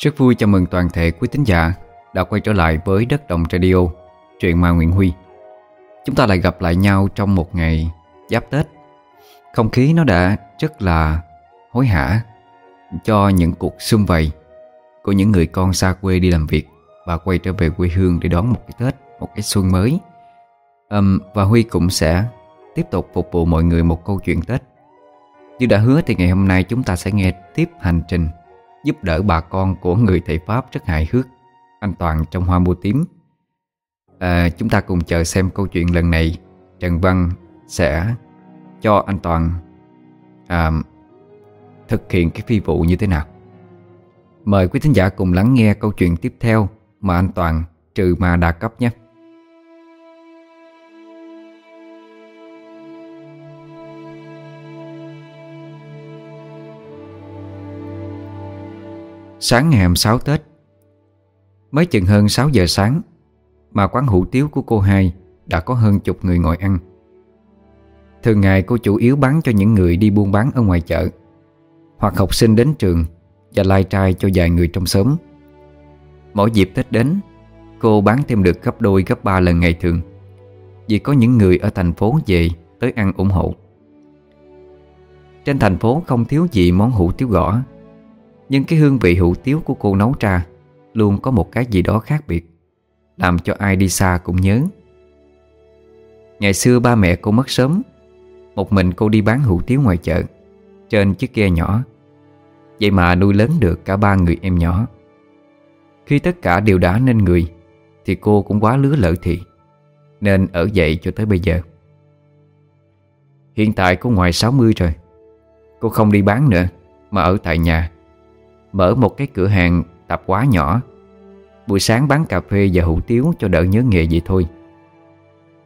Rất vui chào mừng toàn thể quý tín giả đã quay trở lại với Đất Đồng Radio, truyện ma Nguyễn Huy. Chúng ta lại gặp lại nhau trong một ngày giáp Tết. Không khí nó đã rất là hối hả cho những cuộc xung vầy của những người con xa quê đi làm việc và quay trở về quê hương để đón một cái Tết, một cái xuân mới. Um, và Huy cũng sẽ tiếp tục phục vụ mọi người một câu chuyện Tết. Như đã hứa thì ngày hôm nay chúng ta sẽ nghe tiếp hành trình giúp đỡ bà con của người thầy Pháp rất hài hước, anh Toàn trong hoa mua tím. À, chúng ta cùng chờ xem câu chuyện lần này Trần Văn sẽ cho anh Toàn à, thực hiện cái phi vụ như thế nào. Mời quý thính giả cùng lắng nghe câu chuyện tiếp theo mà anh Toàn trừ mà đa cấp nhé. Sáng ngày 26 Tết, Mới chừng hơn 6 giờ sáng Mà quán hủ tiếu của cô hai Đã có hơn chục người ngồi ăn. Thường ngày cô chủ yếu bán cho những người đi buôn bán ở ngoài chợ Hoặc học sinh đến trường Và lai trai cho vài người trong xóm. Mỗi dịp Tết đến, Cô bán thêm được gấp đôi, gấp ba lần ngày thường Vì có những người ở thành phố về Tới ăn ủng hộ. Trên thành phố không thiếu gì món hủ tiếu gõ nhưng cái hương vị hủ tiếu của cô nấu ra Luôn có một cái gì đó khác biệt, Làm cho ai đi xa cũng nhớ. Ngày xưa ba mẹ cô mất sớm, Một mình cô đi bán hủ tiếu ngoài chợ, Trên chiếc ghe nhỏ. Vậy mà nuôi lớn được cả ba người em nhỏ. Khi tất cả đều đã nên người, Thì cô cũng quá lứa lỡ thị, Nên ở dậy cho tới bây giờ. Hiện tại cô ngoài 60 rồi, Cô không đi bán nữa, Mà ở tại nhà. Mở một cái cửa hàng tạp quá nhỏ. Buổi sáng bán cà phê và hủ tiếu cho đỡ nhớ nghề vậy thôi.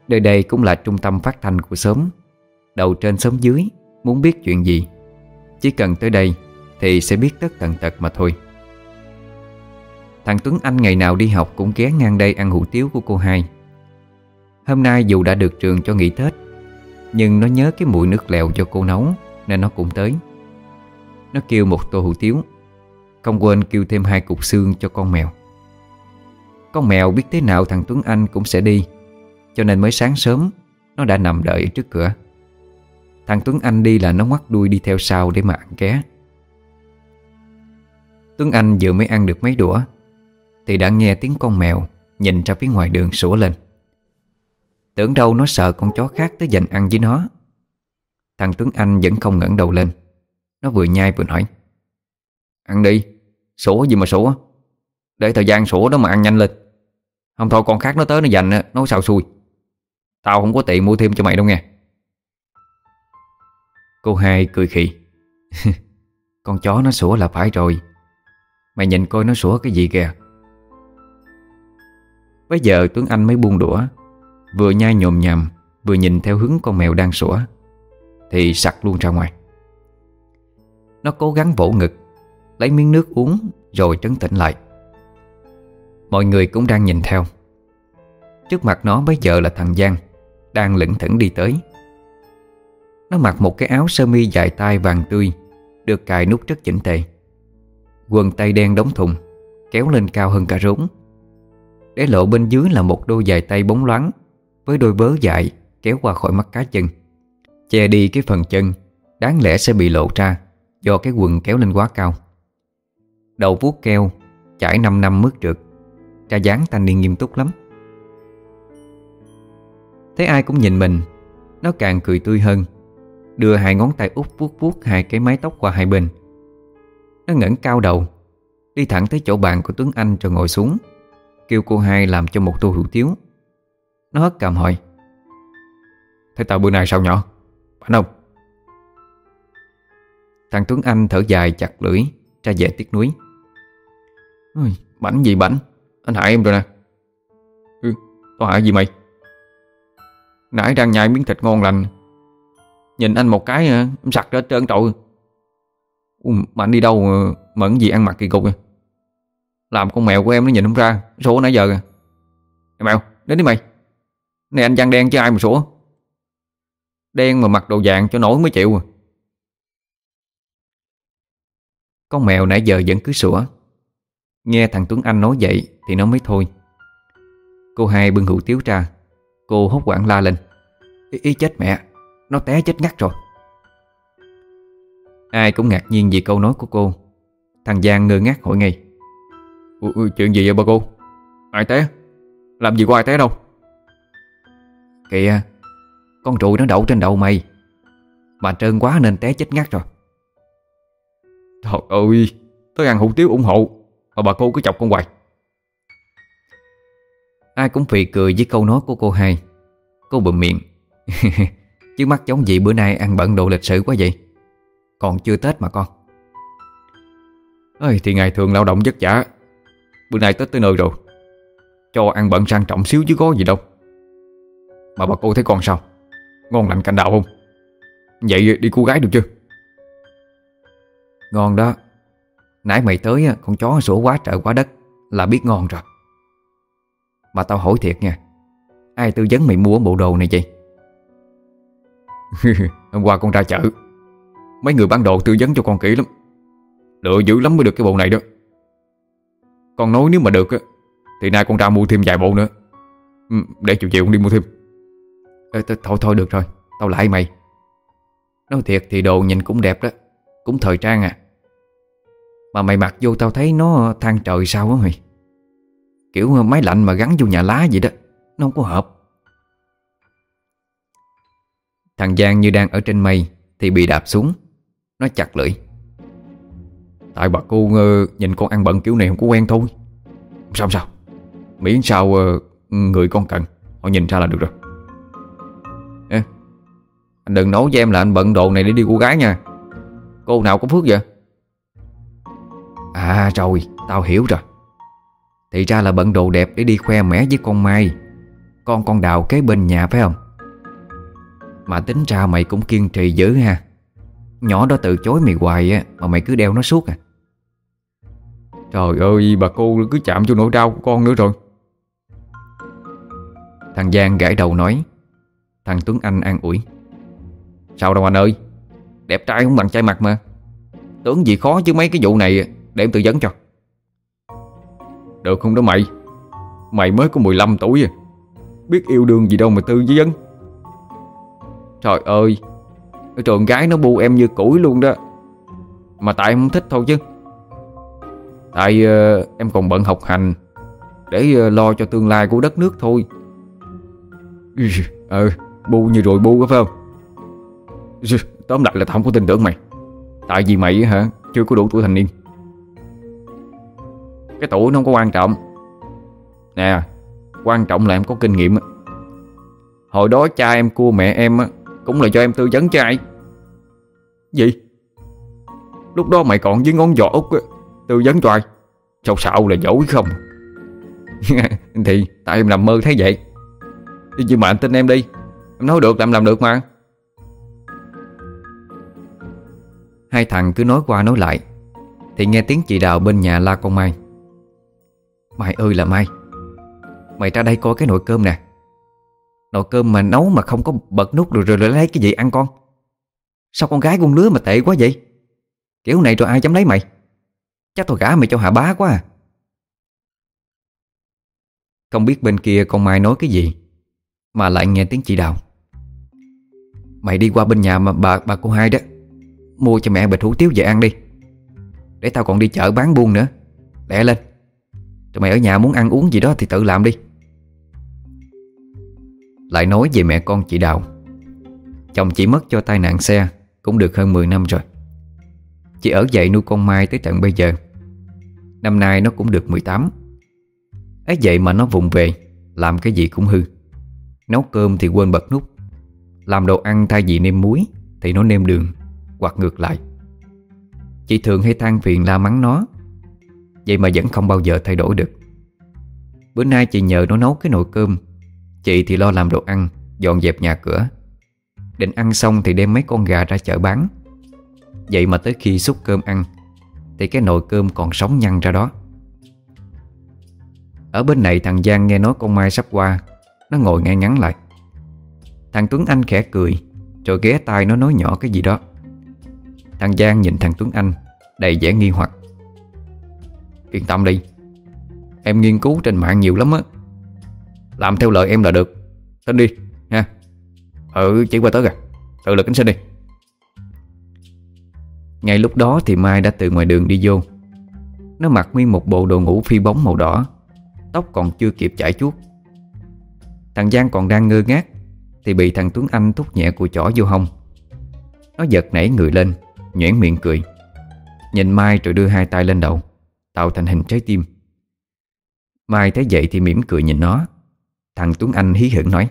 Nơi đây cũng là trung tâm phát thanh của xóm. Đầu trên xóm dưới, Muốn biết chuyện gì, Chỉ cần tới đây Thì sẽ biết tất tần tật mà thôi. Thằng Tuấn Anh ngày nào đi học Cũng ghé ngang đây ăn hủ tiếu của cô hai. Hôm nay dù đã được trường cho nghỉ Tết, Nhưng nó nhớ cái mùi nước lèo cho cô nấu Nên nó cũng tới. Nó kêu một tô hủ tiếu không quên kêu thêm hai cục xương cho con mèo. Con mèo biết thế nào thằng Tuấn Anh cũng sẽ đi, Cho nên mới sáng sớm, Nó đã nằm đợi ở trước cửa. Thằng Tuấn Anh đi là nó ngoắt đuôi đi theo sau để mà ăn ké. Tuấn Anh vừa mới ăn được mấy đũa, Thì đã nghe tiếng con mèo Nhìn ra phía ngoài đường sủa lên. Tưởng đâu nó sợ con chó khác tới giành ăn với nó. Thằng Tuấn Anh vẫn không ngẩng đầu lên, Nó vừa nhai vừa nói, Ăn đi. Sủa gì mà sủa? Để thời gian sủa đó mà ăn nhanh lên. Không thôi, con khác nó tới nó dành Nó sao xui. Tao không có tiền mua thêm cho mày đâu nghe. Cô hai cười khì. Con chó nó sủa là phải rồi. Mày nhìn coi nó sủa cái gì kìa. Bây giờ Tuấn Anh mới buông đũa, Vừa nhai nhồm nhằm, Vừa nhìn theo hướng con mèo đang sủa, Thì sặc luôn ra ngoài. Nó cố gắng vỗ ngực Lấy miếng nước uống rồi trấn tĩnh lại. Mọi người cũng đang nhìn theo. Trước mặt nó bây giờ là thằng Giang Đang lững thững đi tới. Nó mặc một cái áo sơ mi dài tay vàng tươi, Được cài nút rất chỉnh tề. Quần tay đen đóng thùng, Kéo lên cao hơn cả rốn. Để lộ bên dưới là một đôi dài tay bóng loáng, Với đôi vớ dài Kéo qua khỏi mắt cá chân. Che đi cái phần chân, Đáng lẽ sẽ bị lộ ra Do cái quần kéo lên quá cao. Đầu vuốt keo, Chải 5 năm mướt trượt. Ra dáng thanh niên nghiêm túc lắm. Thấy ai cũng nhìn mình, Nó càng cười tươi hơn. Đưa hai ngón tay út vuốt vuốt hai cái mái tóc qua hai bên. Nó ngẩng cao đầu, Đi thẳng tới chỗ bàn của Tuấn Anh rồi ngồi xuống, Kêu cô hai làm cho một tô hủ tiếu. Nó hất cằm hỏi, Thế tao bữa nay sao nhỏ? Phải không? Thằng Tuấn Anh thở dài chặt lưỡi, Ra vẻ tiếc nuối. Ôi, bảnh gì bảnh Anh hại em rồi nè. Ừ, tao hại gì mày? Nãy đang nhai miếng thịt ngon lành. Nhìn anh một cái ờ, em sặc ra trơn trội Mà anh đi đâu ờ, mẫn gì ăn mặc kỳ cục vậy? Làm con mèo của em nó nhìn không ra số nãy giờ kìa. Mèo, đến đi mày. Này anh chăn đen chứ ai mà sủa? Đen mà mặc đồ vàng cho nổi mới chịu à. Con mèo nãy giờ vẫn cứ sủa. Nghe thằng Tuấn Anh nói vậy Thì nó mới thôi. Cô hai bưng hủ tiếu ra Cô hốt quảng la lên. Ý, ý chết mẹ Nó té chết ngắt rồi. Ai cũng ngạc nhiên vì câu nói của cô. Thằng Giang ngơ ngác hỏi ngay. Ủa, Chuyện gì vậy bà cô? Ai té? Làm gì có ai té đâu? Kìa Con trụi nó đậu trên đầu mày. Mà trơn quá nên té chết ngắt rồi. Trời ơi Tôi ăn hủ tiếu ủng hộ. Mà bà cô cứ chọc con hoài. Ai cũng phì cười với câu nói của cô hai. Cô bụm miệng. Chứ mắt giống gì bữa nay ăn bận đồ lịch sử quá vậy? Còn chưa Tết mà con. Ơi thì ngày thường lao động vất vả. Bữa nay Tết tới nơi rồi. Cho ăn bận sang trọng xíu chứ có gì đâu. Mà bà cô thấy con sao? Ngon lành canh đạo không? Vậy đi cô gái được chưa? Ngon đó. Nãy mày tới con chó sủa quá trời quá đất Là biết ngon rồi. Mà tao hỏi thiệt nha Ai tư vấn mày mua bộ đồ này vậy? Hôm qua con ra chợ Mấy người bán đồ tư vấn cho con kỹ lắm. Lựa dữ lắm mới được cái bộ này đó. Con nói nếu mà được Thì nay con ra mua thêm vài bộ nữa. Ừ, để chiều chiều con đi mua thêm. Ê, Thôi thôi được rồi Tao lại mày. Nói thiệt thì đồ nhìn cũng đẹp đó Cũng thời trang à. Mà mày mặc vô tao thấy nó than trời sao á mày. Kiểu máy lạnh mà gắn vô nhà lá vậy đó Nó không có hợp. Thằng Giang như đang ở trên mây Thì bị đạp xuống Nó chặt lưỡi. Tại bà cô uh, nhìn con ăn bận kiểu này không có quen thôi. Sao sao? Miễn sao ờ, người con cần Họ nhìn ra là được rồi. Ê, Anh đừng nói với em là anh bận đồ này để đi cô gái nha. Cô nào có phước vậy? À rồi Tao hiểu rồi. Thì ra là bận đồ đẹp để đi khoe mẽ với con Mai. Con con đào kế bên nhà phải không? Mà tính ra mày cũng kiên trì dữ ha. Nhỏ đó từ chối mày hoài á Mà mày cứ đeo nó suốt à. Trời ơi bà cô cứ chạm vô nỗi đau của con nữa rồi. Thằng Giang gãi đầu nói. Thằng Tuấn Anh an ủi. Sao đâu anh ơi? Đẹp trai không bằng trai mặt mà. Tưởng gì khó chứ mấy cái vụ này để em tư vấn cho. Được không đó mày? Mày mới có 15 tuổi à. Biết yêu đương gì đâu mà tư vấn. Trời ơi Ở trường gái nó bu em như củi luôn đó. Mà tại em không thích thôi chứ. Tại uh, em còn bận học hành Để uh, lo cho tương lai của đất nước thôi. Ừ ờ, Bu như rồi bu có phải không? Ừ, tóm lại là tao không có tin tưởng mày. Tại vì mày hả Chưa có đủ tuổi thành niên. Cái tuổi nó không có quan trọng. Nè, Quan trọng là em có kinh nghiệm Hồi đó cha em cua mẹ em Cũng là cho em tư vấn cho ai? Gì? Lúc đó mày còn với ngón giò út Tư vấn cho ai? Sao xạo là dỗi không? Thì tại em nằm mơ thấy vậy. Nhưng mà anh tin em đi, Em nói được làm làm được mà. Hai thằng cứ nói qua nói lại, Thì nghe tiếng chị Đào bên nhà la con Mai Mai ơi là Mai. Mày ra đây coi cái nồi cơm nè. Nồi cơm mà nấu mà không có bật nút rồi rồi lấy cái gì ăn con? Sao con gái con lứa mà tệ quá vậy? Kiểu này rồi ai dám lấy mày? Chắc tôi gả mày cho hạ bá quá à. Không biết bên kia con Mai nói cái gì, Mà lại nghe tiếng chị Đào Mày đi qua bên nhà mà bà bà cô hai đó. Mua cho mẹ bịch hủ tiếu về ăn đi. Để tao còn đi chợ bán buôn nữa. Lẹ lên. Tụi mày ở nhà muốn ăn uống gì đó thì tự làm đi. Lại nói về mẹ con chị Đào. Chồng chị mất cho tai nạn xe, Cũng được hơn 10 năm rồi. Chị ở dậy nuôi con Mai tới tận bây giờ. Năm nay nó cũng được 18 ấy vậy mà nó vụng về, Làm cái gì cũng hư. Nấu cơm thì quên bật nút. Làm đồ ăn thay vì nêm muối Thì nó nêm đường Hoặc ngược lại. Chị thường hay than phiền la mắng nó Vậy mà vẫn không bao giờ thay đổi được. Bữa nay chị nhờ nó nấu cái nồi cơm. Chị thì lo làm đồ ăn, Dọn dẹp nhà cửa. Định ăn xong thì đem mấy con gà ra chợ bán. Vậy mà tới khi xúc cơm ăn, Thì cái nồi cơm còn sống nhăn ra đó. Ở bên này thằng Giang nghe nói con Mai sắp qua, Nó ngồi ngay ngắn lại. Thằng Tuấn Anh khẽ cười, Rồi ghé tai nó nói nhỏ cái gì đó. Thằng Giang nhìn thằng Tuấn Anh, Đầy vẻ nghi hoặc. Yên tâm đi. Em nghiên cứu trên mạng nhiều lắm á. Làm theo lời em là được. Xin đi ha Ừ chỉ qua tới kìa. Tự lực anh xin đi. Ngay lúc đó thì Mai đã từ ngoài đường đi vô. Nó mặc nguyên một bộ đồ ngủ phi bóng màu đỏ. Tóc còn chưa kịp chải chuốt. Thằng Giang còn đang ngơ ngác Thì bị thằng Tuấn Anh thúc nhẹ của chỏ vô hông. Nó giật nảy người lên Nhoẻn miệng cười. Nhìn Mai rồi đưa hai tay lên đầu. Tạo thành hình trái tim. Mai thấy vậy thì mỉm cười nhìn nó. Thằng Tuấn Anh hí hửng nói,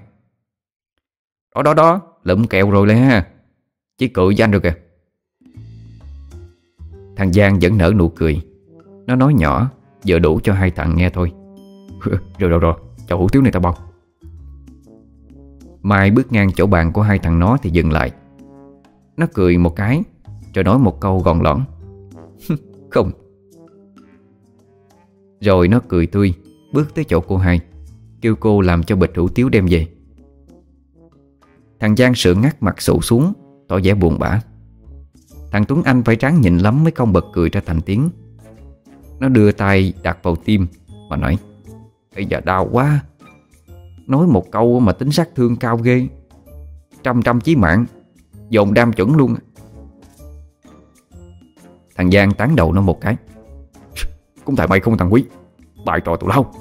Đó đó đó, Lụm kẹo rồi lẽ ha Chỉ cười với anh được kìa. Thằng Giang vẫn nở nụ cười. Nó nói nhỏ Giờ đủ cho hai thằng nghe thôi. Rồi rồi rồi Chậu hủ tiếu này tao bao Mai bước ngang chỗ bàn của hai thằng nó thì dừng lại. Nó cười một cái, Rồi nói một câu gòn lõn. Không rồi nó cười tươi, Bước tới chỗ cô hai, Kêu cô làm cho bịch hủ tiếu đem về. Thằng Giang sượng ngắt mặt sụ xuống, Tỏ vẻ buồn bã. Thằng Tuấn Anh phải tráng nhịn lắm Mới không bật cười ra thành tiếng. Nó đưa tay đặt vào tim, Mà nói Bây giờ đau quá. Nói một câu mà tính sát thương cao ghê. Trăm trăm chí mạng, Dồn đam chuẩn luôn. Thằng Giang tán đầu nó một cái. Cũng tại mày không thằng quý. Bài trò tụi lao.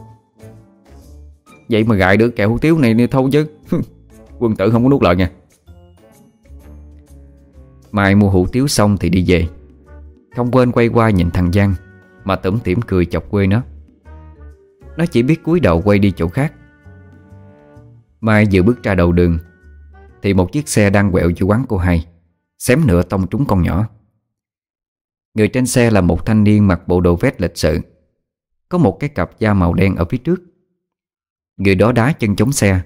Vậy mà gại được kẹo hủ tiếu này thôi chứ. Quân tử không có nuốt lời nha. Mai mua hủ tiếu xong thì đi về. Không quên quay qua nhìn thằng Giang, Mà tủm tỉm cười chọc quê nó. Nó chỉ biết cúi đầu quay đi chỗ khác. Mai vừa bước ra đầu đường, Thì một chiếc xe đang quẹo vô quán cô hai, Xém nửa tông trúng con nhỏ. Người trên xe là một thanh niên mặc bộ đồ vest lịch sự. Có một cái cặp da màu đen ở phía trước. Người đó đá chân chống xe,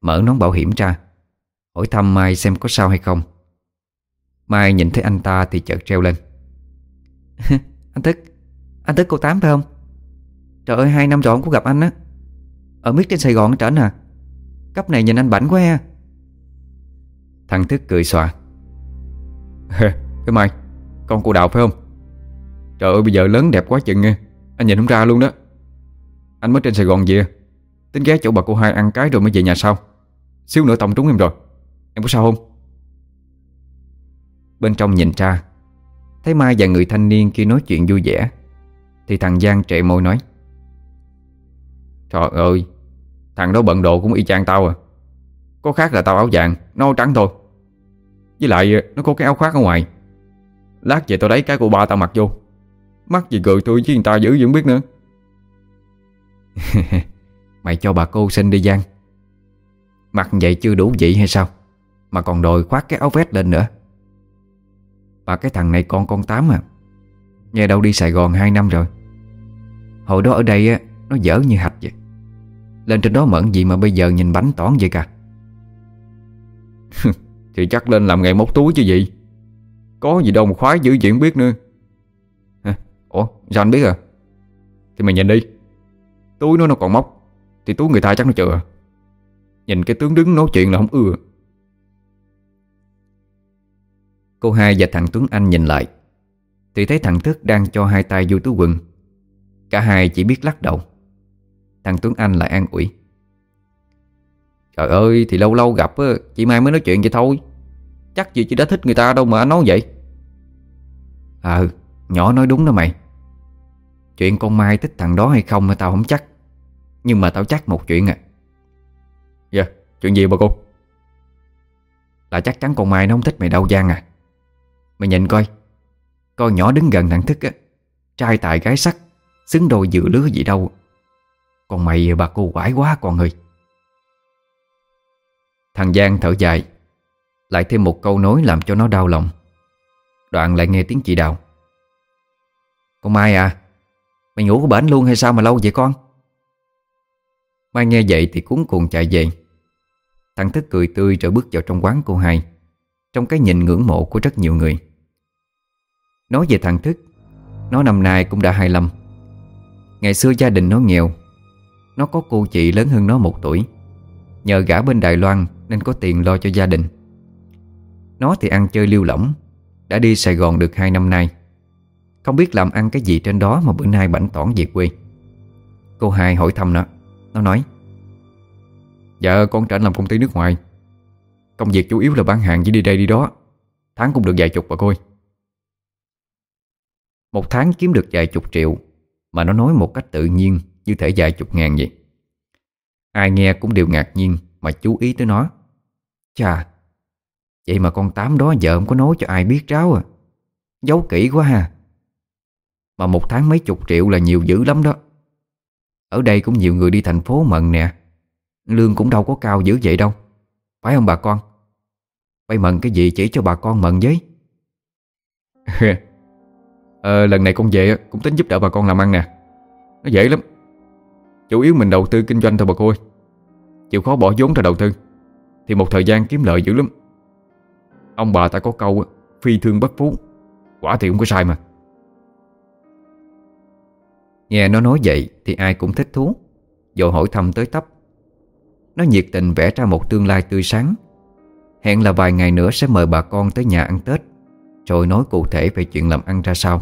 Mở nón bảo hiểm ra, Hỏi thăm Mai xem có sao hay không. Mai nhìn thấy anh ta thì chợt treo lên. Anh Thức Anh Thức cô Tám phải không? Trời ơi, hai năm rồi không có gặp anh á. Ở miết trên Sài Gòn trở à Cấp này nhìn anh bảnh quá ha. Thằng Thức cười xòa. Cái Mai, Con cô Đào phải không? Trời ơi, bây giờ lớn đẹp quá chừng nghe Anh nhìn không ra luôn đó. Anh mới trên Sài Gòn về. Tính ghé chỗ bà cô hai ăn cái rồi mới về nhà sau. Xíu nữa tông trúng em rồi. Em có sao không? Bên trong nhìn ra, Thấy Mai và người thanh niên kia nói chuyện vui vẻ, Thì thằng Giang trệ môi nói, Trời ơi, Thằng đó bận đồ cũng y chang tao à. Có khác là tao áo vàng, Nó trắng thôi. Với lại, nó có cái áo khoác ở ngoài. Lát về tao lấy cái của ba tao mặc vô. Mắt gì cười tôi chứ người ta giữ gì không biết nữa. Mày cho bà cô xin đi Giang. Mặc vậy chưa đủ vị hay sao? Mà còn đòi khoác cái áo vest lên nữa. Mà cái thằng này con con tám à. Nghe đâu đi Sài Gòn 2 năm rồi. Hồi đó ở đây á Nó dở như hạch vậy. Lên trên đó mẫn gì mà bây giờ nhìn bánh tỏn vậy cả. Thì chắc lên làm nghề móc túi chứ gì. Có gì đâu mà khoái giữ chuyện biết nữa? Ủa, sao anh biết à? Thì mày nhìn đi. Túi nó nó còn móc, Thì túi người ta chắc nó chừa. Nhìn cái tướng đứng nói chuyện là không ưa. Cô hai và thằng Tuấn Anh nhìn lại, Thì thấy thằng Thức đang cho hai tay vô túi quần. Cả hai chỉ biết lắc đầu. Thằng Tuấn Anh lại an ủi. Trời ơi, thì lâu lâu gặp Chị Mai mới nói chuyện vậy thôi. Chắc gì chị đã thích người ta đâu mà anh nói vậy. Ừ. Nhỏ nói đúng đó mày. Chuyện con Mai thích thằng đó hay không Tao không chắc. Nhưng mà tao chắc một chuyện à. Dạ yeah, chuyện gì bà cô? Là chắc chắn con Mai nó không thích mày đâu Giang à. Mày nhìn coi. Con nhỏ đứng gần thằng Thức á. Trai tài gái sắc Xứng đôi dự lứa gì đâu. Còn mày bà cô quải quá con ơi. Thằng Giang thở dài Lại thêm một câu nói làm cho nó đau lòng. Đoạn lại nghe tiếng chị Đào. Con Mai à Mày ngủ có bển luôn hay sao mà lâu vậy con? Mai nghe vậy thì cuốn cuồng chạy về. Thằng Thức cười tươi rồi bước vào trong quán cô hai, Trong cái nhìn ngưỡng mộ của rất nhiều người. Nói về thằng Thức, Nó năm nay cũng đã 25 Ngày xưa gia đình nó nghèo, Nó có cô chị lớn hơn nó một tuổi. Nhờ gã bên Đài Loan Nên có tiền lo cho gia đình. Nó thì ăn chơi lưu lỏng, Đã đi Sài Gòn được 2 năm nay. Không biết làm ăn cái gì trên đó Mà bữa nay bảnh tỏn về quê. Cô hai hỏi thăm nó. Nó nói Dạ con Trảnh làm công ty nước ngoài. Công việc chủ yếu là bán hàng chỉ đi đây đi đó. Tháng cũng được vài chục bà coi. Một tháng kiếm được vài chục triệu Mà nó nói một cách tự nhiên Như thể vài chục ngàn vậy. Ai nghe cũng đều ngạc nhiên Mà chú ý tới nó. Chà, Vậy mà con Tám đó giờ không có nói cho ai biết ráo à. Giấu kỹ quá ha. Mà một tháng mấy chục triệu là nhiều dữ lắm đó. Ở đây cũng nhiều người đi thành phố mận nè. Lương cũng đâu có cao dữ vậy đâu. Phải không bà con? Bay mận cái gì chỉ cho bà con mận với? À, Lần này con về cũng tính giúp đỡ bà con làm ăn nè. Nó dễ lắm. Chủ yếu mình đầu tư kinh doanh thôi bà cô ơi. Chịu khó bỏ vốn ra đầu tư. Thì một thời gian kiếm lợi dữ lắm. Ông bà ta có câu Phi thương bất phú. Quả thì không có sai mà. Nghe nó nói vậy Thì ai cũng thích thú. Dội hỏi thăm tới tấp. Nó nhiệt tình vẽ ra một tương lai tươi sáng. Hẹn là vài ngày nữa sẽ mời bà con tới nhà ăn Tết, Rồi nói cụ thể về chuyện làm ăn ra sao.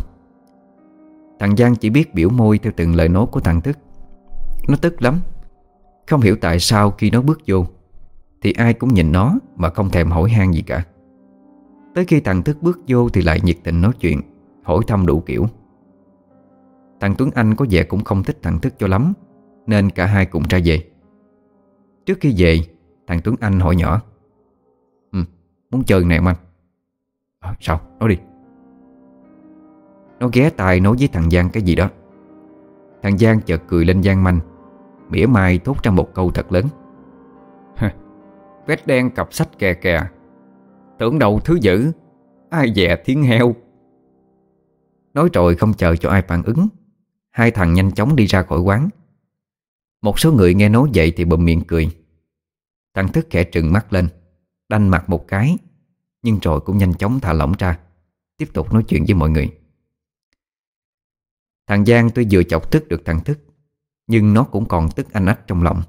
Thằng Giang chỉ biết biểu môi theo từng lời nói của thằng Tức Nó tức lắm. Không hiểu tại sao khi nó bước vô, Thì ai cũng nhìn nó mà không thèm hỏi han gì cả. Tới khi thằng Thức bước vô thì lại nhiệt tình nói chuyện, Hỏi thăm đủ kiểu. Thằng Tuấn Anh có vẻ cũng không thích thằng Thức cho lắm Nên cả hai cùng ra về. Trước khi về Thằng Tuấn Anh hỏi nhỏ Ừ, muốn chơi này không anh? À, sao? Nói đi. Nó ghé tài nói với thằng Giang cái gì đó. Thằng Giang chợt cười lên Giang manh Mỉa mai thốt ra một câu thật lớn. Vết đen cặp sách kè kè Tưởng đầu thứ dữ Ai dè thiên heo. Nói rồi không chờ cho ai phản ứng Hai thằng nhanh chóng đi ra khỏi quán. Một số người nghe nói vậy thì bụm miệng cười. Thằng thức khẽ trừng mắt lên, Đanh mặt một cái, Nhưng rồi cũng nhanh chóng thả lỏng ra, Tiếp tục nói chuyện với mọi người. Thằng Giang tuy vừa chọc tức được thằng Thức, Nhưng nó cũng còn tức anh ách trong lòng,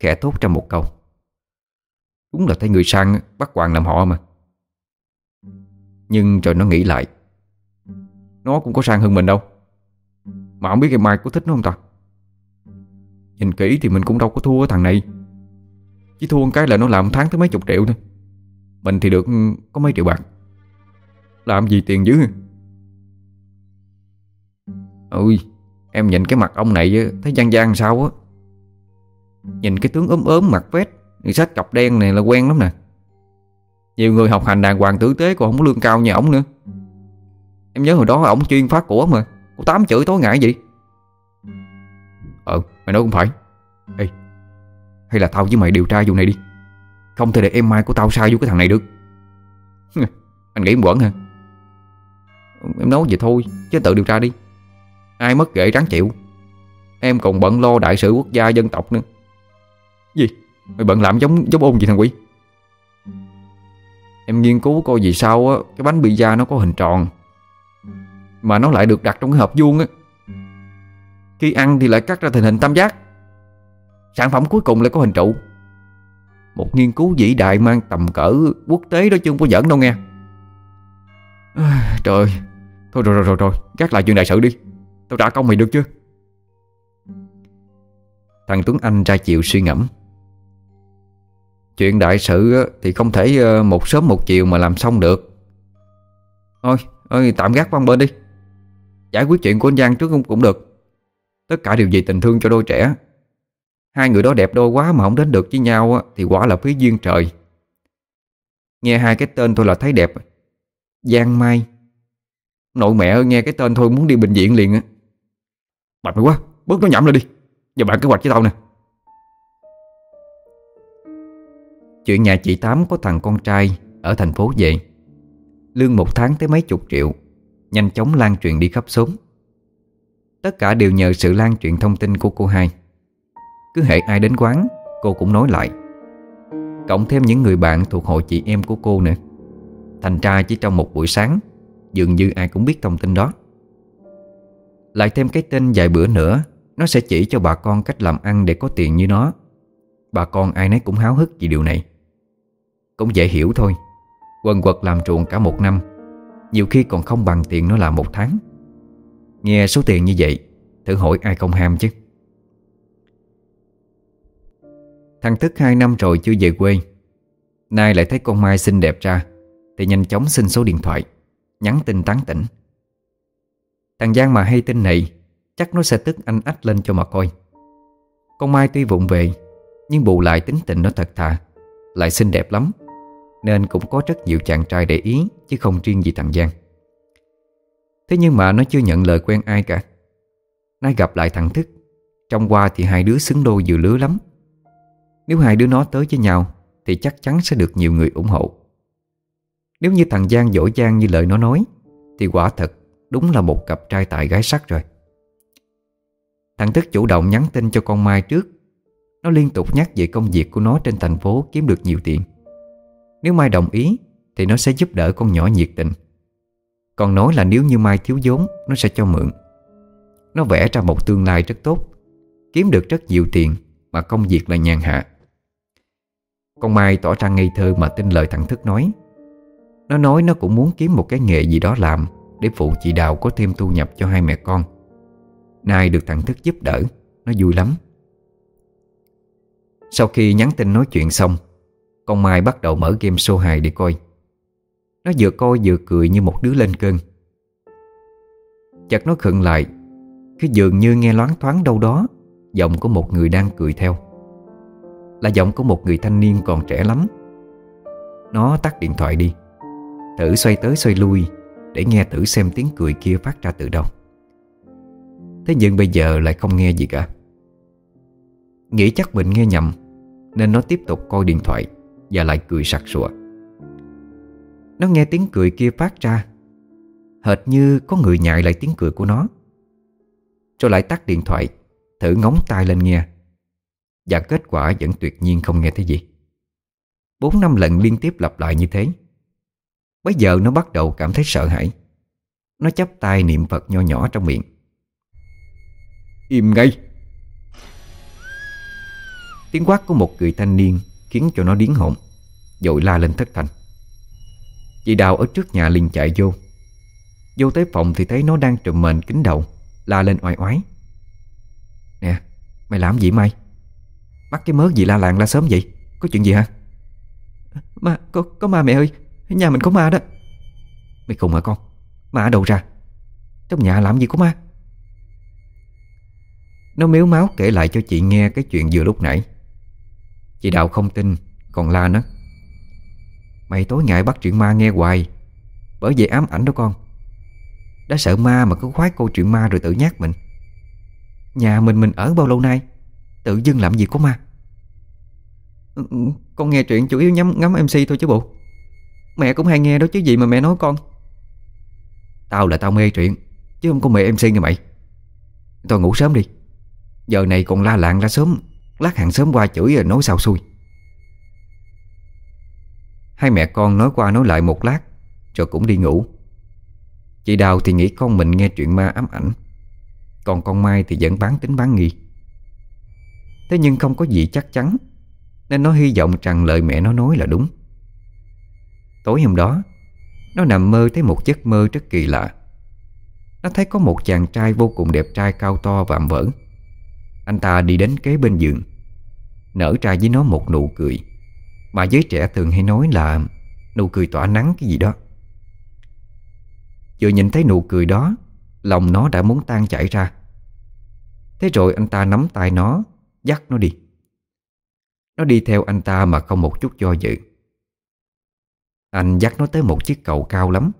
Khẽ thốt ra một câu. Đúng là thấy người sang bắt hoàng làm họ mà. Nhưng rồi nó nghĩ lại, Nó cũng có sang hơn mình đâu. Mà không biết ngày mai có thích nó không ta? Nhìn kỹ thì mình cũng đâu có thua thằng này. Chỉ thua một cái là nó làm tháng tới mấy chục triệu thôi. Mình thì được ừ, có mấy triệu bạc. Làm gì tiền dữ? Ôi, Em nhìn cái mặt ông này Thấy gian gian sao á. Nhìn cái tướng ốm ốm, mặt vét Sách cặp đen này là quen lắm nè. Nhiều người học hành đàng hoàng tử tế Còn không có lương cao như ổng nữa. Em nhớ hồi đó ổng chuyên phát của mà. Cô tám chửi tối ngại gì Ờ mày nói cũng phải. Ê, Hay là tao với mày điều tra vụ này đi. Không thể để em mai của tao sai vô cái thằng này được. Anh nghĩ quẩn hả? Em nói vậy thôi, Chứ tự điều tra đi. Ai mất ghệ ráng chịu. Em còn bận lo đại sự quốc gia dân tộc nữa. Gì? Mày bận làm giống giống ôn gì thằng quỷ? Em nghiên cứu coi vì sao á, Cái bánh pizza nó có hình tròn. Mà nó lại được đặt trong cái hộp vuông á. Khi ăn thì lại cắt ra thành hình tam giác. Sản phẩm cuối cùng lại có hình trụ. Một nghiên cứu vĩ đại mang tầm cỡ quốc tế đó chứ không có giỡn đâu nghe. À, Trời Thôi rồi rồi rồi rồi Gác lại chuyện đại sự đi. Tao trả công mày được chưa Thằng Tuấn Anh ra chịu suy ngẫm. Chuyện đại sự thì không thể ờ, một sớm một chiều mà làm xong được. Thôi, ơi tạm gác qua bên đi. Giải quyết chuyện của anh Giang trước cũng, cũng được. Tất cả đều vì tình thương cho đôi trẻ. Hai người đó đẹp đôi quá mà không đến được với nhau Thì quả là phí duyên trời. Nghe hai cái tên thôi là thấy đẹp. Giang Mai. Nội mẹ ơi nghe cái tên thôi muốn đi bệnh viện liền á. Mệt mày quá Bớt nó nhẩm lên đi. Giờ bạn kế hoạch với tao nè. Chuyện nhà chị Tám có thằng con trai Ở thành phố về. Lương một tháng tới mấy chục triệu. Nhanh chóng lan truyền đi khắp xóm. Tất cả đều nhờ sự lan truyền thông tin của cô hai. Cứ hệ ai đến quán, Cô cũng nói lại. Cộng thêm những người bạn thuộc hội chị em của cô nữa. Thành ra chỉ trong một buổi sáng, Dường như ai cũng biết thông tin đó. Lại thêm cái tên vài bữa nữa, Nó sẽ chỉ cho bà con cách làm ăn để có tiền như nó. Bà con ai nấy cũng háo hức vì điều này. Cũng dễ hiểu thôi. Quần quật làm ruộng cả một năm nhiều khi còn không bằng tiền nó là một tháng. Nghe số tiền như vậy, Thử hỏi ai không ham chứ? Thằng Thức hai năm rồi chưa về quê. Nay lại thấy con Mai xinh đẹp ra, Thì nhanh chóng xin số điện thoại, Nhắn tin tán tỉnh. Thằng Giang mà hay tin này, Chắc nó sẽ tức anh ách lên cho mà coi. Con Mai tuy vụng về, Nhưng bù lại tính tình nó thật thà, Lại xinh đẹp lắm. Nên cũng có rất nhiều chàng trai để ý, Chứ không riêng gì thằng Giang. Thế nhưng mà nó chưa nhận lời quen ai cả. Nay gặp lại thằng Thức, Trong qua thì hai đứa xứng đôi vừa lứa lắm. Nếu hai đứa nó tới với nhau, Thì chắc chắn sẽ được nhiều người ủng hộ. Nếu như thằng Giang dỗ Giang như lời nó nói, Thì quả thật Đúng là một cặp trai tài gái sắc rồi. Thằng Thức chủ động nhắn tin cho con Mai trước. Nó liên tục nhắc về công việc của nó trên thành phố kiếm được nhiều tiền. Nếu Mai đồng ý, Thì nó sẽ giúp đỡ con nhỏ nhiệt tình. Còn nói là nếu như Mai thiếu vốn, Nó sẽ cho mượn. Nó vẽ ra một tương lai rất tốt, Kiếm được rất nhiều tiền Mà công việc là nhàn hạ. Con Mai tỏ ra ngây thơ mà tin lời thằng Thức nói. Nó nói nó cũng muốn kiếm một cái nghề gì đó làm Để phụ chị Đào có thêm thu nhập cho hai mẹ con. Nay được thằng Thức giúp đỡ, Nó vui lắm. Sau khi nhắn tin nói chuyện xong con Mai bắt đầu mở game show hài để coi. Nó vừa coi vừa cười như một đứa lên cơn. Chợt nó khựng lại. Khi dường như nghe loáng thoáng đâu đó. Giọng của một người đang cười theo. Là giọng của một người thanh niên còn trẻ lắm. Nó tắt điện thoại đi. Thử xoay tới xoay lui Để nghe thử xem tiếng cười kia phát ra từ đâu. Thế nhưng bây giờ lại không nghe gì cả. Nghĩ chắc mình nghe nhầm, Nên nó tiếp tục coi điện thoại. Và lại cười sặc sụa. Nó nghe tiếng cười kia phát ra, Hệt như có người nhại lại tiếng cười của nó. Rồi lại tắt điện thoại, Thử ngóng tai lên nghe, Và kết quả vẫn tuyệt nhiên không nghe thấy gì. Bốn năm lần liên tiếp lặp lại như thế Bây giờ nó bắt đầu cảm thấy sợ hãi. Nó chắp tay niệm Phật nho nhỏ trong miệng. Im ngay. Tiếng quát của một người thanh niên Khiến cho nó điến hồn Dội la lên thất thành Chị Đào ở trước nhà liền chạy vô. Vô tới phòng thì thấy nó đang trùm mền kính đầu La lên oai oái. Nè Mày làm gì mày? Bắt cái mớ gì la làng la sớm vậy? Có chuyện gì hả? Ma có, có ma mẹ ơi Nhà mình có ma đó. Mày khùng hả con? Ma ở đâu ra? Trong nhà làm gì có ma? Nó miếu máu kể lại cho chị nghe Cái chuyện vừa lúc nãy Chị Đào không tin, Còn la nó Mày tối ngày bắt chuyện ma nghe hoài, Bởi vậy ám ảnh đó con. Đã sợ ma mà cứ khoái câu chuyện ma rồi tự nhát mình. Nhà mình mình ở bao lâu nay, Tự dưng làm gì có ma? Ừ, ừ, con nghe chuyện chủ yếu nhắm, ngắm MC thôi chứ bộ. Mẹ cũng hay nghe đó chứ gì mà mẹ nói con. Tao là tao mê chuyện Chứ không có mê MC như mày. Thôi ngủ sớm đi. Giờ này còn la lạng la sớm Lát hàng sớm qua chửi rồi nói sao xui. Hai mẹ con nói qua nói lại một lát, Rồi cũng đi ngủ. Chị Đào thì nghĩ con mình nghe chuyện ma ám ảnh, Còn con Mai thì vẫn bán tính bán nghi. Thế nhưng không có gì chắc chắn, Nên nó hy vọng rằng lời mẹ nó nói là đúng. Tối hôm đó, Nó nằm mơ thấy một giấc mơ rất kỳ lạ. Nó thấy có một chàng trai vô cùng đẹp trai cao to vạm vỡ. Anh ta đi đến kế bên giường. Nở ra với nó một nụ cười. Mà giới trẻ thường hay nói là Nụ cười tỏa nắng cái gì đó. Vừa nhìn thấy nụ cười đó, Lòng nó đã muốn tan chảy ra. Thế rồi anh ta nắm tay nó, Dắt nó đi. Nó đi theo anh ta mà không một chút do dự. Anh dắt nó tới một chiếc cầu cao lắm.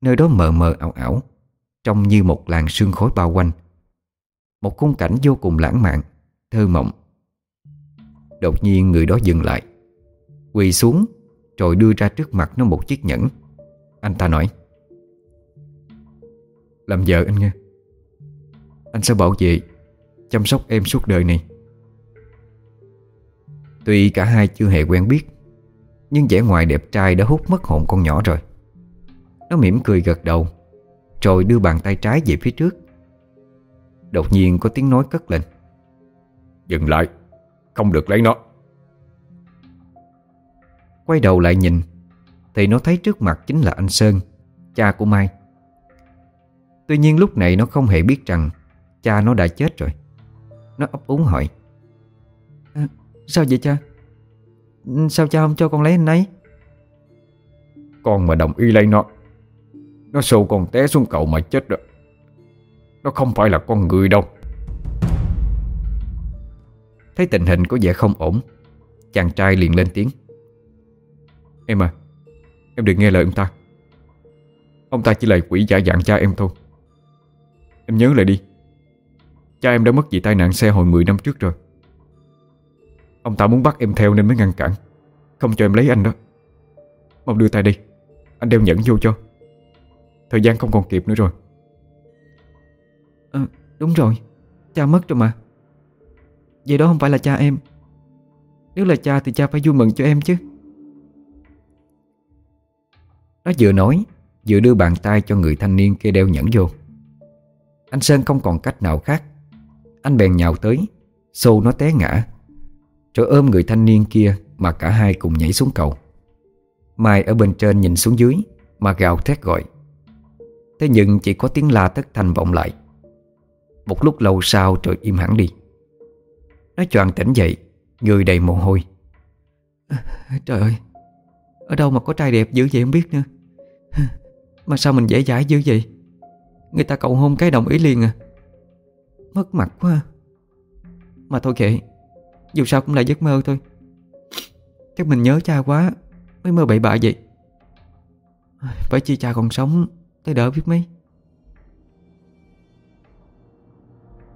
Nơi đó mờ mờ ảo ảo, Trông như một làn sương khói bao quanh. Một khung cảnh vô cùng lãng mạn, Thơ mộng. Đột nhiên người đó dừng lại, Quỳ xuống Rồi đưa ra trước mặt nó một chiếc nhẫn. Anh ta nói, Làm vợ anh nghe Anh sẽ bảo vệ, Chăm sóc em suốt đời này. Tuy cả hai chưa hề quen biết, Nhưng vẻ ngoài đẹp trai đã hút mất hồn con nhỏ rồi. Nó mỉm cười gật đầu, Rồi đưa bàn tay trái về phía trước. Đột nhiên có tiếng nói cất lên. Dừng lại Không được lấy nó. Quay đầu lại nhìn Thì nó thấy trước mặt chính là anh Sơn Cha của Mai. Tuy nhiên lúc này nó không hề biết rằng Cha nó đã chết rồi. Nó ấp úng hỏi à, Sao vậy cha? Sao cha không cho con lấy anh ấy? Con mà đồng ý lấy nó Nó xô con té xuống cầu mà chết rồi nó không phải là con người đâu. Thấy tình hình có vẻ không ổn, Chàng trai liền lên tiếng. Em à Em đừng nghe lời ông ta. Ông ta chỉ là quỷ giả dạng cha em thôi. Em nhớ lại đi. Cha em đã mất vì tai nạn xe hồi 10 năm trước rồi. Ông ta muốn bắt em theo nên mới ngăn cản, Không cho em lấy anh đó. Mong đưa tay đi, Anh đeo nhẫn vô cho. Thời gian không còn kịp nữa rồi à, Đúng rồi. Cha mất rồi mà. Vậy đó không phải là cha em. Nếu là cha thì cha phải vui mừng cho em chứ. Nó vừa nói Vừa đưa bàn tay cho người thanh niên kia đeo nhẫn vô. Anh Sơn không còn cách nào khác. Anh bèn nhào tới Xô nó té ngã Rồi ôm người thanh niên kia Mà cả hai cùng nhảy xuống cầu. Mai ở bên trên nhìn xuống dưới Mà gào thét gọi. Thế nhưng chỉ có tiếng la thất thanh vọng lại. Một lúc lâu sau rồi im hẳn đi. Nó choàng tỉnh dậy, Người đầy mồ hôi. Trời ơi, Ở đâu mà có trai đẹp dữ vậy không biết nữa. Mà sao mình dễ dãi dữ vậy? Người ta cầu hôn cái đồng ý liền à. Mất mặt quá à. Mà thôi kệ, Dù sao cũng là giấc mơ thôi. Chắc mình nhớ cha quá, Mới mơ bậy bạ vậy. Phải chi cha còn sống, Tới đỡ biết mấy.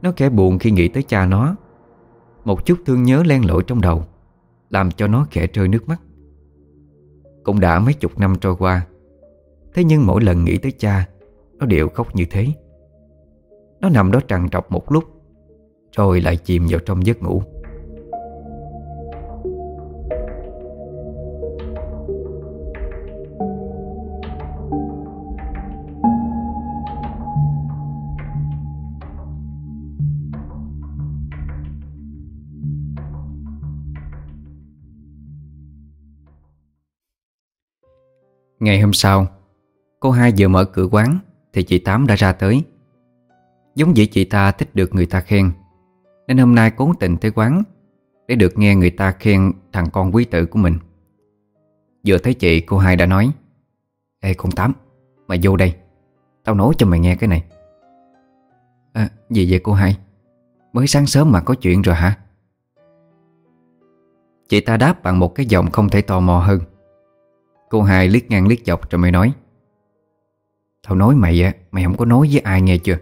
Nó kẻ buồn khi nghĩ tới cha nó. Một chút thương nhớ len lỏi trong đầu, Làm cho nó khẽ rơi nước mắt. Cũng đã mấy chục năm trôi qua, Thế nhưng mỗi lần nghĩ tới cha, Nó đều khóc như thế. Nó nằm đó trằn trọc một lúc, Rồi lại chìm vào trong giấc ngủ. Ngày hôm sau. Cô hai vừa mở cửa quán Thì chị Tám đã ra tới. Giống vậy chị ta thích được người ta khen, Nên hôm nay cố tình tới quán Để được nghe người ta khen Thằng con quý tử của mình. Vừa thấy chị, cô hai đã nói, Ê, con Tám, Mày vô đây, Tao nói cho mày nghe cái này. À gì vậy cô hai? Mới sáng sớm mà có chuyện rồi hả? Chị ta đáp bằng một cái giọng không thể tò mò hơn. Cô hai liếc ngang liếc dọc rồi mới nói. Tao nói mày á Mày không có nói với ai nghe chưa?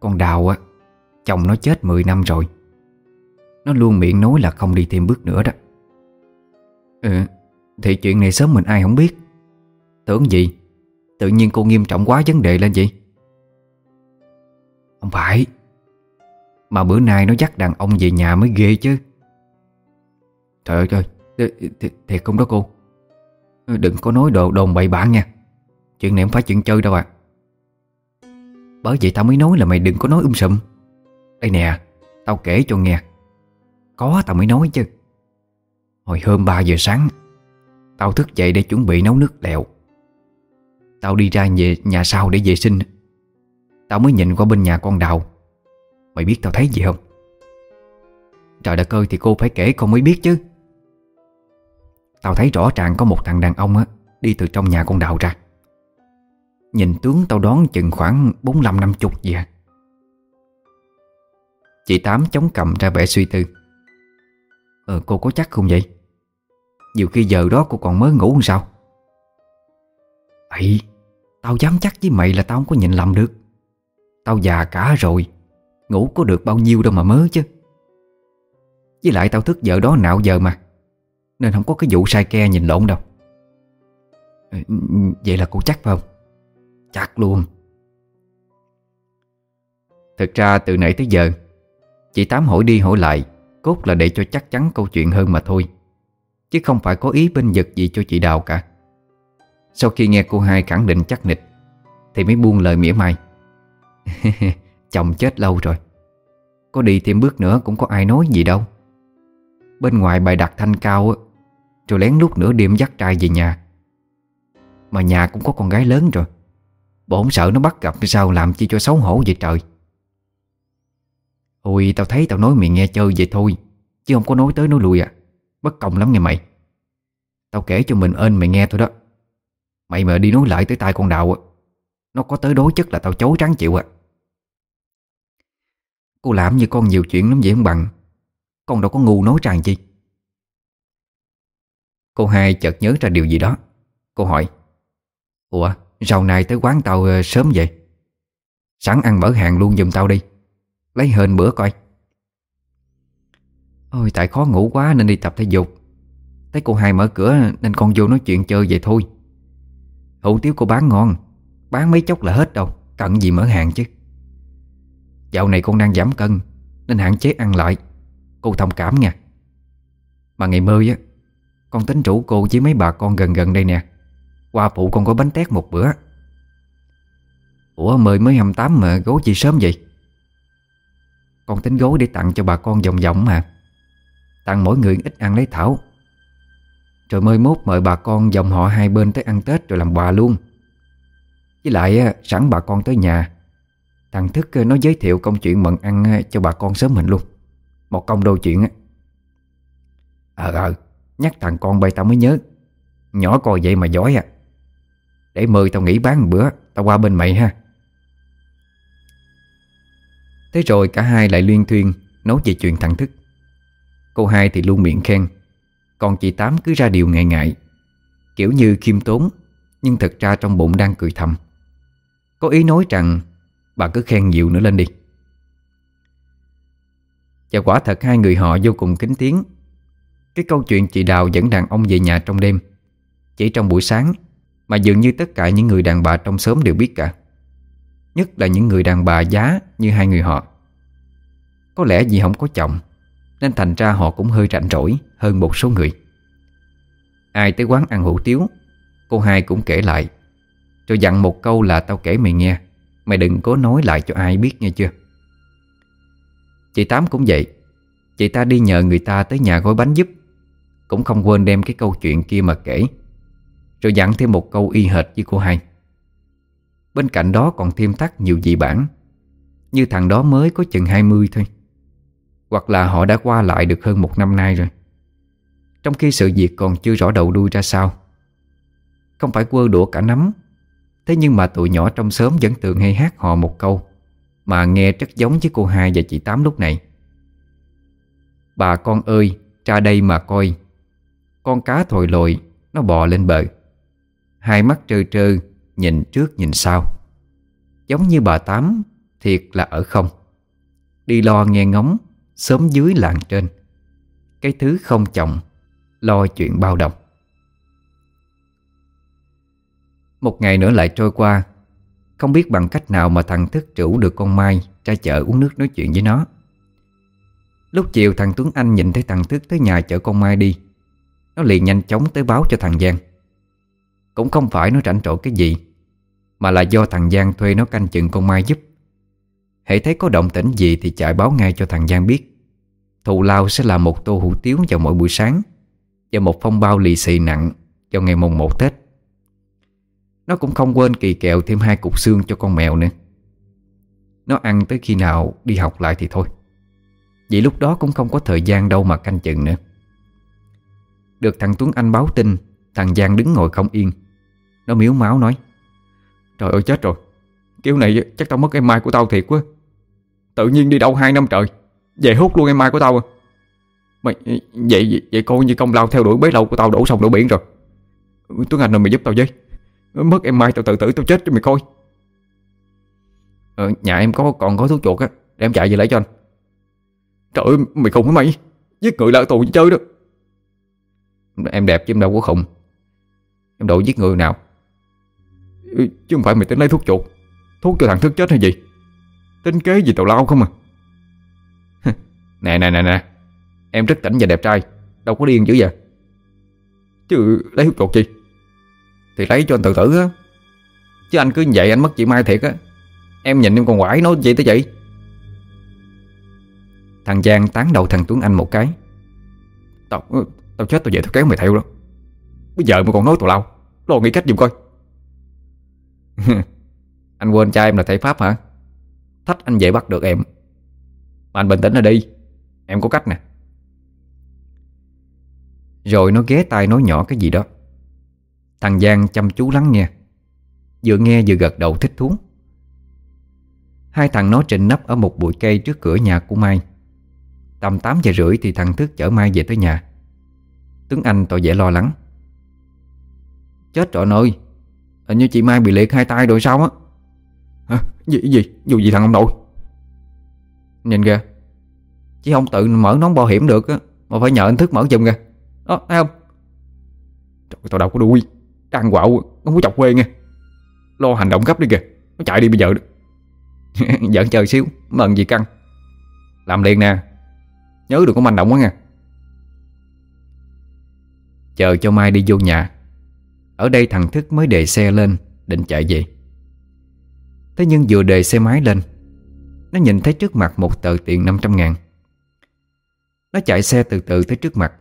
Con Đào á Chồng nó chết 10 năm rồi. Nó luôn miệng nói là không đi thêm bước nữa đó. Ừ Thì chuyện này sớm mình ai không biết. Tưởng gì? Tự nhiên cô nghiêm trọng quá vấn đề lên vậy? Không phải. Mà bữa nay nó dắt đàn ông về nhà mới ghê chứ. Trời ơi Thiệt, thiệt không đó cô? Đừng có nói đồ đồn bậy bạ nha. Chuyện này không phải chuyện chơi đâu à Bởi vậy tao mới nói là mày đừng có nói um sùm. Đây nè, Tao kể cho nghe. Có tao mới nói chứ. Hồi hôm 3 giờ sáng, Tao thức dậy để chuẩn bị nấu nước lẹo Tao đi ra về nhà sau để vệ sinh. Tao mới nhìn qua bên nhà con đào. Mày biết tao thấy gì không? Trời đất ơi, thì cô phải kể con mới biết chứ. Tao thấy rõ ràng có một thằng đàn ông á, Đi từ trong nhà con đào ra. Nhìn tướng tao đoán chừng khoảng 45 năm chục gì à. Chị Tám chống cầm ra vẻ suy tư. Ờ cô có chắc không vậy? Nhiều khi giờ đó cô còn mới ngủ làm sao? Ấy Tao dám chắc với mày là tao không có nhìn lầm được. Tao già cả rồi, Ngủ có được bao nhiêu đâu mà mớ chứ. Với lại tao thức giờ đó nạo giờ mà nên không có cái vụ sai ke nhìn lộn đâu. Ờ, vậy là cô chắc phải không? Chắc luôn. Thực ra từ nãy tới giờ, Chị Tám hỏi đi hỏi lại, Cốt là để cho chắc chắn câu chuyện hơn mà thôi. Chứ không phải có ý bên giật gì cho chị Đào cả. Sau khi nghe cô hai khẳng định chắc nịch, Thì mới buông lời mỉa mai. Chồng chết lâu rồi. Có đi thêm bước nữa cũng có ai nói gì đâu. Bên ngoài bài đặt thanh cao rồi lén lút nửa đêm dắt trai về nhà. Mà nhà cũng có con gái lớn rồi. Bổn sợ nó bắt gặp sao làm chi cho xấu hổ vậy trời. Ôi, tao thấy tao nói mày nghe chơi vậy thôi, Chứ không có nói tới nói lui à. Bất công lắm nghe mày. Tao kể cho mình ơn mày nghe thôi đó. Mày mà đi nói lại tới tai con đạo Nó có tới đối chất là tao chối trắng chịu à. Cô làm như con nhiều chuyện lắm vậy không bằng. Con đâu có ngu nói tràn chi. Cô hai chợt nhớ ra điều gì đó. Cô hỏi, Ủa, rau này tới quán tao ờ, sớm vậy? Sẵn ăn mở hàng luôn giùm tao đi. Lấy hên bữa coi. Ôi, tại khó ngủ quá nên đi tập thể dục. Thấy cô hai mở cửa nên con vô nói chuyện chơi vậy thôi. Hủ tiếu cô bán ngon, Bán mấy chốc là hết đâu, Cần gì mở hàng chứ. Dạo này con đang giảm cân Nên hạn chế ăn lại, Cô thông cảm nha. Mà ngày mơ á con tính rủ cô với mấy bà con gần gần đây nè. Qua phụ con có bánh tét một bữa. Ủa, mời mới 28 mà gấu chị sớm vậy? Con tính gối để tặng cho bà con vòng vòng mà. Tặng mỗi người ít ăn lấy thảo. Rồi mới mốt mời bà con dòng họ hai bên tới ăn Tết rồi làm quà luôn. Với lại sẵn bà con tới nhà. Thằng Thức nó giới thiệu công chuyện mận ăn cho bà con sớm mình luôn. Một công đôi chuyện á. Ờ ờ. Nhắc thằng con bay tao mới nhớ. Nhỏ coi vậy mà giỏi à. Để mời tao nghỉ bán một bữa, Tao qua bên mày ha. Thế rồi cả hai lại liên thuyên Nói về chuyện thằng Thức. Cô hai thì luôn miệng khen, Còn chị Tám cứ ra điều ngại ngại. Kiểu như khiêm tốn, Nhưng thật ra trong bụng đang cười thầm. Có ý nói rằng, Bà cứ khen nhiều nữa lên đi. Và quả thật hai người họ vô cùng kính tiếng cái câu chuyện chị Đào dẫn đàn ông về nhà trong đêm. Chỉ trong buổi sáng Mà dường như tất cả những người đàn bà trong xóm đều biết cả. Nhất là những người đàn bà giá như hai người họ. Có lẽ vì không có chồng, Nên thành ra họ cũng hơi rảnh rỗi hơn một số người. Ai tới quán ăn hủ tiếu, Cô hai cũng kể lại, Rồi dặn một câu là tao kể mày nghe, Mày đừng có nói lại cho ai biết nghe chưa? Chị Tám cũng vậy, Chị ta đi nhờ người ta tới nhà gói bánh giúp. Cũng không quên đem cái câu chuyện kia mà kể. Rồi dặn thêm một câu y hệt với cô hai. Bên cạnh đó còn thêm thắt nhiều dị bản. Như thằng đó mới có chừng 20 thôi. Hoặc là họ đã qua lại được hơn một năm nay rồi. Trong khi sự việc còn chưa rõ đầu đuôi ra sao. Không phải quơ đũa cả nắm. Thế nhưng mà tụi nhỏ trong xóm vẫn thường hay hát họ một câu Mà nghe rất giống với cô hai và chị Tám lúc này. Bà con ơi, ra đây mà coi. Con cá thồi lồi, nó bò lên bờ. Hai mắt trơ trơ, nhìn trước nhìn sau. Giống như bà Tám, thiệt là ở không. Đi lo nghe ngóng, sớm dưới làng trên. Cái thứ không trọng lo chuyện bao đồng. Một ngày nữa lại trôi qua Không biết bằng cách nào mà thằng Thức trữ được con Mai ra chợ uống nước nói chuyện với nó. Lúc chiều thằng Tuấn Anh nhìn thấy thằng Thức tới nhà chở con Mai đi nó liền nhanh chóng tới báo cho thằng Giang. Cũng không phải nó rảnh rỗi cái gì, Mà là do thằng Giang thuê nó canh chừng con Mai giúp. Hãy thấy có động tĩnh gì thì chạy báo ngay cho thằng Giang biết. Thù lao sẽ là một tô hủ tiếu vào mỗi buổi sáng, Và một phong bao lì xì nặng Vào ngày mùng 1 Tết. Nó cũng không quên kỳ kẹo thêm hai cục xương cho con mèo nữa. Nó ăn tới khi nào đi học lại thì thôi. Vì lúc đó cũng không có thời gian đâu mà canh chừng nữa. Được thằng Tuấn Anh báo tin Thằng Giang đứng ngồi không yên. Nó miếu máu nói Trời ơi chết rồi. Kiểu này chắc tao mất em mai của tao thiệt quá. Tự nhiên đi đâu hai năm trời Về hút luôn em mai của tao à. Mày, vậy, vậy, vậy coi như công lao theo đuổi bấy lâu của tao đổ sông đổ biển rồi. Tuấn Anh rồi mày giúp tao với. Mất em mai tao tự tử tao chết cho mày coi. Ờ, Nhà em có còn có thuốc chuột á Để em chạy về lấy cho anh. Trời ơi mày khùng hả mày Giết người là tù chơi đó. Em đẹp chứ em đâu có khùng. Em độ giết người nào. Ừ, chứ không phải mày tính lấy thuốc chuột, Thuốc cho thằng thức chết hay gì? Tính kế gì tào lao không à? Nè nè nè nè. Em rất tỉnh và đẹp trai, Đâu có điên dữ vậy. Chứ lấy thuốc chuột gì Thì lấy cho anh tự tử á. Chứ anh cứ như vậy anh mất chị Mai thiệt á. Em nhìn em còn quải nói gì tới vậy? Thằng Giang tán đầu thằng Tuấn Anh một cái. Tao tao chết tao về tao kéo mày theo đó. Bây giờ mà còn nói tào lao, Lo nghĩ cách giùm coi. Anh quên cha em là thầy Pháp hả? Thách anh dễ bắt được em. Mà anh bình tĩnh là đi Em có cách nè. Rồi nó ghé tai nói nhỏ cái gì đó. Thằng Giang chăm chú lắng nghe. Vừa nghe vừa gật đầu thích thú. Hai thằng nó trình nấp ở một bụi cây trước cửa nhà của Mai. Tầm 8 giờ rưỡi thì thằng Thức chở Mai về tới nhà. Tuấn Anh tỏ vẻ lo lắng. Chết rồi ơi. Hình như chị Mai bị liệt hai tay rồi sao á? Hả? Gì gì? Dù gì thằng ông nội? Nhìn kìa. Chị không tự mở nón bảo hiểm được á, Mà phải nhờ anh Thức mở giùm kìa. Đó thấy không? Trời tao đâu có đuôi. Đang quạo, Không có chọc quê nghe. Lo hành động gấp đi kìa. Nó chạy đi bây giờ Giỡn chờ xíu Mần gì căng. Làm liền nè. Nhớ đừng có manh động quá nha Chờ cho Mai đi vô nhà. Ở đây thằng Thức mới đề xe lên, Định chạy về. Thế nhưng vừa đề xe máy lên, Nó nhìn thấy trước mặt một tờ tiền 500 ngàn. Nó chạy xe từ từ tới trước mặt,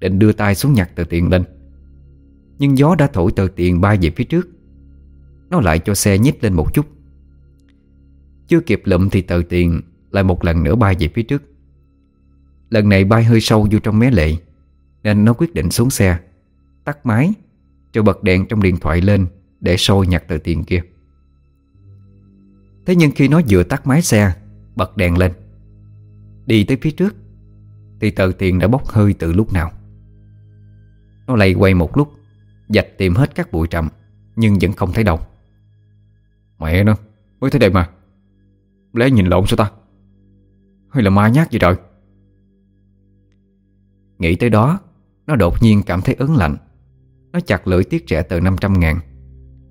Định đưa tay xuống nhặt tờ tiền lên. Nhưng gió đã thổi tờ tiền bay về phía trước. Nó lại cho xe nhích lên một chút. Chưa kịp lụm thì tờ tiền Lại một lần nữa bay về phía trước. Lần này bay hơi sâu vô trong mé lệ. Nên nó quyết định xuống xe. Tắt máy Rồi bật đèn trong điện thoại lên Để sôi nhặt tờ tiền kia. Thế nhưng khi nó vừa tắt máy xe, Bật đèn lên. Đi tới phía trước, Thì tờ tiền đã bốc hơi từ lúc nào. Nó lay quay một lúc, Dạch tìm hết các bụi trầm, Nhưng vẫn không thấy đâu. Mẹ nó, Mới thấy đây mà. Lẽ nhìn lộn sao ta? Hay là ma nhát gì trời? Nghĩ tới đó nó đột nhiên cảm thấy ớn lạnh. Nó chặt lưỡi tiết rẻ tờ 500 ngàn,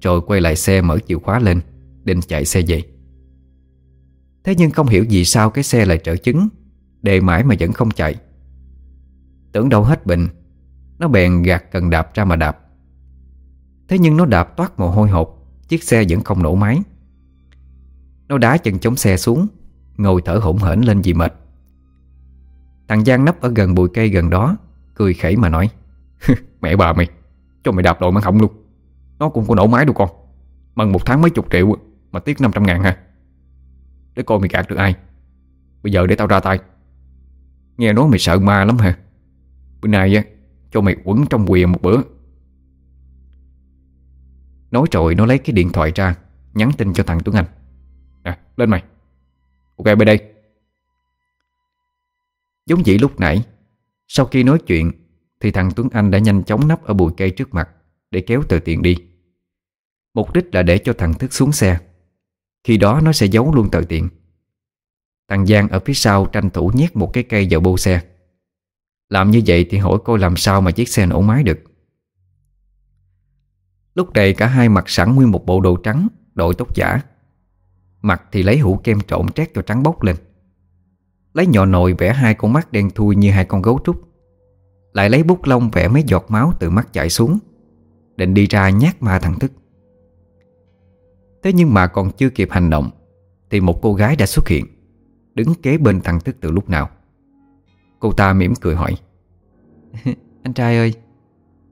Rồi quay lại xe mở chìa khóa lên, Định chạy xe về. Thế nhưng không hiểu vì sao cái xe lại trở chứng Đề mãi mà vẫn không chạy. Tưởng đâu hết bệnh, Nó bèn gạt cần đạp ra mà đạp. Thế nhưng nó đạp toát mồ hôi hột, Chiếc xe vẫn không nổ máy. Nó đá chân chống xe xuống, Ngồi thở hổn hển lên vì mệt. Thằng Giang nấp ở gần bụi cây gần đó Cười khẩy mà nói Mẹ bà mày, Cho mày đạp đội mà không luôn. Nó cũng có nổ máy đâu con. Mần một tháng mấy chục triệu Mà tiếc 500 ngàn ha. Để coi mày gạt được ai. Bây giờ để tao ra tay. Nghe nói mày sợ ma lắm hả? Bữa nay á, Cho mày quấn trong quyền một bữa. Nói rồi nó lấy cái điện thoại ra, Nhắn tin cho thằng Tuấn Anh. Nè, lên mày. Ok bên đây. Giống vậy lúc nãy sau khi nói chuyện, Thì thằng Tuấn Anh đã nhanh chóng nấp ở bụi cây trước mặt Để kéo tờ tiền đi. Mục đích là để cho thằng Thức xuống xe. Khi đó nó sẽ giấu luôn tờ tiền. Thằng Giang ở phía sau tranh thủ nhét một cái cây vào bô xe. Làm như vậy thì hỏi coi làm sao mà chiếc xe nổ máy được. Lúc này cả hai mặc sẵn nguyên một bộ đồ trắng, Đội tóc giả. Mặt thì lấy hũ kem trộn trét cho trắng bốc lên. Lấy nhỏ nồi vẽ hai con mắt đen thui như hai con gấu trúc. Lại lấy bút lông vẽ mấy giọt máu từ mắt chảy xuống, Định đi ra nhát ma thằng Thức. Thế nhưng mà còn chưa kịp hành động, Thì một cô gái đã xuất hiện, Đứng kế bên thằng Thức từ lúc nào. Cô ta mỉm cười hỏi, Anh trai ơi,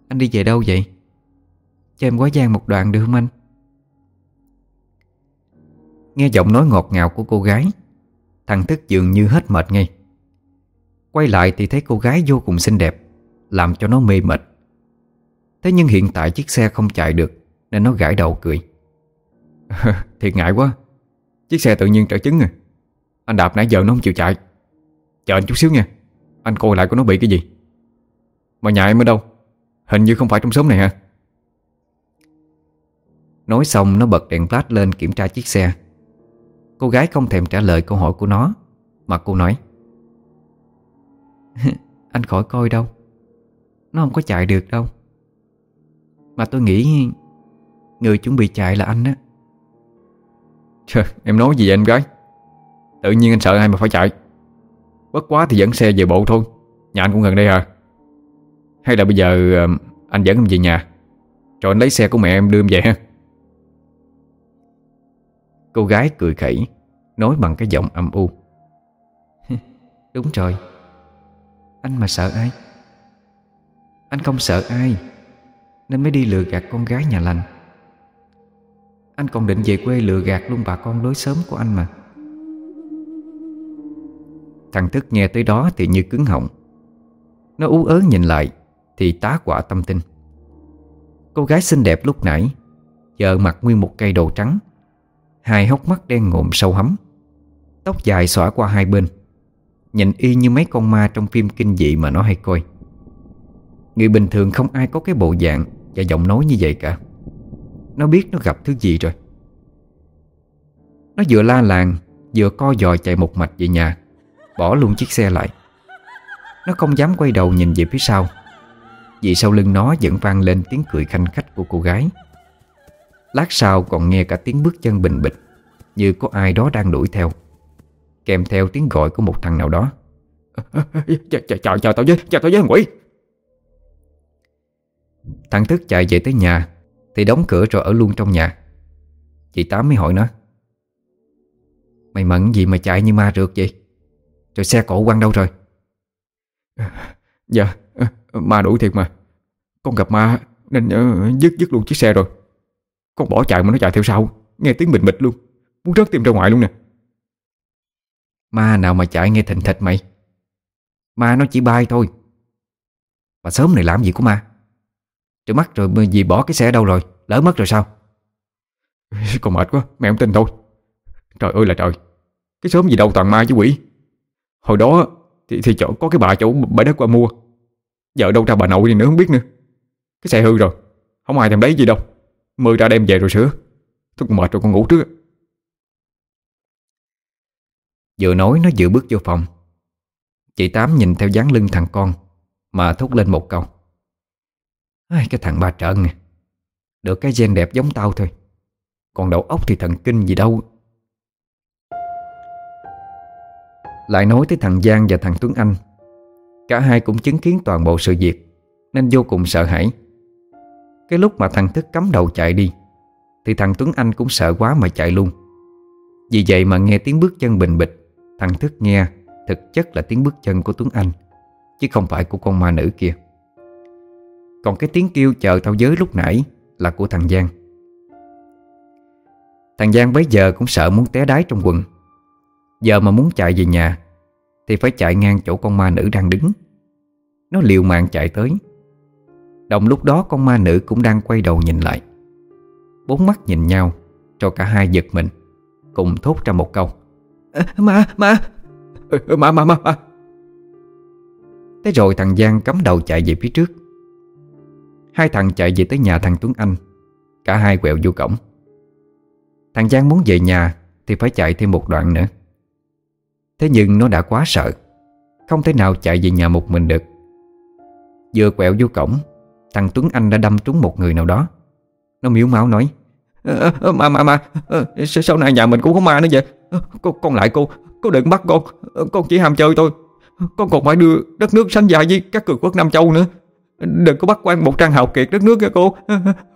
Anh đi về đâu vậy? Cho em quá gian một đoạn được không anh? Nghe giọng nói ngọt ngào của cô gái Thằng Thức dường như hết mệt ngay. Quay lại thì thấy cô gái vô cùng xinh đẹp, Làm cho nó mê mệt. Thế nhưng hiện tại chiếc xe không chạy được, Nên nó gãi đầu cười. Thiệt ngại quá, Chiếc xe tự nhiên trở chứng à. Anh đạp nãy giờ nó không chịu chạy. Chờ anh chút xíu nha, Anh coi lại có nó bị cái gì. Mà nhà em ở đâu? Hình như không phải trong xóm này hả? Nói xong, nó bật đèn flash lên kiểm tra chiếc xe. Cô gái không thèm trả lời câu hỏi của nó Mà cô nói Anh khỏi coi đâu Nó không có chạy được đâu. Mà tôi nghĩ Người chuẩn bị chạy là anh á. Trời, em nói gì vậy em gái? Tự nhiên anh sợ ai mà phải chạy. Bất quá thì dẫn xe về bộ thôi Nhà anh cũng gần đây à. Hay là bây giờ ờ, anh dẫn em về nhà Rồi anh lấy xe của mẹ em đưa em về ha? Cô gái cười khẩy Nói bằng cái giọng âm u. Đúng rồi. Anh mà sợ ai? Anh không sợ ai Nên mới đi lừa gạt con gái nhà lành. Anh còn định về quê lừa gạt luôn bà con lối sớm của anh mà. Thằng Thức nghe tới đó thì như cứng họng. Nó ú ớ nhìn lại Thì tá quả tâm tinh. Cô gái xinh đẹp lúc nãy Giờ mặc nguyên một cây đồ trắng Hai hốc mắt đen ngộm sâu hắm. Tóc dài xõa qua hai bên. Nhìn y như mấy con ma trong phim kinh dị mà nó hay coi. Người bình thường không ai có cái bộ dạng Và giọng nói như vậy cả. Nó biết nó gặp thứ gì rồi. Nó vừa la làng, Vừa co giò chạy một mạch về nhà, Bỏ luôn chiếc xe lại. Nó không dám quay đầu nhìn về phía sau, Vì sau lưng nó vẫn vang lên tiếng cười khanh khách của cô gái. Lát sau còn nghe cả tiếng bước chân bình bịch Như có ai đó đang đuổi theo. Kèm theo tiếng gọi của một thằng nào đó. Chào, chào, chào tao với, chào tao với thằng quỷ. Thằng Thức chạy về tới nhà Thì đóng cửa rồi ở luôn trong nhà. Chị Tám mới hỏi nó. Mày mận gì mà chạy như ma rượt vậy? Rồi xe cổ quăng đâu rồi? Dạ Ma đuổi thiệt mà. Con gặp ma nên uh, dứt dứt luôn chiếc xe rồi Con bỏ chạy mà nó chạy theo sau. Nghe tiếng bình bịch luôn. Muốn rớt tim ra ngoài luôn nè. Ma nào mà chạy nghe thình thịch mày. Ma nó chỉ bay thôi. Mà sớm này làm gì của ma? Trời mắt rồi gì bỏ cái xe đâu rồi? Lỡ mất rồi sao? Còn mệt quá mẹ không tin thôi. Trời ơi là trời. Cái sớm gì đâu toàn ma chứ quỷ. Hồi đó thì, thì chỗ có cái bà chỗ bãi đất qua mua. Giờ đâu ra bà nội đi nữa không biết nữa. Cái xe hư rồi. Không ai thèm lấy gì đâu Mưa ra đem về rồi sửa Tôi cũng mệt rồi con ngủ trước. Vừa nói nó vừa bước vô phòng. Chị Tám nhìn theo dáng lưng thằng con Mà thúc lên một câu. Ai, Cái thằng ba trợn này. Được cái gen đẹp giống tao thôi. Còn đầu óc thì thần kinh gì đâu. Lại nói tới thằng Giang và thằng Tuấn Anh. Cả hai cũng chứng kiến toàn bộ sự việc Nên vô cùng sợ hãi. Cái lúc mà thằng Thức cắm đầu chạy đi, Thì thằng Tuấn Anh cũng sợ quá mà chạy luôn. Vì vậy mà nghe tiếng bước chân bình bịch, Thằng Thức nghe, Thực chất là tiếng bước chân của Tuấn Anh, Chứ không phải của con ma nữ kia. Còn cái tiếng kêu chờ tao giới lúc nãy Là của thằng Giang. Thằng Giang bấy giờ cũng sợ muốn té đái trong quần. Giờ mà muốn chạy về nhà, Thì phải chạy ngang chỗ con ma nữ đang đứng. Nó liều mạng chạy tới. Đồng lúc đó con ma nữ cũng đang quay đầu nhìn lại. Bốn mắt nhìn nhau Cho cả hai giật mình Cùng thốt ra một câu. À, Ma, ma Ma, ma, ma, ma. Thế rồi thằng Giang cắm đầu chạy về phía trước. Hai thằng chạy về tới nhà thằng Tuấn Anh Cả hai quẹo vô cổng. Thằng Giang muốn về nhà Thì phải chạy thêm một đoạn nữa. Thế nhưng nó đã quá sợ Không thể nào chạy về nhà một mình được. Vừa quẹo vô cổng Thằng Tuấn Anh đã đâm trúng một người nào đó. Nó miếu máu nói à, Mà mà mà Sau này nhà mình cũng có ma nữa vậy. Con, con lại cô Cô đừng bắt con. Con chỉ ham chơi thôi. Con còn phải đưa đất nước sánh dài với các cường quốc Nam Châu nữa. Đừng có bắt quan một trang hào kiệt đất nước nha cô.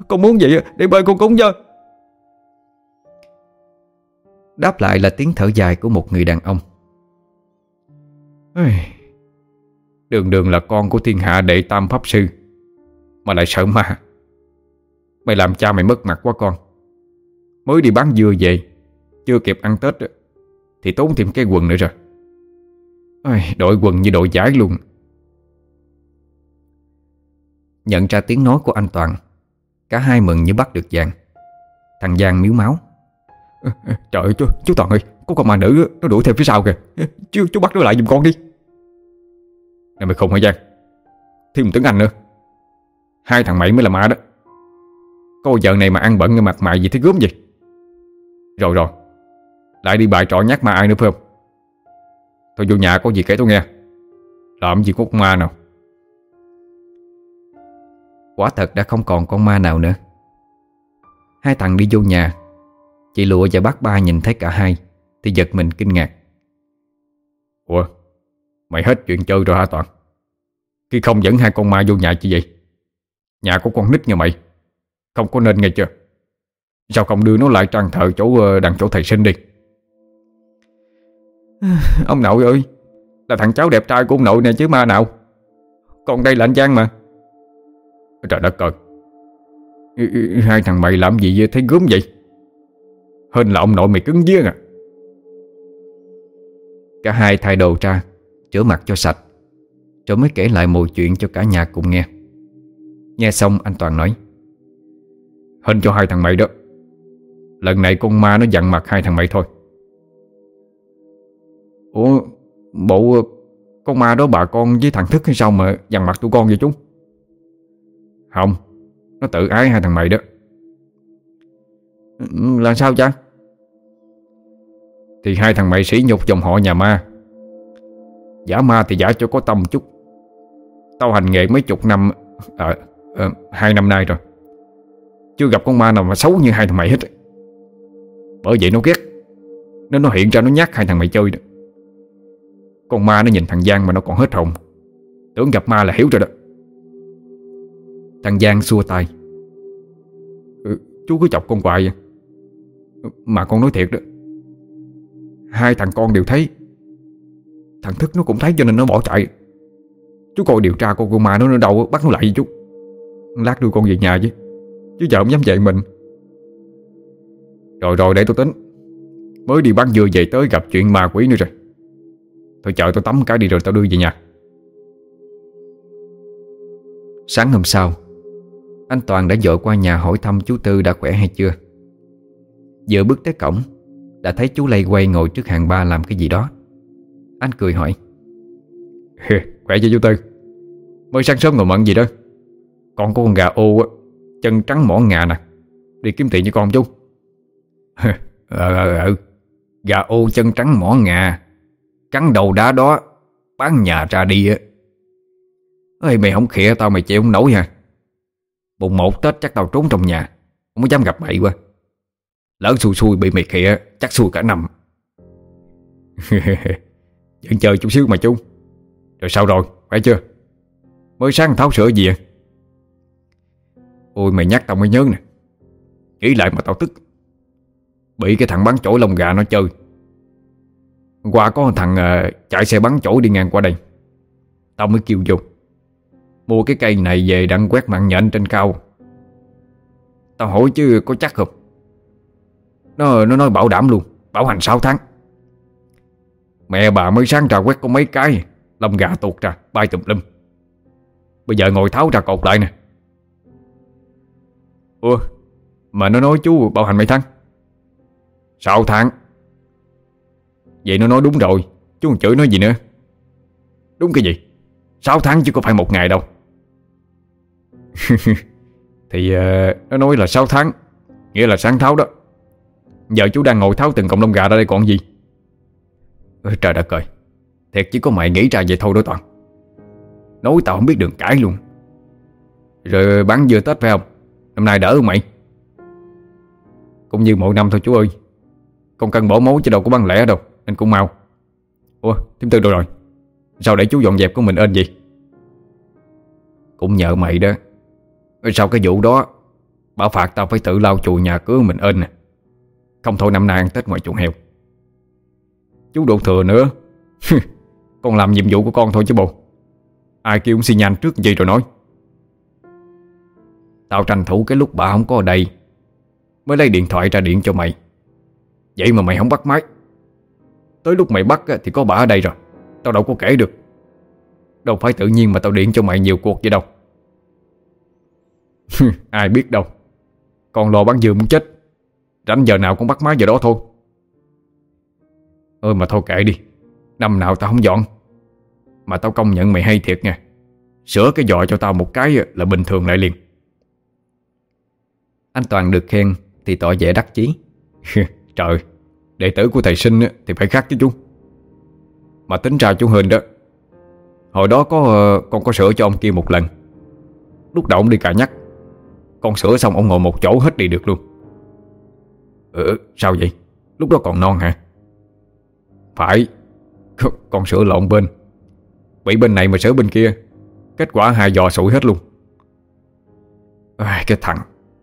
Con muốn vậy để bơi con cúng cho. Đáp lại là tiếng thở dài của một người đàn ông. Đường đường là con của thiên hạ đệ tam pháp sư. Mà lại sợ ma. Mày làm cha mày mất mặt quá con. Mới đi bán dưa về Chưa kịp ăn Tết Thì tốn thêm cái quần nữa rồi. Đội quần như đội giải luôn. Nhận ra tiếng nói của anh Toàn Cả hai mừng như bắt được vàng. Thằng Giang miếu máu. Trời ơi chú, chú Toàn ơi Có con ma nữ nó đuổi theo phía sau kìa. Chú, chú bắt nó lại giùm con đi. Này mày không hả Giang? Thêm một tiếng Anh nữa. Hai thằng mày mới là ma đó. Cô vợ này mà ăn bận mặt mày gì thế gớm gì Rồi rồi. Lại đi bài trọ nhắc ma ai nữa phải không? Thôi vô nhà có gì kể tôi nghe. Làm gì có con ma nào. Quả thật đã không còn con ma nào nữa. Hai thằng đi vô nhà. Chị Lụa và bác ba nhìn thấy cả hai, Thì giật mình kinh ngạc. Ủa, Mày hết chuyện chơi rồi hả Toàn? Khi không dẫn hai con ma vô nhà chứ vậy Nhà của con nít như mày. Không có nên nghe chưa? Sao không đưa nó lại trang thờ chỗ ờ, đằng chỗ thầy sinh đi? Ông nội ơi Là thằng cháu đẹp trai của ông nội nè chứ ma nào. Còn đây là anh Giang mà. Trời đất ơi. Hai thằng mày làm gì thấy gớm vậy? Hơn là ông nội mày cứng dứa à. Cả hai thay đồ ra Rửa mặt cho sạch. Rồi mới kể lại mọi chuyện cho cả nhà cùng nghe Nghe xong anh Toàn nói Hình cho hai thằng mày đó. Lần này con ma nó dặn mặt hai thằng mày thôi. Ủa Bộ Con ma đó bà con với thằng Thức hay sao mà dặn mặt tụi con vậy chú? Không Nó tự ái hai thằng mày đó. Là sao cha? Thì hai thằng mày sỉ nhục dòng họ nhà ma. Giả ma thì giả cho có tâm chút. Tao hành nghề mấy chục năm à, à, Hai năm nay rồi. Chưa gặp con ma nào mà xấu như hai thằng mày hết Bởi vậy nó ghét. Nên nó hiện ra nó nhát hai thằng mày chơi đó. Con ma nó nhìn thằng Giang mà nó còn hết hồn. Tưởng gặp ma là hiểu rồi đó. Thằng Giang xua tay. Ừ, Chú cứ chọc con hoài à. Mà con nói thiệt đó. Hai thằng con đều thấy. Thằng Thức nó cũng thấy cho nên nó bỏ chạy. Chú coi điều tra con con ma nó ở đâu Bắt nó lại chú. Lát đưa con về nhà chứ Chứ giờ không dám dậy mình. Rồi rồi, để tôi tính. Mới đi bán dừa về tới gặp chuyện ma quỷ nữa rồi. Thôi chờ tôi tắm cái đi rồi tao đưa về nhà. Sáng hôm sau, Anh Toàn đã dội qua nhà hỏi thăm chú Tư đã khỏe hay chưa. Vừa bước tới cổng, Đã thấy chú lây quay ngồi trước hàng ba làm cái gì đó. Anh cười hỏi. Khỏe chưa chú Tư? Mới sáng sớm ngồi mận gì đó. Con có con gà ô Chân trắng mỏ ngà nè. Đi kiếm tiền cho con chú. Ờ, ờ, ờ, ờ, Gà ô chân trắng mỏ ngà. Cắn đầu đá đó Bán nhà ra đi á. Ê mày không khịa tao mày chịu không nổi hả? Bụng một Tết chắc tao trốn trong nhà Không có dám gặp mày quá. Lỡ xui xui bị mày khịa Chắc xui cả năm. Vẫn chơi chút xíu mà chú. Rồi sao rồi, phải chưa? Mới sáng tháo sữa gì à? Ôi mày nhắc tao mới nhớ nè. Nghĩ lại mà tao tức. Bị cái thằng bắn chỗ lông gà nó chơi. Qua có thằng uh, chạy xe bắn chỗ đi ngang qua đây. Tao mới kêu vô. Mua cái cây này về đặng quét mặn nhện trên cao. Tao hỏi chứ có chắc không? Nó nó nói bảo đảm luôn Bảo hành 6 tháng. Mẹ bà mới sáng ra quét có mấy cái Lông gà tuột ra bay tùm lum. Bây giờ ngồi tháo ra cột lại nè. Ủa Mà nó nói chú bảo hành mấy tháng 6 tháng Vậy nó nói đúng rồi Chú còn chửi nói gì nữa? Đúng cái gì? 6 tháng chứ có phải một ngày đâu. Thì uh, nó nói là 6 tháng Nghĩa là sáng tháo đó. Giờ chú đang ngồi tháo từng cọng lông gà ra đây còn gì? Ôi, Trời đất ơi Thiệt chỉ có mày nghĩ ra vậy thôi đó Toàn. Nói tao không biết đường cãi luôn. Rồi bán dưa Tết phải không? Năm nay đỡ không mày? Cũng như mỗi năm thôi chú ơi. Không cần bỏ máu chứ đâu có bán lẻ đâu, Nên cũng mau. Ủa, thím tư đâu rồi? Sao để chú dọn dẹp của mình ên gì Cũng nhờ mày đó. Sao cái vụ đó Bảo phạt tao phải tự lau chùi nhà cửa mình ên nè Không thôi năm nay ăn Tết ngoài chuồng heo. Chú đồ thừa nữa. Con làm nhiệm vụ của con thôi chứ bộ. Ai kêu cũng xin nhanh trước gì rồi nói. Tao tranh thủ cái lúc bà không có ở đây. Mới lấy điện thoại ra điện cho mày. Vậy mà mày không bắt máy. Tới lúc mày bắt thì có bà ở đây rồi. Tao đâu có kể được. Đâu phải tự nhiên mà tao điện cho mày nhiều cuộc vậy đâu. Ai biết đâu. Còn lò bán dừa muốn chết. Rảnh giờ nào cũng bắt máy giờ đó thôi. Ôi mà thôi kệ đi. Năm nào tao không dọn. Mà tao công nhận mày hay thiệt nha. Sửa cái giò cho tao một cái là bình thường lại liền. Anh Toàn được khen Thì tỏ vẻ đắc chí. Trời Đệ tử của thầy sinh thì phải khác chứ chú. Mà tính ra chú Hình đó Hồi đó có ờ, con có sửa cho ông kia một lần. Lúc đầu ông đi cà nhắc Con sửa xong ông ngồi một chỗ hết đi được luôn. Ừ sao vậy? Lúc đó còn non hả? Phải Con sửa lộn bên. Bị bên này mà sửa bên kia Kết quả hai giò sụi hết luôn. À, Cái thằng.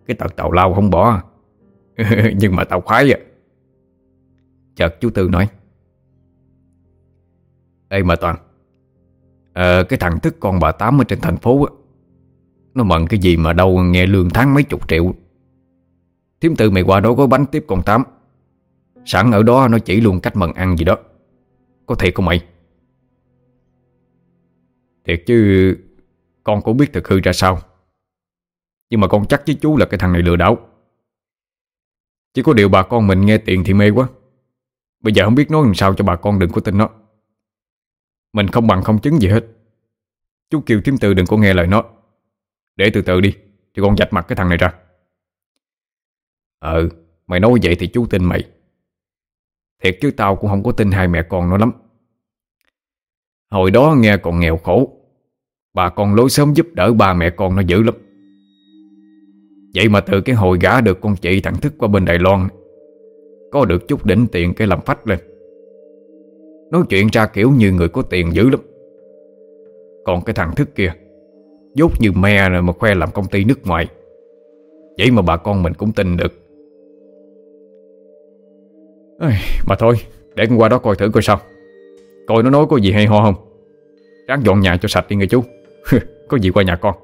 Cái tật tào lao không bỏ. Nhưng mà tao khoái à. Chợt chú Tư nói. Ê mà Toàn à, Cái thằng thức con bà Tám ở trên thành phố á Nó mận cái gì mà đâu nghe lương tháng mấy chục triệu. Thiếm tư mày qua đó có bánh tiếp con Tám. Sẵn ở đó nó chỉ luôn cách mần ăn gì đó. Có thiệt không mày? Thiệt chứ Con cũng biết thực hư ra sao. Nhưng mà con chắc với chú là cái thằng này lừa đảo. Chỉ có điều bà con mình nghe tiền thì mê quá. Bây giờ không biết nói làm sao cho bà con đừng có tin nó. Mình không bằng không chứng gì hết. Chú kiều thím tư đừng có nghe lời nó. Để từ từ đi, Thì con dạch mặt cái thằng này ra. Ừ Mày nói vậy thì chú tin mày. Thiệt chứ tao cũng không có tin hai mẹ con nó lắm. Hồi đó nghe còn nghèo khổ. Bà con lối sớm giúp đỡ ba mẹ con nó dữ lắm. Vậy mà từ cái hồi gã được con chị thằng Thức qua bên Đài Loan, Có được chút đỉnh tiền cái làm phách lên. Nói chuyện ra kiểu như người có tiền dữ lắm. Còn cái thằng Thức kia, Dốt như me rồi mà khoe làm công ty nước ngoài. Vậy mà bà con mình cũng tin được. Mà thôi, Để con qua đó coi thử coi sao. Coi nó nói có gì hay ho không. Ráng dọn nhà cho sạch đi người chú. Có gì qua nhà con.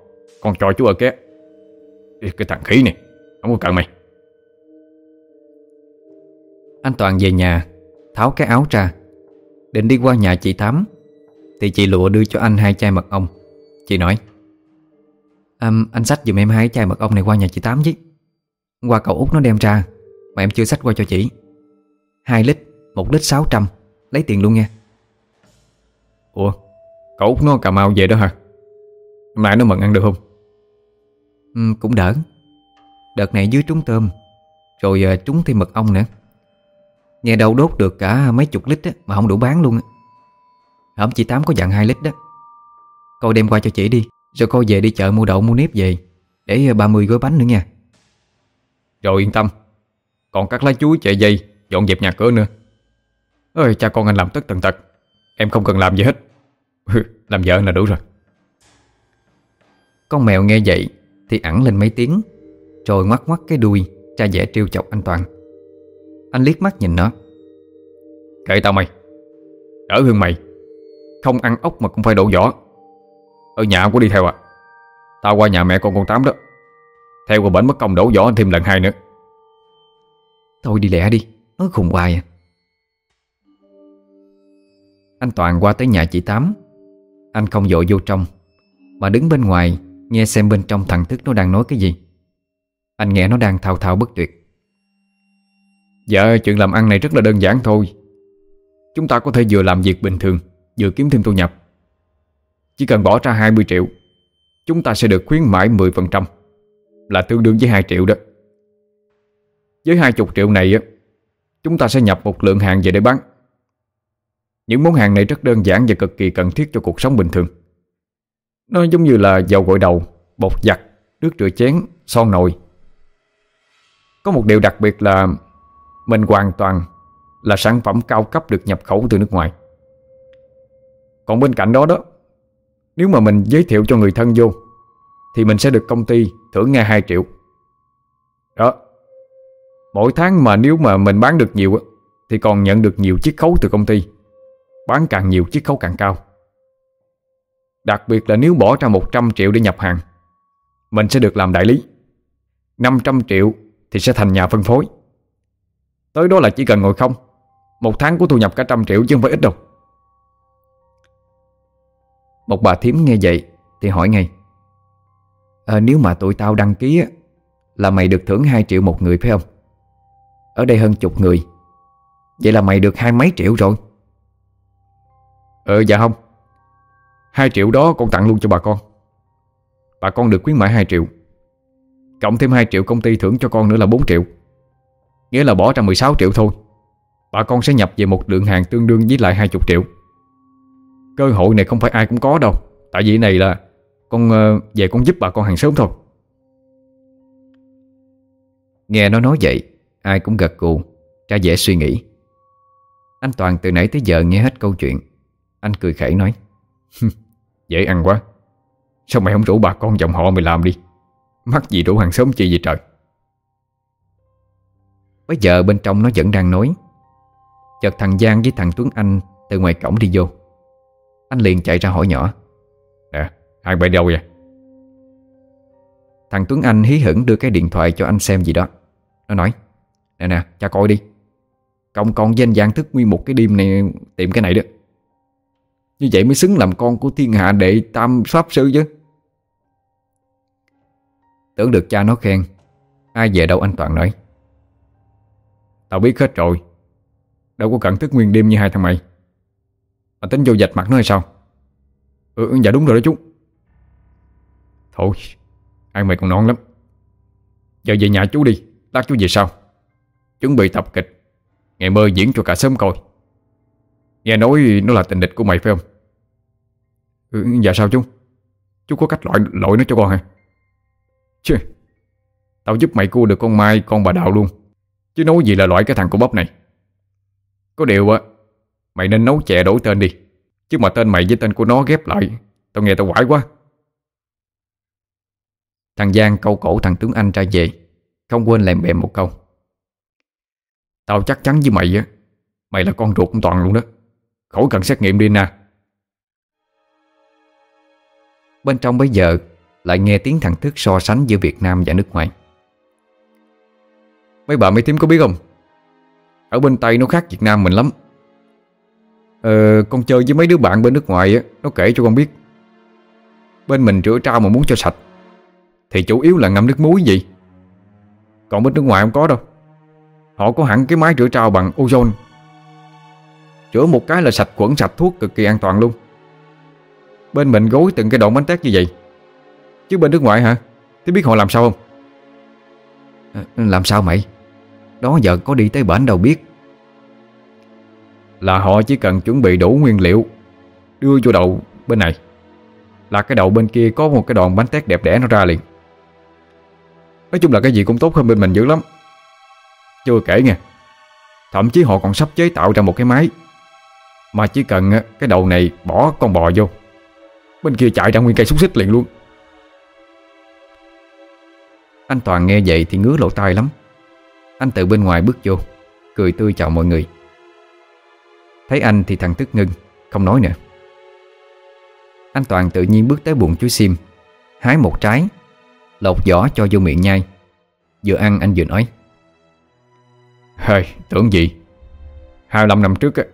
Con cho chú ở kia cái thằng khí này Không có cần mày. Anh Toàn về nhà Tháo cái áo ra. Định đi qua nhà chị Tám Thì chị Lụa đưa cho anh hai chai mật ong. Chị nói à, Anh xách giùm em hai chai mật ong này qua nhà chị Tám chứ. Qua cậu út nó đem ra Mà em chưa xách qua cho chị. 2 lít, 1 lít 600 Lấy tiền luôn nha. Ủa, cậu út nó Cà Mau về đó hả? Hôm nay nó mận ăn được không? Ừ, cũng đỡ. Đợt này dưới trúng tôm Rồi uh, trúng thêm mật ong nữa. Nghe đâu đốt được cả mấy chục lít á, Mà không đủ bán luôn á. Hổng chị Tám có dặn 2 lít đó. Cô đem qua cho chị đi Rồi cô về đi chợ mua đậu mua nếp về Để 30 gói bánh nữa nha. Rồi yên tâm Còn các lá chuối chạy dây Dọn dẹp nhà cửa nữa. Ơi cha con anh làm tất tần tật Em không cần làm gì hết. Làm vợ là đủ rồi. Con mèo nghe vậy thì ẵn lên mấy tiếng. Rồi ngoắt ngoắt cái đuôi, Cha vẻ trêu chọc anh Toàn. Anh liếc mắt nhìn nó. Kệ tao mày, Đỡ hơn mày. Không ăn ốc mà cũng phải đổ vỏ. Ở nhà có đi theo à? Tao qua nhà mẹ con con Tám đó. Theo qua bển mất công đổ vỏ thêm lần hai nữa. Thôi đi lẹ đi Nói khùng hoài à. Anh Toàn qua tới nhà chị Tám. Anh không dội vô trong, Mà đứng bên ngoài Nghe xem bên trong thằng Thức nó đang nói cái gì. Anh nghe nó đang thao thao bất tuyệt. Dạ chuyện làm ăn này rất là đơn giản thôi. Chúng ta có thể vừa làm việc bình thường, Vừa kiếm thêm thu nhập. Chỉ cần bỏ ra 20 triệu, Chúng ta sẽ được khuyến mãi 10% Là tương đương với 2 triệu đó. Với 20 triệu này Chúng ta sẽ nhập một lượng hàng về để bán. Những món hàng này rất đơn giản và cực kỳ cần thiết cho cuộc sống bình thường. Nó giống như là dầu gội đầu, bột giặt, nước rửa chén, son nồi. Có một điều đặc biệt là Mình hoàn toàn là sản phẩm cao cấp được nhập khẩu từ nước ngoài. Còn bên cạnh đó đó Nếu mà mình giới thiệu cho người thân vô Thì mình sẽ được công ty thưởng ngay 2 triệu. Đó Mỗi tháng mà nếu mà mình bán được nhiều Thì còn nhận được nhiều chiếc khấu từ công ty Bán càng nhiều chiếc khấu càng cao. Đặc biệt là nếu bỏ ra 100 triệu để nhập hàng Mình sẽ được làm đại lý. 500 triệu thì sẽ thành nhà phân phối. Tới đó là chỉ cần ngồi không. Một tháng có thu nhập cả trăm triệu chứ không phải ít đâu. Một bà thím nghe vậy Thì hỏi ngay à, Nếu mà tụi tao đăng ký Là mày được thưởng 2 triệu một người phải không? Ở đây hơn chục người. Vậy là mày được hai mấy triệu rồi? Ờ dạ không. Hai triệu đó con tặng luôn cho bà con. Bà con được khuyến mãi 2 triệu. Cộng thêm 2 triệu công ty thưởng cho con nữa là 4 triệu. Nghĩa là bỏ ra 16 triệu thôi. Bà con sẽ nhập về một lượng hàng tương đương với lại 20 triệu. Cơ hội này không phải ai cũng có đâu. Tại vì này là Con ờ, về con giúp bà con hàng sớm thôi. Nghe nó nói vậy, Ai cũng gật gù, Ra dễ suy nghĩ. Anh Toàn từ nãy tới giờ nghe hết câu chuyện. Anh cười khẩy nói Dễ ăn quá. Sao mày không rủ bà con dòng họ mày làm đi? Mắc gì rủ hàng xóm chi vậy trời? Bây giờ bên trong nó vẫn đang nói. Chợt thằng Giang với thằng Tuấn Anh Từ ngoài cổng đi vô. Anh liền chạy ra hỏi nhỏ. Nè, hai bên đâu vậy? Thằng Tuấn Anh hí hửng đưa cái điện thoại cho anh xem gì đó. Nó nói Nè nè cha coi đi. Công con danh Giang thức nguyên một cái đêm này Tìm cái này đó. Như vậy mới xứng làm con của thiên hạ đệ tam pháp sư chứ. Tưởng được cha nó khen, Ai về đâu anh Toàn nói. Tao biết hết rồi, Đâu có cần thức nguyên đêm như hai thằng mày. Mà tính vô dạch mặt nó hay sao? Ừ dạ đúng rồi đó chú. Thôi Hai mày còn non lắm. Giờ về nhà chú đi, Lát chú về sau. Chuẩn bị tập kịch, Ngày mơ diễn cho cả sớm coi. Nghe nói nó là tình địch của mày phải không? Ừ, Dạ sao chú? Chú có cách loại lỗi nó cho con hả? Chứ Tao giúp mày cua được con Mai con bà Đạo luôn. Chứ nói gì là loại cái thằng của bóp này. Có điều á Mày nên nấu chè đổi tên đi. Chứ mà tên mày với tên của nó ghép lại Tao nghe tao quải quá. Thằng Giang câu cổ thằng tướng Anh ra về Không quên lèm bèm một câu. Tao chắc chắn với mày á Mày là con ruột của Toàn luôn đó. Khỏi cần xét nghiệm đi nè. Bên trong bây giờ, Lại nghe tiếng thằng Thức so sánh giữa Việt Nam và nước ngoài. Mấy bà mấy tím có biết không? Ở bên Tây nó khác Việt Nam mình lắm. Ờ con chơi với mấy đứa bạn bên nước ngoài á, Nó kể cho con biết. Bên mình rửa trao mà muốn cho sạch. Thì chủ yếu là ngâm nước muối gì Còn bên nước ngoài không có đâu. Họ có hẳn cái máy rửa trao bằng ozone chữa một cái là sạch khuẩn sạch thuốc cực kỳ an toàn luôn. Bên mình gối từng cái đoạn bánh tét như vậy. Chứ bên nước ngoài hả? Thế biết họ làm sao không? À, Làm sao mày? Đó giờ có đi tới bển đâu biết. Là họ chỉ cần chuẩn bị đủ nguyên liệu Đưa vô đậu bên này. Là cái đậu bên kia có một cái đoạn bánh tét đẹp đẽ nó ra liền. Nói chung là cái gì cũng tốt hơn bên mình dữ lắm. Chưa kể nha Thậm chí họ còn sắp chế tạo ra một cái máy. Mà chỉ cần cái đầu này bỏ con bò vô. Bên kia chạy ra nguyên cây xúc xích liền luôn. Anh Toàn nghe vậy thì ngứa lỗ tai lắm. Anh từ bên ngoài bước vô Cười tươi chào mọi người. Thấy anh thì thằng tức ngưng Không nói nữa. Anh Toàn tự nhiên bước tới bụng chú Sim Hái một trái Lột vỏ cho vô miệng nhai. Vừa ăn anh vừa nói. Hơi, tưởng gì? 25 năm trước á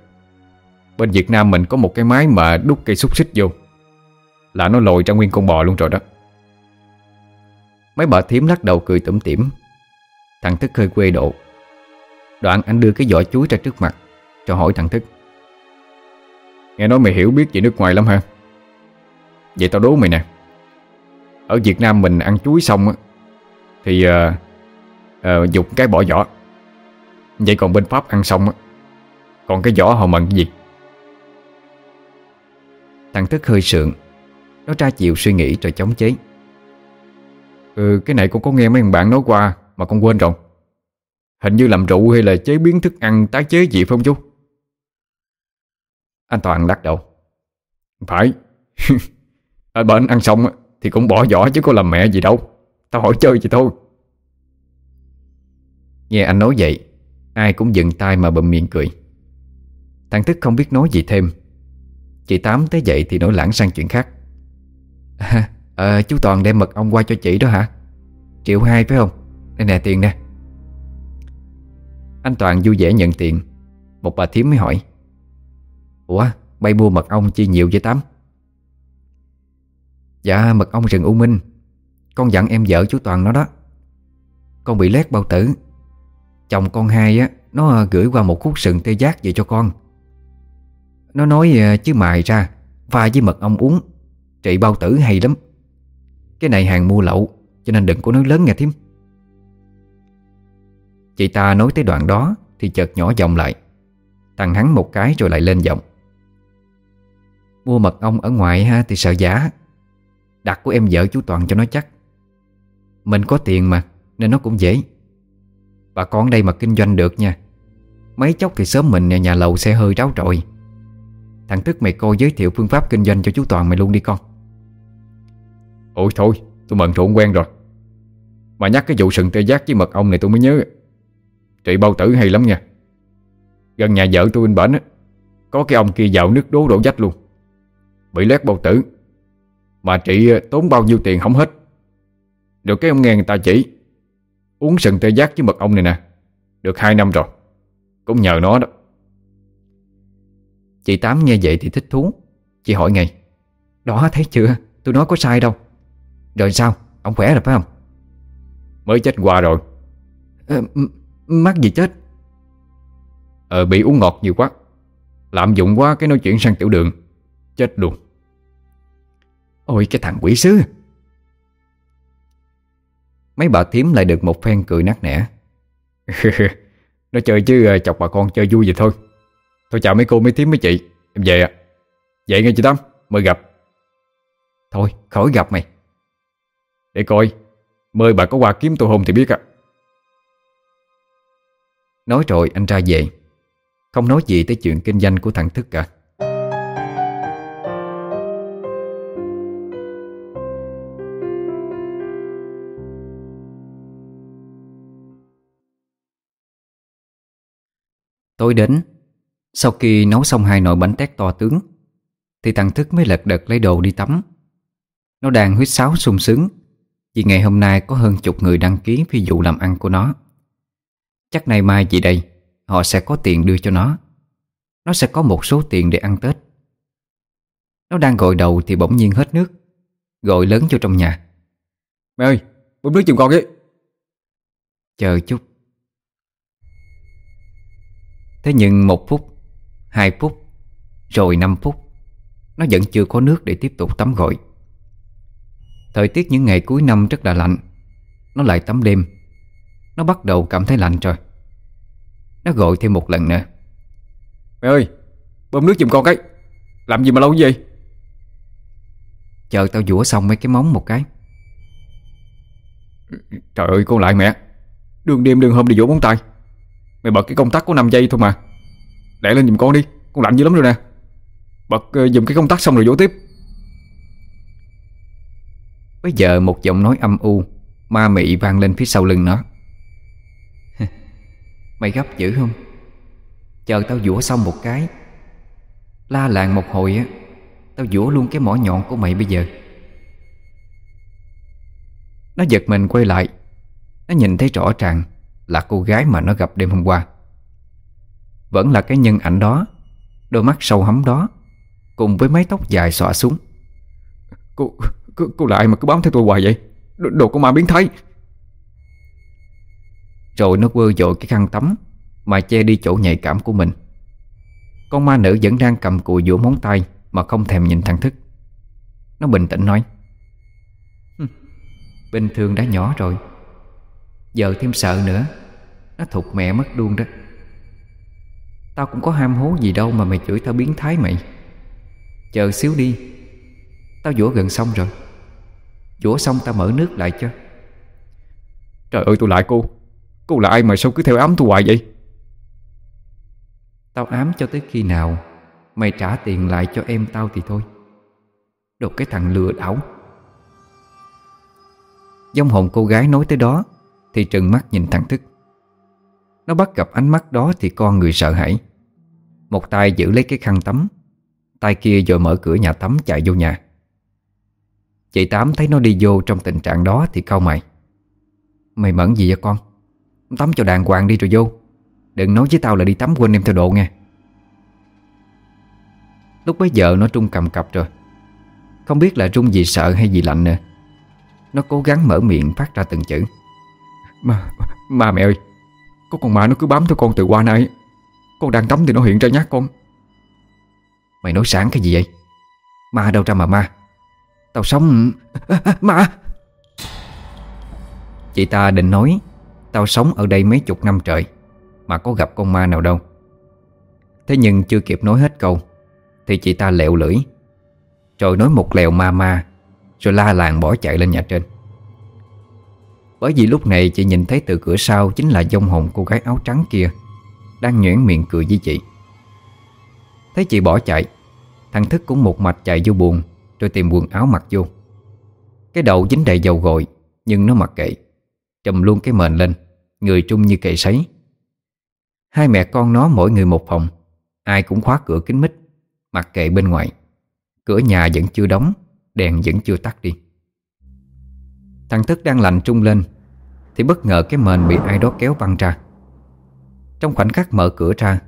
Bên Việt Nam mình có một cái máy mà đút cây xúc xích vô. Là nó lồi ra nguyên con bò luôn rồi đó. Mấy bà thím lắc đầu cười tủm tỉm. Thằng Thức hơi quê độ. Đoạn anh đưa cái vỏ chuối ra trước mặt Cho hỏi thằng Thức. Nghe nói mày hiểu biết về nước ngoài lắm ha? Vậy tao đố mày nè. Ở Việt Nam mình ăn chuối xong á Thì uh, uh, dùng cái bỏ vỏ Vậy còn bên Pháp ăn xong á Còn cái vỏ họ mận cái gì? Thằng Thức hơi sượng, Nó ra chịu suy nghĩ rồi chống chế. Ừ cái này con có nghe mấy thằng bạn nói qua Mà con quên rồi. Hình như làm rượu hay là chế biến thức ăn tái chế gì phải không chú? Anh Toàn lắc đầu. Phải. Ở bên ăn xong thì cũng bỏ vỏ chứ có làm mẹ gì đâu. Tao hỏi chơi vậy thôi. Nghe anh nói vậy, Ai cũng dừng tay mà bậm miệng cười. Thằng Thức không biết nói gì thêm. Chị Tám tới vậy thì nổi lãng sang chuyện khác. À, à, Chú Toàn đem mật ong qua cho chị đó hả? Triệu hai phải không? Đây nè tiền nè. Anh Toàn vui vẻ nhận tiền. Một bà thím mới hỏi. Ủa bay mua mật ong chi nhiều vậy Tám? Dạ mật ong rừng U Minh. Con dặn em vợ chú Toàn nó đó. Con bị lét bao tử. Chồng con hai á Nó gửi qua một khúc sừng tê giác về cho con. Nó nói ờ, chứ mài ra Pha với mật ong uống. Trị bao tử hay lắm. Cái này hàng mua lậu Cho nên đừng có nói lớn nghe thím. Chị ta nói tới đoạn đó Thì chợt nhỏ giọng lại. Thằng hắn một cái rồi lại lên giọng. Mua mật ong ở ngoài ha thì sợ giả. Đặt của em vợ chú Toàn cho nó chắc. Mình có tiền mà Nên nó cũng dễ. Bà con đây mà kinh doanh được nha. Mấy chốc thì sớm mình nhà, nhà lầu xe hơi ráo trội Thằng Tức mày coi giới thiệu phương pháp kinh doanh cho chú Toàn mày luôn đi con. Ôi thôi, tôi mận trộn quen rồi. Mà nhắc cái vụ sừng tê giác với mật ong này tôi mới nhớ. Trị bao tử hay lắm nha. Gần nhà vợ tôi bên bển á, Có cái ông kia dạo nước đố đổ dách luôn. Bị lét bao tử. Mà trị ờ, tốn bao nhiêu tiền không hết. Được cái ông nghe người ta chỉ, Uống sừng tê giác với mật ong này nè, Được 2 năm rồi. Cũng nhờ nó đó. Chị Tám nghe vậy thì thích thú. Chị hỏi ngay Đó thấy chưa? Tôi nói có sai đâu. Rồi sao? Ông khỏe rồi phải không? Mới chết qua rồi. À, Mắc gì chết? Ờ bị uống ngọt nhiều quá. Lạm dụng quá cái nói chuyện sang tiểu đường. Chết luôn. Ôi cái thằng quỷ sứ. Mấy bà thím lại được một phen cười nát nẻ. Nó chơi chứ ờ, chọc bà con chơi vui vậy thôi Thôi chào mấy cô, mấy thím, mấy chị. Em về ạ. Vậy nghe chị Tâm Mời gặp. Thôi, khỏi gặp mày. Để coi, Mời bà có qua kiếm tôi hôn thì biết ạ. Nói rồi anh ra về. Không nói gì tới chuyện kinh doanh của thằng Thức cả. Tối đến sau khi nấu xong hai nồi bánh tét to tướng Thì thằng Thức mới lật đật lấy đồ đi tắm. Nó đang huyết sáo sung sướng Vì ngày hôm nay có hơn chục người đăng ký Phi vụ làm ăn của nó. Chắc nay mai gì đây Họ sẽ có tiền đưa cho nó. Nó sẽ có một số tiền để ăn Tết. Nó đang gội đầu thì bỗng nhiên hết nước Gọi lớn cho trong nhà. Mẹ ơi, bơm nước giùm con đi. Chờ chút. Thế nhưng một phút Hai phút Rồi năm phút Nó vẫn chưa có nước để tiếp tục tắm gội. Thời tiết những ngày cuối năm rất là lạnh Nó lại tắm đêm. Nó bắt đầu cảm thấy lạnh rồi. Nó gọi thêm một lần nữa. Mẹ ơi, bơm nước giùm con cái. Làm gì mà lâu như vậy? Chờ tao vũa xong mấy cái móng một cái. Trời ơi con lại mẹ. Đường đêm đường hôm đi vỗ móng tay. Mày bật cái công tắc có 5 giây thôi mà Đẻ lên giùm con đi, Con lạnh dữ lắm rồi nè. Bật ờ, dùm giùm cái công tắc xong rồi vỗ tiếp. Bây giờ một giọng nói âm u, Ma mị vang lên phía sau lưng nó. Mày gấp dữ không? Chờ tao vũa xong một cái, La làng một hồi á, Tao vũa luôn cái mỏ nhọn của mày bây giờ. Nó giật mình quay lại, Nó nhìn thấy rõ ràng Là cô gái mà nó gặp đêm hôm qua. Vẫn là cái nhân ảnh đó. Đôi mắt sâu hấm đó Cùng với mái tóc dài xõa xuống. Cô, cô, cô lại mà cứ bám theo tôi hoài vậy? Đồ, đồ con ma biến thái. Rồi nó quơ dội cái khăn tắm Mà che đi chỗ nhạy cảm của mình. Con ma nữ vẫn đang cầm cùi vỗ móng tay Mà không thèm nhìn thằng Thức. Nó bình tĩnh nói Bình thường đã nhỏ rồi. Giờ thêm sợ nữa Nó thục mẹ mất luôn đó. Tao cũng có ham hố gì đâu Mà mày chửi tao biến thái mày. Chờ xíu đi. Tao vỗ gần xong rồi. Vỗ xong tao mở nước lại cho. Trời ơi tôi lại cô. Cô là ai mà sao cứ theo ám tôi hoài vậy? Tao ám cho tới khi nào Mày trả tiền lại cho em tao thì thôi. Đồ cái thằng lừa đảo. Dông hồn cô gái nói tới đó Thì trừng mắt nhìn thằng Thức nó bắt gặp ánh mắt đó Thì con người sợ hãi. Một tay giữ lấy cái khăn tắm Tay kia rồi mở cửa nhà tắm chạy vô nhà. Chị Tám thấy nó đi vô trong tình trạng đó Thì cau mày. Mày mẫn gì vậy con? Tắm cho đàng hoàng đi rồi vô. Đừng nói với tao là đi tắm quên em theo độ nghe. Lúc bấy giờ nó trung cầm cập rồi. Không biết là trung vì sợ hay vì lạnh nữa. Nó cố gắng mở miệng phát ra từng chữ. Mà, mà mẹ ơi có con ma nó cứ bám theo con từ qua nay Con đang tắm thì nó hiện ra nhát con. Mày nói sáng cái gì vậy? Ma đâu ra mà ma? Tao sống Ma! Chị ta định nói, Tao sống ở đây mấy chục năm trời, Mà có gặp con ma nào đâu. Thế nhưng chưa kịp nói hết câu, Thì chị ta lẹo lưỡi, Rồi nói một lèo ma ma, Rồi la làng bỏ chạy lên nhà trên. Bởi vì lúc này chị nhìn thấy từ cửa sau Chính là dông hồn cô gái áo trắng kia, Đang nhuyễn miệng cười với chị. Thấy chị bỏ chạy, Thằng Thức cũng một mạch chạy vô buồn, Rồi tìm quần áo mặc vô. Cái đầu dính đầy dầu gội, Nhưng nó mặc kệ, Trùm luôn cái mền lên, Người trung như kệ sấy. Hai mẹ con nó mỗi người một phòng, Ai cũng khóa cửa kính mít, Mặc kệ bên ngoài. Cửa nhà vẫn chưa đóng, Đèn vẫn chưa tắt đi. Thằng Thức đang lạnh trung lên thì bất ngờ cái mền bị ai đó kéo văng ra. Trong khoảnh khắc mở cửa ra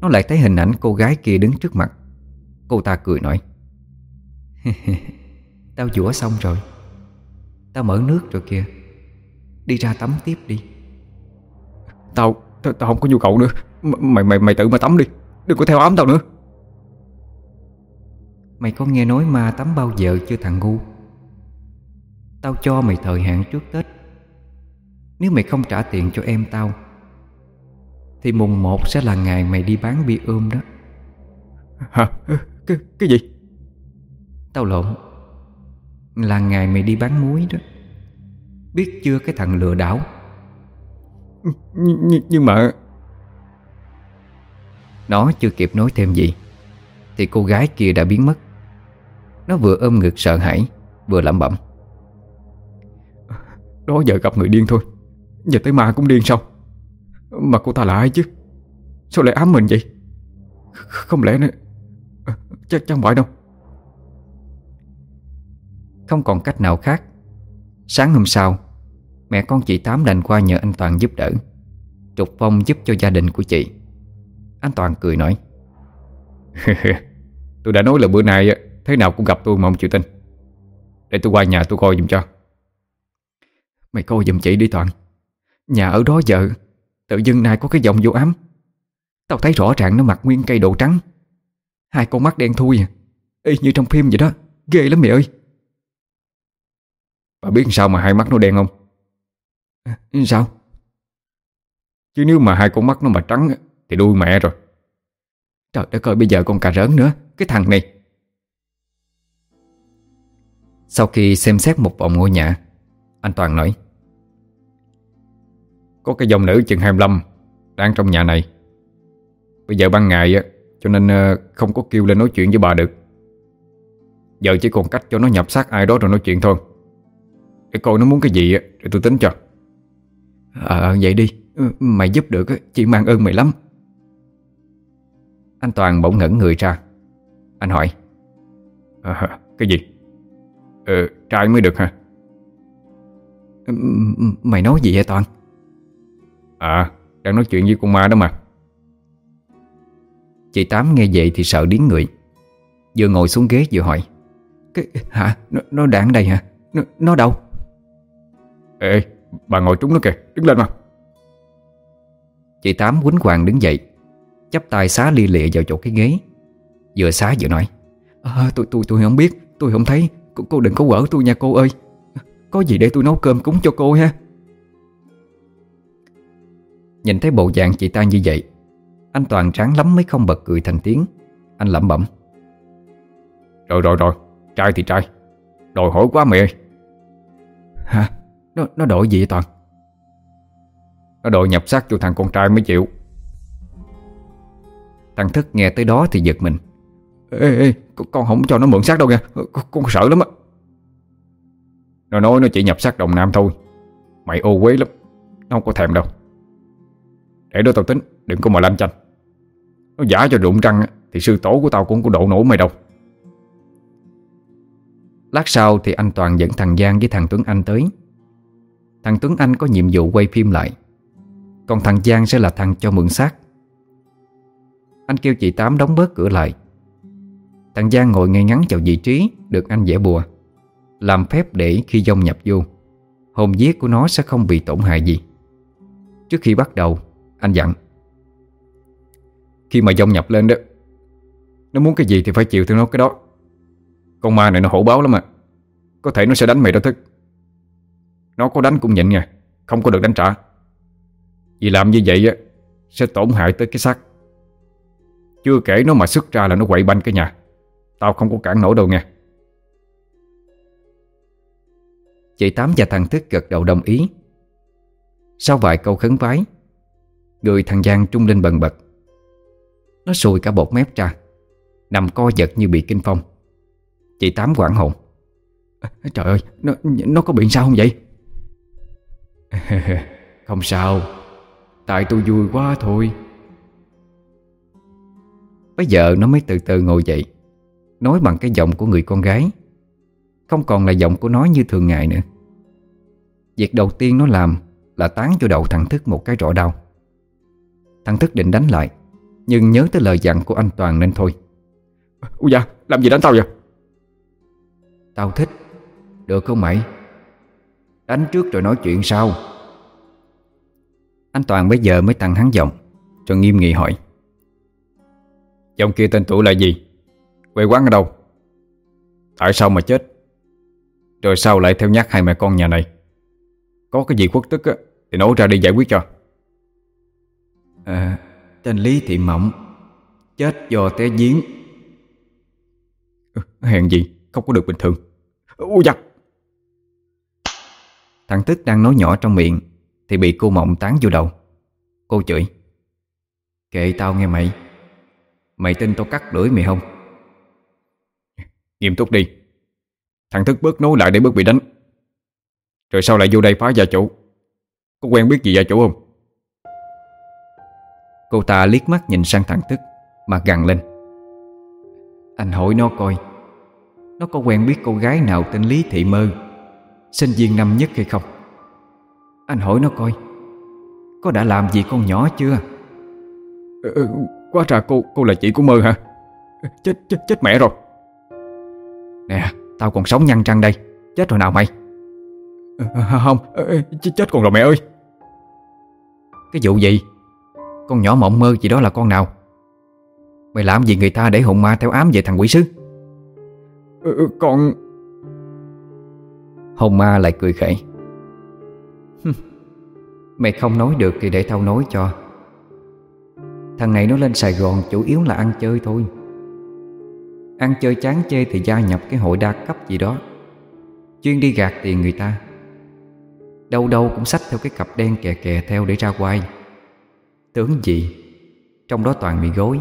Nó lại thấy hình ảnh cô gái kia đứng trước mặt. Cô ta cười nói Tao dũa xong rồi. Tao mở nước rồi kìa. Đi ra tắm tiếp đi. Tao, tao, tao không có nhu cầu nữa. Mày mày mày tự mà tắm đi. Đừng có theo ám tao nữa. Mày có nghe nói ma tắm bao giờ chưa thằng ngu? Tao cho mày thời hạn trước Tết Nếu mày không trả tiền cho em tao Thì mùng 1 sẽ là ngày mày đi bán bia ươm đó. Hả? Cái, cái gì? Tao lộn Là ngày mày đi bán muối đó. Biết chưa cái thằng lừa đảo? Nh, Nhưng mà Nó chưa kịp nói thêm gì Thì cô gái kia đã biến mất. Nó vừa ôm ngực sợ hãi Vừa lẩm bẩm. Đó giờ gặp người điên thôi Giờ tới ma cũng điên sao? Mà cô ta là ai chứ? Sao lại ám mình vậy? Không lẽ nữa Chắc chẳng phải đâu. Không còn cách nào khác. Sáng hôm sau Mẹ con chị Tám đành qua nhờ anh Toàn giúp đỡ. Trục phong giúp cho gia đình của chị. Anh Toàn cười nói Tôi đã nói là bữa nay Thế nào cũng gặp tôi mà không chịu tin. Để tôi qua nhà tôi coi giùm cho. Mày coi giùm chị đi Toàn Nhà ở đó giờ Tự dưng này có cái giọng vô ám. Tao thấy rõ ràng nó mặc nguyên cây đồ trắng. Hai con mắt đen thui à Y như trong phim vậy đó. Ghê lắm mẹ ơi. Bà biết sao mà hai mắt nó đen không? À, Sao? Chứ nếu mà hai con mắt nó mà trắng Thì đuôi mẹ rồi. Trời đất ơi bây giờ còn cà rớn nữa Cái thằng này. Sau khi xem xét một vòng ngôi nhà Anh Toàn nói có cái dòng nữ chừng 25 Đang trong nhà này. Bây giờ ban ngày á Cho nên ờ, không có kêu lên nói chuyện với bà được. Giờ chỉ còn cách cho nó nhập xác ai đó rồi nói chuyện thôi. Để coi nó muốn cái gì á Rồi tôi tính cho. Ờ vậy đi. Ừ, mày giúp được chị mang ơn mày lắm. Anh Toàn bỗng ngẩn người ra. Anh hỏi. À, Cái gì? Ờ trai mới được hả? Ừ, mày nói gì vậy Toàn? À đang nói chuyện với con ma đó mà. Chị Tám nghe vậy thì sợ điếng người. Vừa ngồi xuống ghế vừa hỏi Cái hả? Nó, nó đang đây hả? Nó, nó đâu? Ê bà ngồi trúng nó kìa Đứng lên mà. Chị Tám quýnh hoàng đứng dậy chắp tay xá lia lịa vào chỗ cái ghế. Vừa xá vừa nói à, tôi, tôi, tôi không biết Tôi không thấy cô, cô đừng có quở tôi nha cô ơi. Có gì để tôi nấu cơm cúng cho cô ha. Nhìn thấy bộ dạng chị ta như vậy Anh Toàn tráng lắm mới không bật cười thành tiếng. Anh lẩm bẩm. Rồi rồi rồi Trai thì trai Đòi hỏi quá mẹ. Hả? Nó, nó đổi gì vậy Toàn? Nó đòi nhập xác cho thằng con trai mới chịu. Thằng Thức nghe tới đó thì giật mình. Ê, ê con không cho nó mượn xác đâu nha Con, con sợ lắm á. Nó nói nó chỉ nhập xác đồng nam thôi Mày ô quế lắm Nó không có thèm đâu để đó tao tính, Đừng có mà lanh chanh. Nó giả cho rụng răng Thì sư tổ của tao cũng có độ nổ mày đâu. Lát sau thì anh Toàn dẫn thằng Giang với thằng Tuấn Anh tới. Thằng Tuấn Anh có nhiệm vụ quay phim lại. Còn thằng Giang sẽ là thằng cho mượn xác. Anh kêu chị Tám đóng bớt cửa lại. Thằng Giang ngồi ngay ngắn vào vị trí Được anh vẽ bùa, Làm phép để khi dông nhập vô, Hồn viết của nó sẽ không bị tổn hại gì. Trước khi bắt đầu anh dặn. Khi mà dông nhập lên đó, Nó muốn cái gì thì phải chịu theo nó cái đó. Con ma này nó hổ báo lắm mà Có thể nó sẽ đánh mày đó thức. Nó có đánh cũng nhịn nha, Không có được đánh trả. Vì làm như vậy á, Sẽ tổn hại tới cái xác. Chưa kể nó mà xuất ra là nó quậy banh cái nhà. Tao không có cản nổi đâu nghe. Chị Tám và thằng Thức gật đầu đồng ý. Sau vài câu khấn vái Người thằng Giang trung lên bần bật. Nó sùi cả bột mép ra. Nằm co giật như bị kinh phong. Chị Tám quảng hồn. À, Trời ơi Nó, nó có bị sao không vậy? Không sao. Tại tôi vui quá thôi. Bây giờ nó mới từ từ ngồi dậy Nói bằng cái giọng của người con gái. Không còn là giọng của nó như thường ngày nữa. Việc đầu tiên nó làm Là tán cho đầu thằng Thức một cái rõ đau. Thằng Thức định đánh lại. Nhưng nhớ tới lời dặn của anh Toàn nên thôi. Ui da, làm gì đánh tao vậy? Tao thích. Được không mày? Đánh trước rồi nói chuyện sau. Anh Toàn bây giờ mới tăng hắn giọng Rồi nghiêm nghị hỏi. Dòng kia tên tuổi là gì? Quê quán ở đâu? Tại sao mà chết? Rồi sao lại theo nhắc hai mẹ con nhà này? Có cái gì khuất tức á, Thì nói ra đi giải quyết cho Ờ, à Tên Lý Thị Mộng Chết do té giếng. Hèn gì, Không có được bình thường. Ôi giặc Thằng Tức đang nói nhỏ trong miệng Thì bị cô Mộng tán vô đầu. Cô chửi, Kệ tao nghe mày. Mày tin tao cắt lưỡi mày không? Nghiêm túc đi. Thằng Thức bớt nói lại để bớt bị đánh. Rồi sao lại vô đây phá gia chủ. Có quen biết gì gia chủ không? Cô ta liếc mắt nhìn sang thằng Tức Mà gằn lên. Anh hỏi nó coi Nó có quen biết cô gái nào tên Lý Thị Mơ Sinh viên năm nhất hay không? Anh hỏi nó coi Có đã làm gì con nhỏ chưa? Ừ, Quá ra cô cô là chị của Mơ hả? Chết chết chết mẹ rồi. Nè Tao còn sống nhăn trăng đây Chết rồi nào mày? À, Không chết còn rồi mẹ ơi. Cái vụ gì Con nhỏ mộng mơ gì đó là con nào? Mày làm gì người ta để hồn ma theo ám về thằng quỷ sứ? Ừ, Con Hồn ma lại cười khẩy Mày không nói được thì để tao nói cho. Thằng này nó lên Sài Gòn chủ yếu là ăn chơi thôi. Ăn chơi chán chê thì gia nhập cái hội đa cấp gì đó. Chuyên đi gạt tiền người ta. Đâu đâu cũng xách theo cái cặp đen kè kè theo để ra quay Tưởng gì? Trong đó toàn bị gối.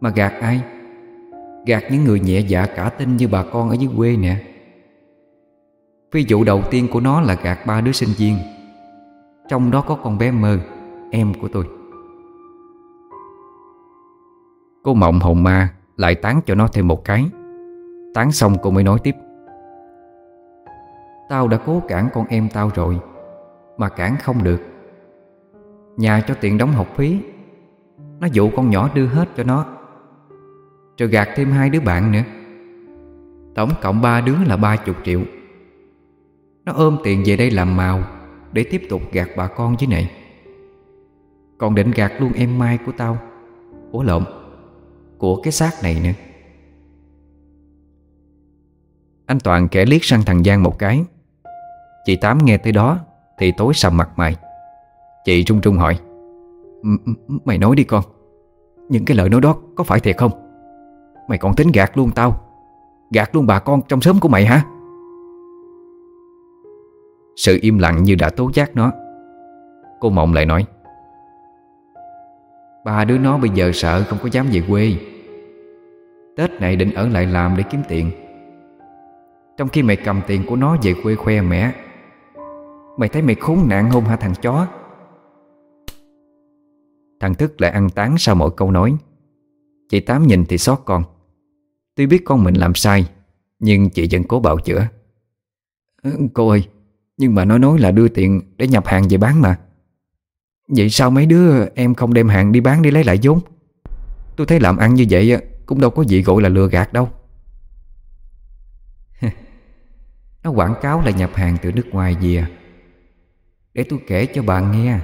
Mà gạt ai? Gạt những người nhẹ dạ cả tin như bà con ở dưới quê nè. Ví dụ đầu tiên của nó là gạt ba đứa sinh viên. Trong đó có con bé Mơ, Em của tôi. Cô mộng hồn ma Lại tán cho nó thêm một cái. Tán xong cô mới nói tiếp. Tao đã cố cản con em tao rồi, Mà cản không được. Nhà cho tiền đóng học phí. Nó dụ con nhỏ đưa hết cho nó. Rồi gạt thêm hai đứa bạn nữa. Tổng cộng ba đứa là ba chục triệu. Nó ôm tiền về đây làm màu Để tiếp tục gạt bà con với này. Còn định gạt luôn em Mai của tao. Ủa lộn, Của cái xác này nữa. Anh Toàn kẻ liếc sang thằng Giang một cái. Chị Tám nghe tới đó Thì tối sầm mặt mày. Chị trung trung hỏi. Mày nói đi con. Những cái lời nói đó có phải thiệt không? Mày còn tính gạt luôn tao. Gạt luôn bà con trong xóm của mày hả? Sự im lặng như đã tố giác nó. Cô Mộng lại nói. Ba đứa nó bây giờ sợ không có dám về quê. Tết này định ở lại làm để kiếm tiền. Trong khi mày cầm tiền của nó về quê khoe mẹ Mày thấy mày khốn nạn không hả thằng chó? Thằng Thức lại ăn tán sau mỗi câu nói. Chị Tám nhìn thì xót con. Tuy biết con mình làm sai, Nhưng chị vẫn cố bào chữa. Ờ, cô ơi, Nhưng mà nó nói là đưa tiền để nhập hàng về bán mà. Vậy sao mấy đứa em không đem hàng đi bán để lấy lại vốn? Tôi thấy làm ăn như vậy Cũng đâu có gì gọi là lừa gạt đâu. Nó quảng cáo là nhập hàng từ nước ngoài về. Để tôi kể cho bạn nghe.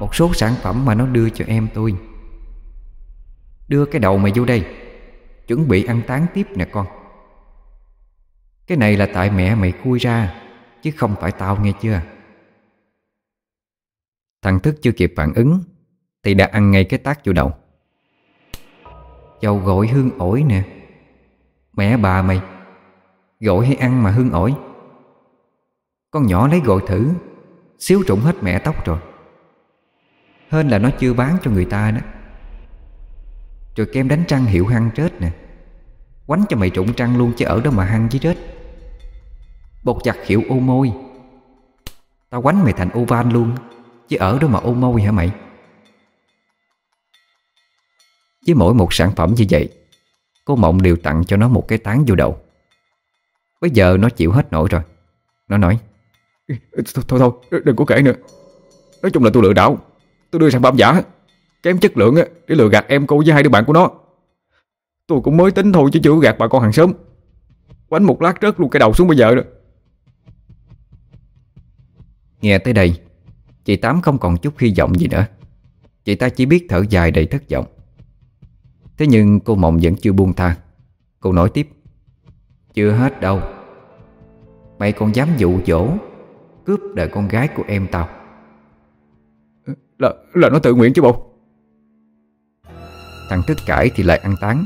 Một số sản phẩm mà nó đưa cho em tôi. Đưa cái đầu mày vô đây, Chuẩn bị ăn tán tiếp nè con. Cái này là tại mẹ mày khui ra, Chứ không phải tao nghe chưa? Thằng Thức chưa kịp phản ứng, Thì đã ăn ngay cái tác vô đầu. Dầu gội hương ổi nè. Mẹ bà mày, Gội hay ăn mà hương ổi? Con nhỏ lấy gội thử, Xíu trụng hết mẹ tóc rồi. Hên là nó chưa bán cho người ta đó. Rồi kem đánh trăng hiệu hăng chết nè. Quánh cho mày trụng trăng luôn chứ ở đó mà hăng với chết Bột chặt hiệu ô môi. Tao quánh mày thành ô van luôn Chứ ở đó mà ô môi hả mày? Với mỗi một sản phẩm như vậy Cô Mộng đều tặng cho nó một cái tán vô đầu. Bây giờ nó chịu hết nổi rồi. Nó nói thôi, thôi đừng có kể nữa. Nói chung là tôi lừa đảo. Tôi đưa sản phẩm giả. Kém chất lượng để lừa gạt em cô với hai đứa bạn của nó. Tôi cũng mới tính thôi chứ chưa gạt bà con hàng xóm. Quánh một lát rớt luôn cái đầu xuống bây giờ rồi Nghe tới đây, Chị Tám không còn chút hy vọng gì nữa. Chị ta chỉ biết thở dài đầy thất vọng. Thế nhưng cô Mộng vẫn chưa buông tha. Cô nói tiếp, Chưa hết đâu. Mày còn dám dụ dỗ Cướp đời con gái của em tao. Là, là nó tự nguyện chứ bộ. Thằng tức cãi thì lại ăn tán.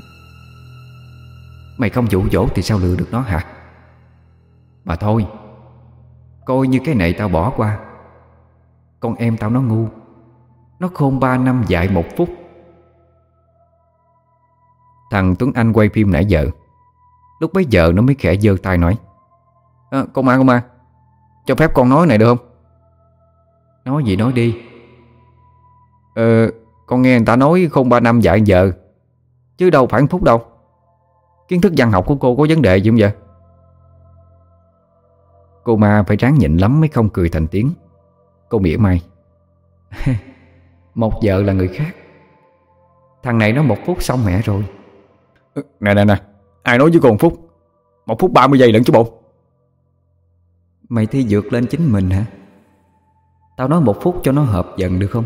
Mày không dụ dỗ thì sao lừa được nó hả? Mà thôi Coi như cái này tao bỏ qua. Con em tao nó ngu. Nó khôn ba năm dạy một phút. Thằng Tuấn Anh quay phim nãy giờ. Lúc bấy giờ nó mới khẽ giơ tay nói à, Con ma con ma Cho phép con nói này được không? Nói gì nói đi. Ờ Con nghe người ta nói không ba năm dạy giờ. Chứ đâu phải phút đâu. Kiến thức văn học của cô có vấn đề gì không vậy? Cô ma phải ráng nhịn lắm mới không cười thành tiếng. Cô mỉa mai. Một giờ là người khác. Thằng này nó một phút xong mẹ rồi. Nè nè nè. Ai nói với cô một phút? Một phút 30 giây lận chứ bộ. Mày thi dược lên chính mình hả? Tao nói một phút cho nó hợp dần được không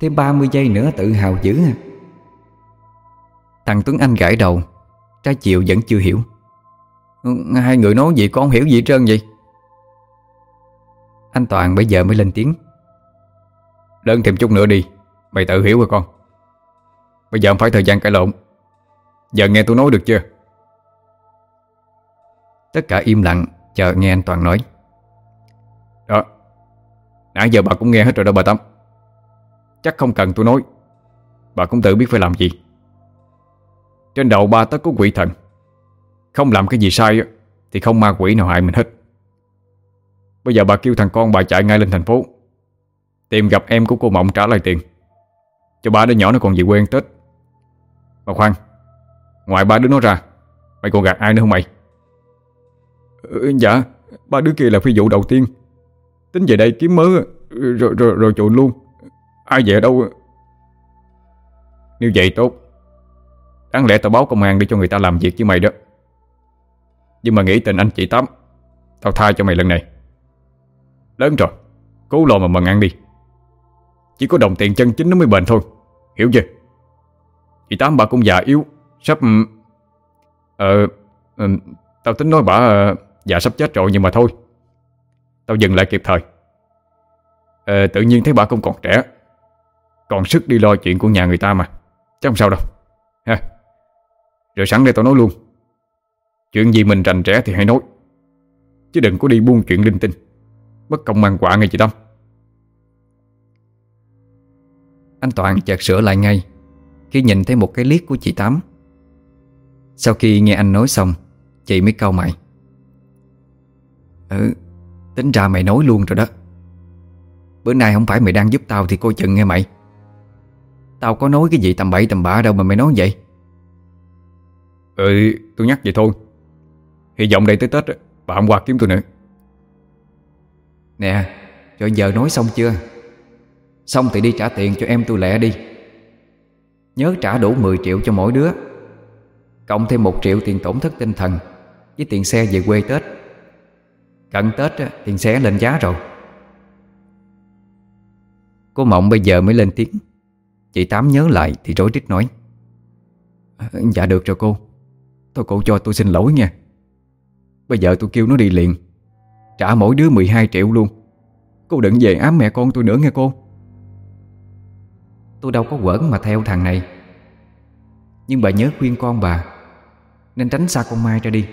Thêm 30 giây nữa tự hào dữ à. Thằng Tuấn Anh gãi đầu, Trái chiều vẫn chưa hiểu. Ừ, hai người nói gì con không hiểu gì trơn vậy? Anh Toàn bây giờ mới lên tiếng. Lớn thêm chút nữa đi, Mày tự hiểu rồi con. Bây giờ không phải thời gian cãi lộn. Giờ nghe tôi nói được chưa? Tất cả im lặng, Chờ nghe anh Toàn nói. Đó, Nãy giờ bà cũng nghe hết rồi đó bà Tâm. Chắc không cần tôi nói. Bà cũng tự biết phải làm gì. Trên đầu ba tất có quỷ thần. Không làm cái gì sai Thì không ma quỷ nào hại mình hết. Bây giờ bà kêu thằng con bà chạy ngay lên thành phố Tìm gặp em của cô Mộng trả lại tiền. Cho ba đứa nhỏ nó còn về quê ăn Tết. Mà khoan Ngoài ba đứa nó ra Mày còn gạt ai nữa không mày? Ừ, Dạ Ba đứa kia là phi vụ đầu tiên. Tính về đây kiếm mớ Rồi rồi, rồi chuồn luôn. Ai về đâu? Nếu vậy tốt. Đáng lẽ tao báo công an để cho người ta làm việc với mày đó. Nhưng mà nghĩ tình anh chị Tám Tao tha cho mày lần này. Lớn rồi Cố lo mà mần ăn đi. Chỉ có đồng tiền chân chính nó mới bền thôi. Hiểu chưa? Chị Tám bà cũng già yếu Sắp ừ, Ờ ừ, Tao tính nói bà ờ, già Dạ sắp chết rồi nhưng mà thôi. Tao dừng lại kịp thời. Ờ, Tự nhiên thấy bà cũng còn trẻ. Còn sức đi lo chuyện của nhà người ta mà. Chứ không sao đâu. Ha. Rồi sẵn đây tao nói luôn. Chuyện gì mình rành trẻ thì hãy nói. Chứ đừng có đi buôn chuyện linh tinh. Bất công mang quả nghe chị Tâm. Anh Toàn chợt sửa lại ngay Khi nhìn thấy một cái liếc của chị Tám. Sau khi nghe anh nói xong, Chị mới cau mày. Ừ Tính ra mày nói luôn rồi đó. Bữa nay không phải mày đang giúp tao Thì coi chừng nghe mày. Tao có nói cái gì tầm bậy tầm bạ đâu mà mày nói vậy? Ừ tôi nhắc vậy thôi. Hy vọng đây tới Tết Bà không qua kiếm tôi nữa. Nè Cho giờ nói xong chưa? Xong thì đi trả tiền cho em tôi lẹ đi. Nhớ trả đủ 10 triệu cho mỗi đứa. Cộng thêm 1 triệu tiền tổn thất tinh thần Với tiền xe về quê Tết. Cận Tết tiền xe lên giá rồi. Cô Mộng bây giờ mới lên tiếng Chị Tám nhớ lại thì rối rít nói. Ờ, dạ được rồi cô. Thôi cô cho tôi xin lỗi nha. Bây giờ tôi kêu nó đi liền. Trả mỗi đứa 12 triệu luôn. Cô đừng về ám mẹ con tôi nữa nghe cô. Tôi đâu có quẩn mà theo thằng này. Nhưng bà nhớ khuyên con bà Nên tránh xa con Mai ra đi.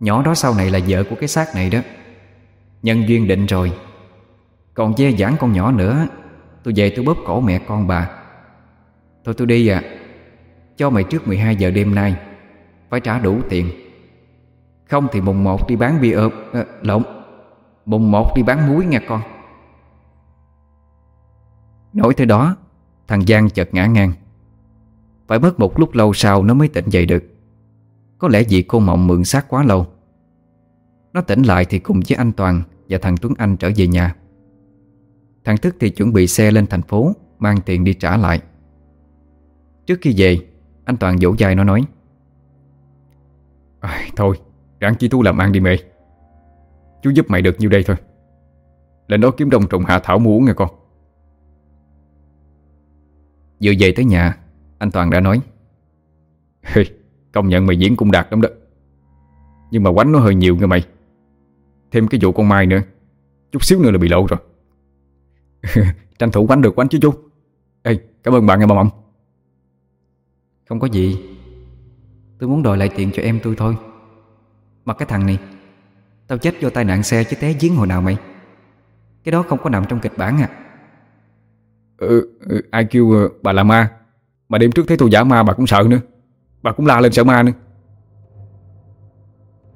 Nhỏ đó sau này là vợ của cái xác này đó. Nhân duyên định rồi. Còn dê dãn con nhỏ nữa Tôi về tôi bóp cổ mẹ con bà. Thôi tôi đi à. Cho mày trước 12 giờ đêm nay. Phải trả đủ tiền. Không thì mùng 1 đi bán bia ợp à, Lộn. Mùng 1 đi bán muối nha con. Nói tới đó Thằng Giang chợt ngã ngang. Phải mất một lúc lâu sau nó mới tỉnh dậy được. Có lẽ vì cô mộng mượn xác quá lâu. Nó tỉnh lại thì cùng với anh Toàn Và thằng Tuấn Anh trở về nhà. Thằng Thức thì chuẩn bị xe lên thành phố Mang tiền đi trả lại. Trước khi về Anh Toàn vỗ dài nó nói à, Thôi Ráng chi tu làm ăn đi mẹ. Chú giúp mày được nhiêu đây thôi. Lên đó kiếm đồng trùng hạ thảo mua uống nghe con. Vừa về tới nhà Anh Toàn đã nói hey, Công nhận mày diễn cũng đạt lắm đó. Nhưng mà quánh nó hơi nhiều nghe mày. Thêm cái vụ con Mai nữa Chút xíu nữa là bị lộ rồi. Tranh thủ quánh được quánh chứ chú. Ê cảm ơn bạn nghe bà mộng. Không có gì. Tôi muốn đòi lại tiền cho em tôi thôi. Mà cái thằng này Tao chết do tai nạn xe chứ té giếng hồi nào mày. Cái đó không có nằm trong kịch bản à. Ừ, ừ, Ai kêu uh, bà là ma. Mà đêm trước thấy tôi giả ma bà cũng sợ nữa. Bà cũng la lên sợ ma nữa.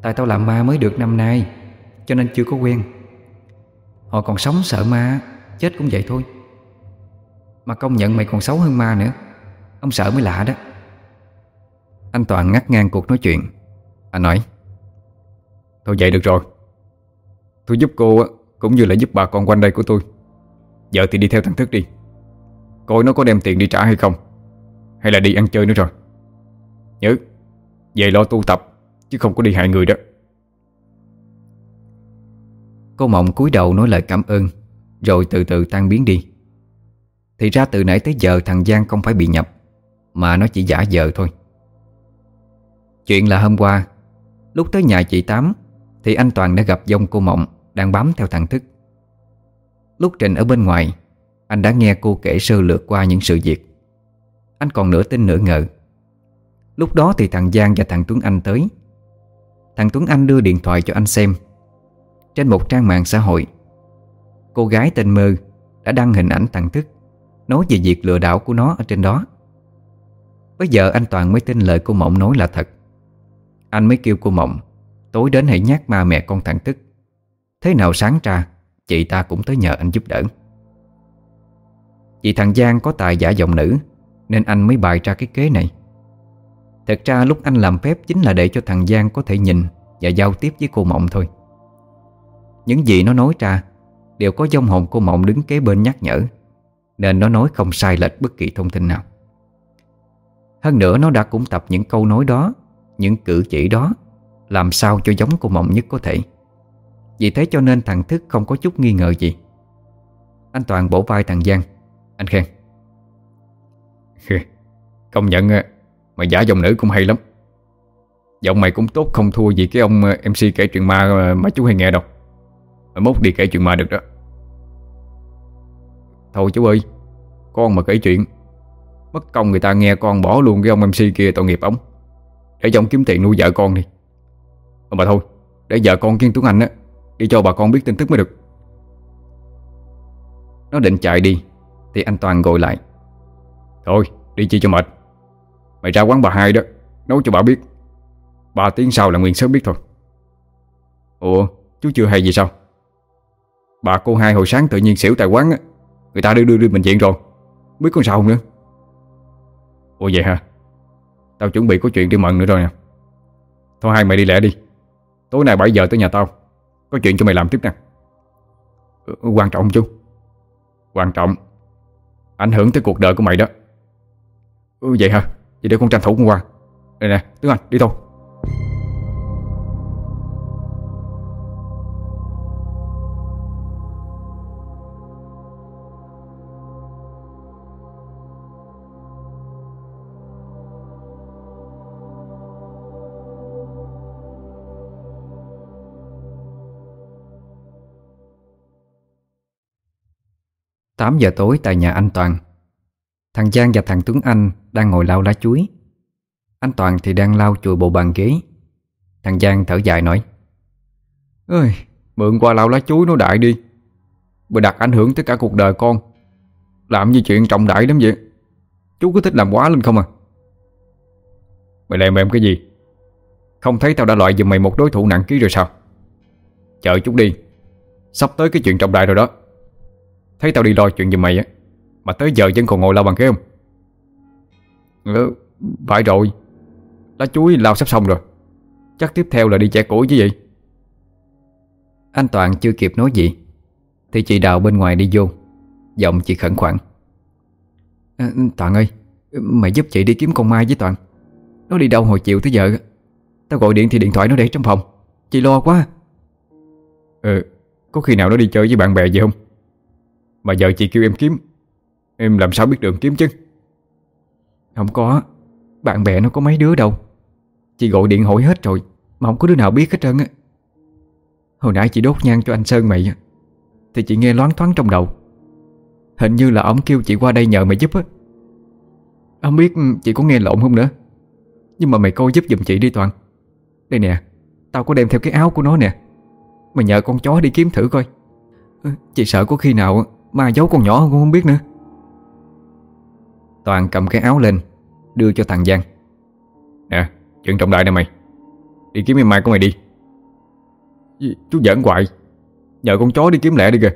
Tại tao làm ma mới được năm nay Cho nên chưa có quen. Họ còn sống sợ ma Chết cũng vậy thôi. Mà công nhận mày còn xấu hơn ma nữa. Ông sợ mới lạ đó. Anh Toàn ngắt ngang cuộc nói chuyện. Anh nói, Thôi vậy được rồi. Tôi giúp cô cũng như là giúp bà con quanh đây của tôi. Giờ thì đi theo thằng Thức đi. Coi nó có đem tiền đi trả hay không, Hay là đi ăn chơi nữa rồi. Nhớ, Về lo tu tập, Chứ không có đi hại người đó. Cô Mộng cúi đầu nói lời cảm ơn. Rồi từ từ tan biến đi. Thì ra từ nãy tới giờ thằng Giang không phải bị nhập, Mà nó chỉ giả giờ thôi. Chuyện là hôm qua, Lúc tới nhà chị Tám, Thì anh Toàn đã gặp dông cô Mộng Đang bám theo thằng Thức. Lúc Trình ở bên ngoài, Anh đã nghe cô kể sơ lược qua những sự việc. Anh còn nửa tin nửa ngờ. Lúc đó thì thằng Giang và thằng Tuấn Anh tới. Thằng Tuấn Anh đưa điện thoại cho anh xem. Trên một trang mạng xã hội Cô gái tên Mơ Đã đăng hình ảnh thằng Thức, Nói về việc lừa đảo của nó ở trên đó. Bây giờ anh Toàn mới tin lời cô Mộng nói là thật. Anh mới kêu cô Mộng, Tối đến hãy nhắc ma mẹ con thằng Tức Thế nào sáng ra, Chị ta cũng tới nhờ anh giúp đỡ. Vì thằng Giang có tài giả giọng nữ, Nên anh mới bày ra cái kế này. Thật ra lúc anh làm phép chính là để cho thằng Giang có thể nhìn Và giao tiếp với cô Mộng thôi. Những gì nó nói ra Đều có dông hồn cô Mộng đứng kế bên nhắc nhở, Nên nó nói không sai lệch bất kỳ thông tin nào. Hơn nữa nó đã cũng tập những câu nói đó, Những cử chỉ đó, Làm sao cho giống cô Mộng nhất có thể. Vì thế cho nên thằng Thức không có chút nghi ngờ gì. Anh Toàn bổ vai thằng Giang. Anh khen. Công nhận Mày giả giọng nữ cũng hay lắm. Giọng mày cũng tốt không thua gì cái ông ờ, MC kể chuyện ma ờ, mà chú hay nghe đâu mốt đi kể chuyện ma được đó. Thôi chú ơi, Con mà kể chuyện Mất công người ta nghe con bỏ luôn cái ông MC kia tội nghiệp ống Để cho ông kiếm tiền nuôi vợ con đi. Mà thôi, Để vợ con kiên Tuấn Anh á, Đi cho bà con biết tin tức mới được. Nó định chạy đi, Thì anh Toàn gọi lại. Thôi, đi chi cho mệt. Mày ra quán bà hai đó Nấu cho bà biết. Ba tiếng sau là Nguyên sớm biết thôi. Ủa, chú chưa hay gì sao? Bà cô hai hồi sáng tự nhiên xỉu tại quán á. Người ta đưa đưa đi bệnh viện rồi. Biết con sao không nữa? Ủa vậy hả? Tao chuẩn bị có chuyện đi mận nữa rồi nè. Thôi hai mày đi lẹ đi. Tối nay 7 giờ tới nhà tao. Có chuyện cho mày làm tiếp nè. Ừ, ừ, Quan trọng chú. Quan trọng. Ảnh hưởng tới cuộc đời của mày đó. Ừ vậy hả? Vậy để con tranh thủ con qua. Đây nè Tướng Anh đi thôi. Tám giờ tối tại nhà anh Toàn. Thằng Giang và thằng Tuấn Anh đang ngồi lau lá chuối. Anh Toàn thì đang lau chùi bộ bàn ghế. Thằng Giang thở dài nói Ơi, mượn qua lau lá chuối nó đại đi. Bởi đặt ảnh hưởng tới cả cuộc đời con. Làm gì chuyện trọng đại lắm vậy. Chú cứ thích làm quá lên không à? Mày làm em cái gì? Không thấy tao đã loại giùm mày một đối thủ nặng ký rồi sao? Chờ chút đi. Sắp tới cái chuyện trọng đại rồi đó. Thấy tao đi lo chuyện giùm mày á Mà tới giờ vẫn còn ngồi lau bằng cái không? Ừ, Phải rồi. Lá chuối lau sắp xong rồi. Chắc tiếp theo là đi chẻ củi chứ gì? Anh Toàn chưa kịp nói gì Thì chị Đào bên ngoài đi vô. Giọng chị khẩn khoản. À, Toàn ơi Mày giúp chị đi kiếm con Mai với Toàn. Nó đi đâu hồi chiều tới giờ Tao gọi điện thì điện thoại nó để trong phòng. Chị lo quá. Ừ Có khi nào nó đi chơi với bạn bè gì không? Mà giờ chị kêu em kiếm. Em làm sao biết đường kiếm chứ? Không có. Bạn bè nó có mấy đứa đâu. Chị gọi điện hỏi hết rồi, Mà không có đứa nào biết hết trơn á. Hồi nãy chị đốt nhang cho anh Sơn mày Thì chị nghe loáng thoáng trong đầu. Hình như là ông kêu chị qua đây nhờ mày giúp á. Không biết chị có nghe lộn không nữa, Nhưng mà mày coi giúp giùm chị đi Toàn. Đây nè, Tao có đem theo cái áo của nó nè. Mày nhờ con chó đi kiếm thử coi. Ờ, chị sợ có khi nào mà giấu con nhỏ cũng không biết nữa. Toàn cầm cái áo lên Đưa cho thằng Giang. Nè chuyện trọng đại nè mày. Đi kiếm em Mai của mày đi. Chú giỡn hoài. Nhờ con chó đi kiếm lẹ đi kìa.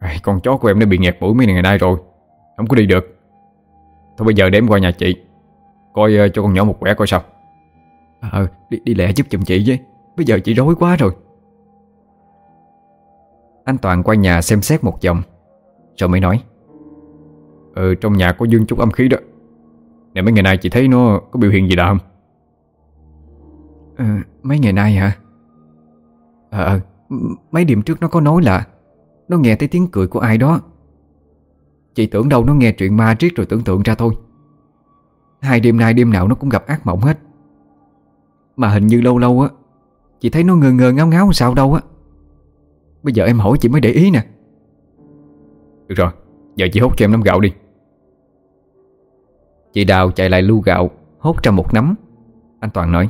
À, Con chó của em đã bị nghẹt mũi mấy ngày nay rồi. Không có đi được. Thôi bây giờ đem qua nhà chị. Coi uh, cho con nhỏ một quẻ coi sao. Ờ đi, đi lẹ giúp chùm chị với. Bây giờ chị rối quá rồi. Anh Toàn qua nhà xem xét một vòng Rồi mới nói Ừ trong nhà có dương chút âm khí đó. Nè mấy ngày nay chị thấy nó có biểu hiện gì lạ không? Ừ, Mấy ngày nay hả? Ờ à, Mấy điểm trước nó có nói là Nó nghe thấy tiếng cười của ai đó. Chị tưởng đâu nó nghe chuyện ma triết rồi tưởng tượng ra thôi. Hai đêm nay đêm nào nó cũng gặp ác mộng hết. Mà hình như lâu lâu á Chị thấy nó ngơ ngơ ngáo ngáo sao đâu á. Bây giờ em hỏi chị mới để ý nè. Được rồi, Giờ chị hút cho em nắm gạo đi. Chị Đào chạy lại lưu gạo, Hốt ra một nắm. Anh Toàn nói,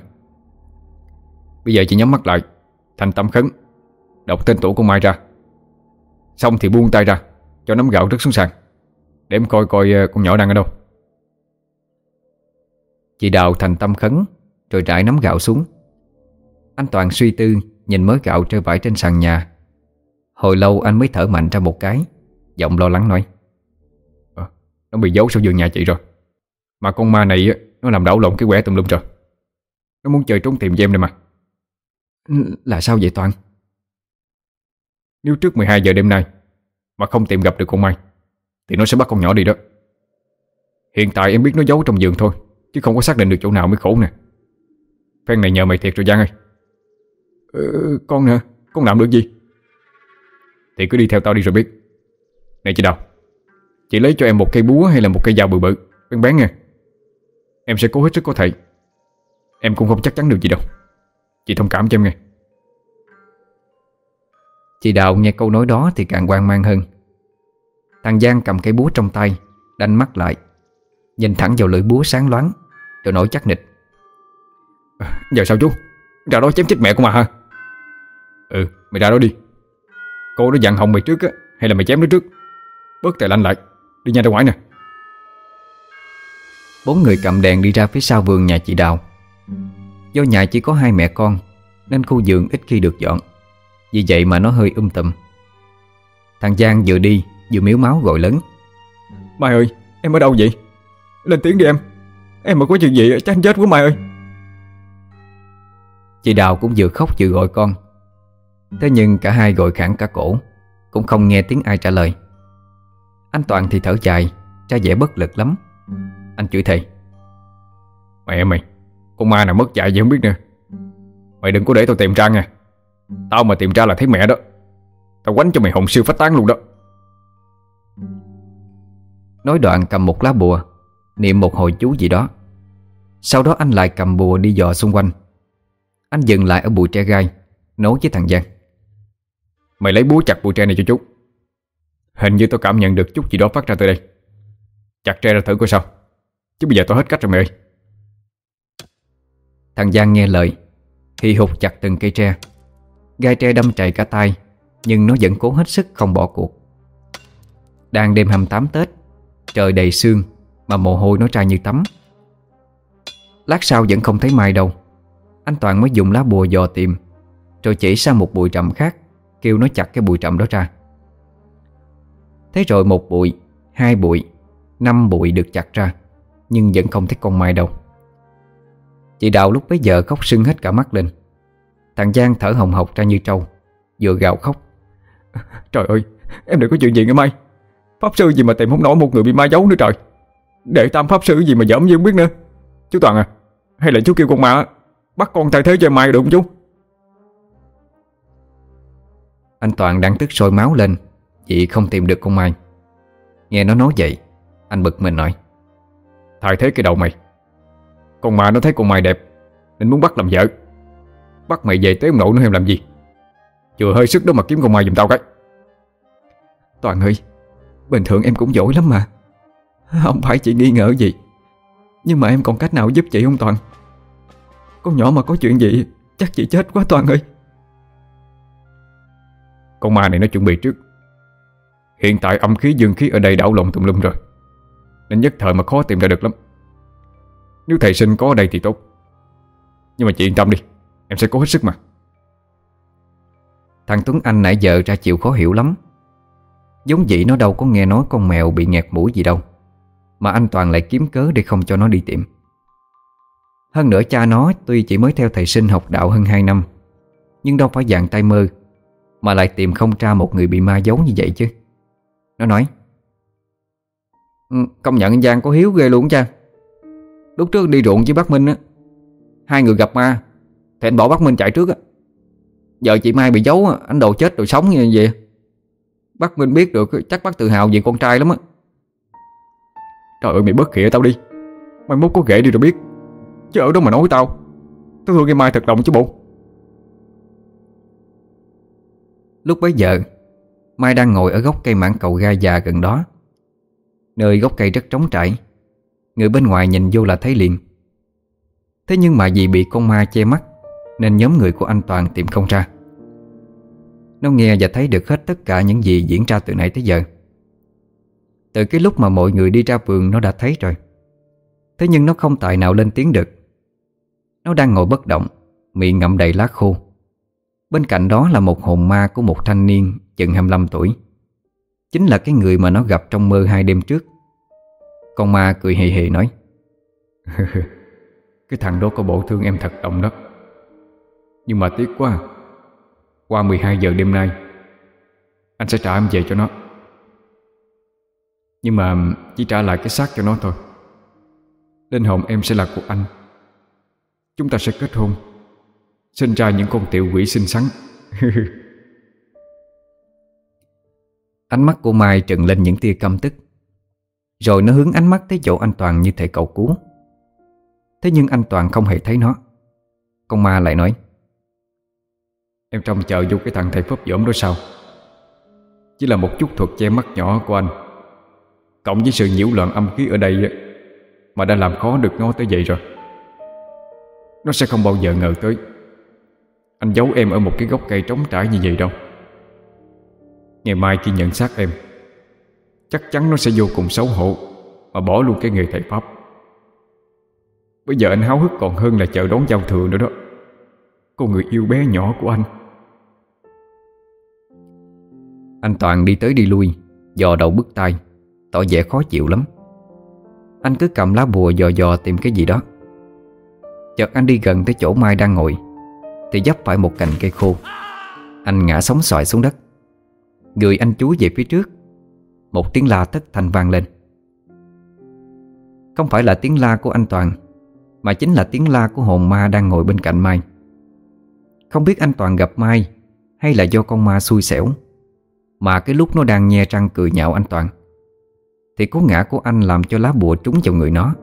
Bây giờ chị nhắm mắt lại, Thành tâm khấn, Đọc tên tuổi của Mai ra. Xong thì buông tay ra, Cho nắm gạo rớt xuống sàn, Để em coi coi ờ, con nhỏ đang ở đâu. Chị Đào, thành tâm khấn Rồi rải nắm gạo xuống. Anh Toàn suy tư, Nhìn mớ gạo rơi vãi trên sàn nhà. Hồi lâu anh mới thở mạnh ra một cái Giọng lo lắng nói. À, Nó bị giấu sau giường nhà chị rồi. Mà con ma này Nó làm đảo lộn cái quẻ tùm lum rồi. Nó muốn chơi trốn tìm với em đây mà. Là sao vậy Toàn? Nếu trước 12 giờ đêm nay Mà không tìm gặp được con Mai Thì nó sẽ bắt con nhỏ đi đó. Hiện tại em biết nó giấu trong giường thôi Chứ không có xác định được chỗ nào mới khổ nè. Phen này nhờ mày thiệt rồi Giang ơi. Ừ, Con nè Con làm được gì Thì cứ đi theo tao đi rồi biết. Này chị Đào Chị lấy cho em một cây búa hay là một cây dao bự bự? Bén bén nha. Em sẽ cố hết sức có thể. Em cũng không chắc chắn được gì đâu. Chị thông cảm cho em nghe. Chị Đào nghe câu nói đó thì càng quan mang hơn. Thằng Giang cầm cây búa trong tay Đanh mắt lại. Nhìn thẳng vào lưỡi búa sáng loáng Rồi nói chắc nịch. À, Giờ sao chú? Ra đó chém chết mẹ của mà ha Ừ mày ra đó đi Cô nó dặn hồng mày trước á Hay là mày chém nó trước? Bớt tài lanh lại Đi nhanh ra ngoài nè. Bốn người cầm đèn đi ra phía sau vườn nhà chị Đào. Do nhà chỉ có hai mẹ con Nên khu vườn ít khi được dọn. Vì vậy mà nó hơi um tùm. Thằng Giang vừa đi Vừa miếu máu gọi lớn. Mai ơi em ở đâu vậy? Lên tiếng đi em. Em mà có chuyện gì chắc chết quá Mai ơi. Chị Đào cũng vừa khóc vừa gọi con Thế nhưng cả hai gọi khẳng cả cổ, Cũng không nghe tiếng ai trả lời. Anh Toàn thì thở dài, cha vẻ bất lực lắm. Anh chửi thầy Mẹ mày, Con ma nào mất dạy gì không biết nữa. Mày đừng có để tao tìm ra nha. Tao mà tìm ra là thấy mẹ đó. Tao quánh cho mày hồn siêu phát tán luôn đó. Nói đoạn cầm một lá bùa, Niệm một hồi chú gì đó. Sau đó anh lại cầm bùa đi dò xung quanh. Anh dừng lại ở bụi tre gai, Nói với thằng Giang Mày lấy búa chặt bụi tre này cho chú. Hình như tôi cảm nhận được chút gì đó phát ra từ đây. Chặt tre ra thử coi sao. Chứ bây giờ tôi hết cách rồi mày ơi. Thằng Giang nghe lời Thì hụt chặt từng cây tre. Gai tre đâm chạy cả tay Nhưng nó vẫn cố hết sức không bỏ cuộc. Đang đêm 28 Tết, Trời đầy sương Mà mồ hôi nó ra như tắm. Lát sau vẫn không thấy Mai đâu, Anh Toàn mới dùng lá bùa dò tìm, Rồi chỉ sang một bụi rậm khác. Kêu nó chặt cái bụi trầm đó ra. Thế rồi một bụi, Hai bụi, Năm bụi được chặt ra, Nhưng vẫn không thấy con Mai đâu. Chị Đào lúc bấy giờ khóc sưng hết cả mắt lên. Thằng Giang thở hồng hộc ra như trâu, Vừa gào khóc. Trời ơi, em đừng có chuyện gì nghe Mai. Pháp sư gì mà tìm không nổi một người bị ma giấu nữa trời. Để tam pháp sư gì mà giỡn như không biết nữa. Chú Toàn à Hay là chú kêu con ma Bắt con thay thế cho Mai được không chú? Anh Toàn đang tức sôi máu lên. Vì không tìm được con Mai. Nghe nó nói vậy, Anh bực mình nói. Thay thế cái đầu mày. Con ma nó thấy con Mai đẹp, Nên muốn bắt làm vợ. Bắt mày về tới ông nội nó em làm gì? Chừa hơi sức đó mà kiếm con Mai giùm tao cái. Toàn ơi, Bình thường em cũng giỏi lắm mà. Không phải chị nghi ngờ gì. Nhưng mà em còn cách nào giúp chị không Toàn? Con nhỏ mà có chuyện gì, Chắc chị chết quá Toàn ơi. Con ma này nó chuẩn bị trước. Hiện tại âm khí, dương khí ở đây đảo lộn tùm lum rồi. Nên nhất thời mà khó tìm ra được lắm. Nếu thầy sinh có ở đây thì tốt. Nhưng mà chị yên tâm đi, Em sẽ cố hết sức mà. Thằng Tuấn Anh nãy giờ ra chịu khó hiểu lắm. Giống vậy nó đâu có nghe nói con mèo bị nghẹt mũi gì đâu, Mà anh Toàn lại kiếm cớ để không cho nó đi tiệm Hơn nữa cha nó tuy chỉ mới theo thầy sinh học đạo hơn 2 năm, Nhưng đâu phải dạng tay mơ. Mà lại tìm không ra một người bị ma giấu như vậy chứ. Nó nói ừ, Công nhận anh Giang có hiếu ghê luôn cha. Lúc trước đi ruộng với bác Minh á Hai người gặp ma Thì anh bỏ bác Minh chạy trước á. Giờ chị Mai bị giấu á, Anh đồ chết rồi sống như vậy. Bác Minh biết được chắc bác tự hào về con trai lắm á. Trời ơi mày bất khịa tao đi. Mày mốt có ghệ đi rồi biết. Chứ ở đó mà nói tao Tao thương cái Mai thật lòng chứ bộ. Lúc bấy giờ, Mai đang ngồi ở gốc cây mảng cầu gai già gần đó. Nơi gốc cây rất trống trải, Người bên ngoài nhìn vô là thấy liền. Thế nhưng mà vì bị con ma che mắt, Nên nhóm người của anh Toàn tìm không ra. Nó nghe và thấy được hết tất cả những gì diễn ra từ nãy tới giờ. Từ cái lúc mà mọi người đi ra vườn nó đã thấy rồi. Thế nhưng nó không tài nào lên tiếng được. Nó đang ngồi bất động, Miệng ngậm đầy lá khô. Bên cạnh đó là một hồn ma của một thanh niên chừng 25 tuổi. Chính là cái người mà nó gặp trong mơ hai đêm trước. Con ma cười hề hề nói, Cái thằng đó có bộ thương em thật động đó. Nhưng mà tiếc quá, Qua 12 giờ đêm nay, Anh sẽ trả em về cho nó. Nhưng mà chỉ trả lại cái xác cho nó thôi. Linh hồn em sẽ là của anh. Chúng ta sẽ kết hôn. Sinh ra những con tiểu quỷ xinh xắn. Ánh mắt của Mai trừng lên những tia căm tức. Rồi nó hướng ánh mắt tới chỗ anh Toàn như thể cầu cứu. Thế nhưng anh Toàn không hề thấy nó. Con ma lại nói, Em trông chờ vô cái thằng thầy pháp dỗm đó sao? Chỉ là một chút thuật che mắt nhỏ của anh. Cộng với sự nhiễu loạn âm khí ở đây Mà đã làm khó được nó tới vậy rồi. Nó sẽ không bao giờ ngờ tới. Anh giấu em ở một cái gốc cây trống trải như vậy đâu. Ngày mai khi nhận xác em, Chắc chắn nó sẽ vô cùng xấu hổ Mà bỏ luôn cái nghề thầy Pháp. Bây giờ anh háo hức còn hơn là chờ đón giao thừa nữa đó. Cô người yêu bé nhỏ của anh. Anh Toàn đi tới đi lui, Dò đầu bứt tay Tỏ vẻ khó chịu lắm. Anh cứ cầm lá bùa dò dò tìm cái gì đó. Chợt anh đi gần tới chỗ Mai đang ngồi. Thì dấp phải một cành cây khô. Anh ngã sóng xoài xuống đất. Người anh chú về phía trước. Một tiếng la thất thanh vang lên. Không phải là tiếng la của anh Toàn, Mà chính là tiếng la của hồn ma đang ngồi bên cạnh Mai. Không biết anh Toàn gặp Mai Hay là do con ma xui xẻo, Mà cái lúc nó đang nhe răng cười nhạo anh Toàn, Thì cú ngã của anh làm cho lá bùa trúng vào người nó.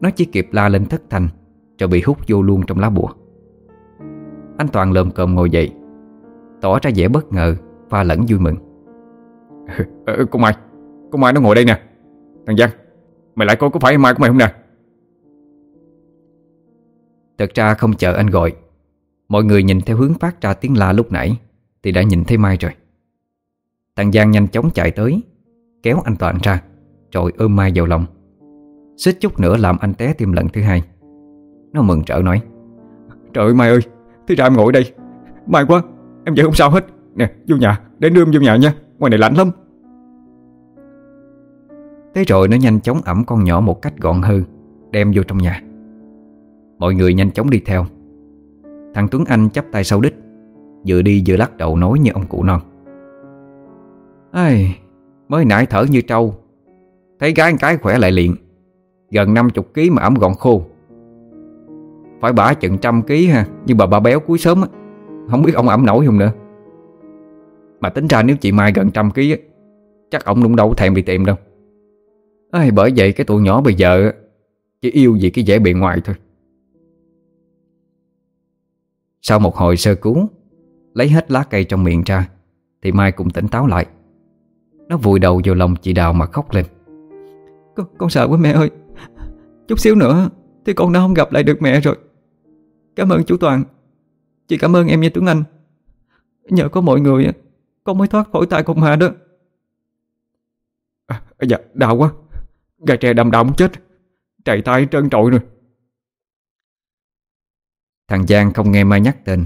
Nó chỉ kịp la lên thất thanh, Rồi bị hút vô luôn trong lá bùa. Anh Toàn lồm cồm ngồi dậy Tỏ ra vẻ bất ngờ Pha lẫn vui mừng. Ờ, Cô Mai Cô Mai nó ngồi đây nè. Thằng Giang Mày lại coi có phải Mai của mày không nè? Thật ra không chờ anh gọi Mọi người nhìn theo hướng phát ra tiếng la lúc nãy Thì đã nhìn thấy Mai rồi. Thằng Giang nhanh chóng chạy tới Kéo anh Toàn ra Rồi ôm Mai vào lòng. Xích chút nữa làm anh té tim lần thứ hai. Nó mừng trở nói Trời ơi Mai ơi thì ra em ngồi đây. May quá Em vẫn không sao hết. Nè vô nhà Để đưa em vô nhà nha. Ngoài này lạnh lắm. Thế rồi nó nhanh chóng ẩm con nhỏ một cách gọn hơn Đem vô trong nhà. Mọi người nhanh chóng đi theo. Thằng Tuấn Anh chắp tay sau đích Vừa đi vừa lắc đầu nói như ông cụ non. Ai, Mới nãy thở như trâu. Thấy gái cái khỏe lại liền. Gần 50 kg mà ẩm gọn khô. Phải bả chừng trăm ký ha. Như bà bà béo cuối sớm á. Không biết ông ẩm nổi không nữa. Mà tính ra nếu chị Mai gần trăm ký Chắc ông cũng đâu thèm đi tìm đâu. Ây, Bởi vậy cái tụi nhỏ bây giờ Chỉ yêu vì cái vẻ bề ngoài thôi. Sau một hồi sơ cứu Lấy hết lá cây trong miệng ra Thì Mai cũng tỉnh táo lại. Nó vùi đầu vào lòng chị Đào mà khóc lên. Con, con sợ quá mẹ ơi. Chút xíu nữa Thì con đã không gặp lại được mẹ rồi. Cảm ơn chú Toàn. Chị cảm ơn em nha Tuấn Anh. Nhờ có mọi người Con mới thoát khỏi tay con Hà đó. À, Dạ đau quá. Gà tre đầm đầm chết. Chạy tay trơn trội rồi. Thằng Giang không nghe Mai nhắc tên.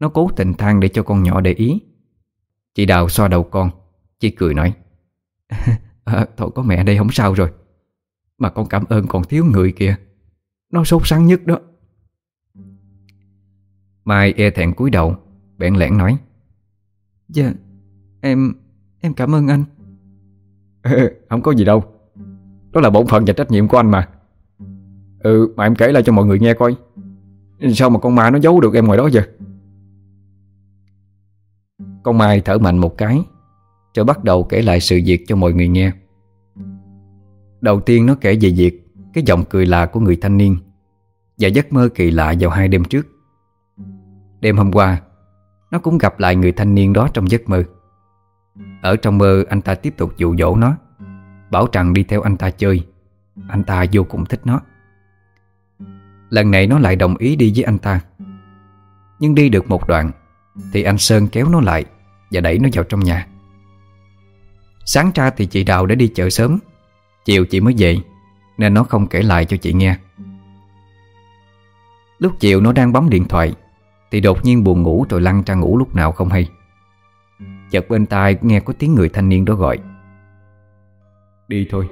Nó cố tình than để cho con nhỏ để ý. Chị Đào xoa đầu con. Chị cười nói. À, Thôi có mẹ đây không sao rồi. Mà con cảm ơn còn thiếu người kìa. Nó sốt sắng nhất đó Mai e thẹn cúi đầu Bẽn lẽn nói. Dạ Em Em cảm ơn anh. Không có gì đâu. Đó là bổn phận và trách nhiệm của anh mà. Ừ mà em kể lại cho mọi người nghe coi. Sao mà con ma nó giấu được em ngoài đó giờ Con Mai thở mạnh một cái Rồi bắt đầu kể lại sự việc cho mọi người nghe. Đầu tiên nó kể về việc Cái giọng cười lạ của người thanh niên Và giấc mơ kỳ lạ vào hai đêm trước Đêm hôm qua, Nó cũng gặp lại người thanh niên đó trong giấc mơ. Ở trong mơ, anh ta tiếp tục dụ dỗ nó, Bảo rằng đi theo anh ta chơi. Anh ta vô cùng thích nó. Lần này nó lại đồng ý đi với anh ta. Nhưng đi được một đoạn, Thì anh Sơn kéo nó lại Và đẩy nó vào trong nhà. Sáng ra thì chị Đào đã đi chợ sớm. Chiều chị mới về, Nên nó không kể lại cho chị nghe. Lúc chiều, nó đang bấm điện thoại. Thì đột nhiên buồn ngủ rồi lăn ra ngủ lúc nào không hay. Chợt bên tai nghe có tiếng người thanh niên đó gọi. Đi thôi.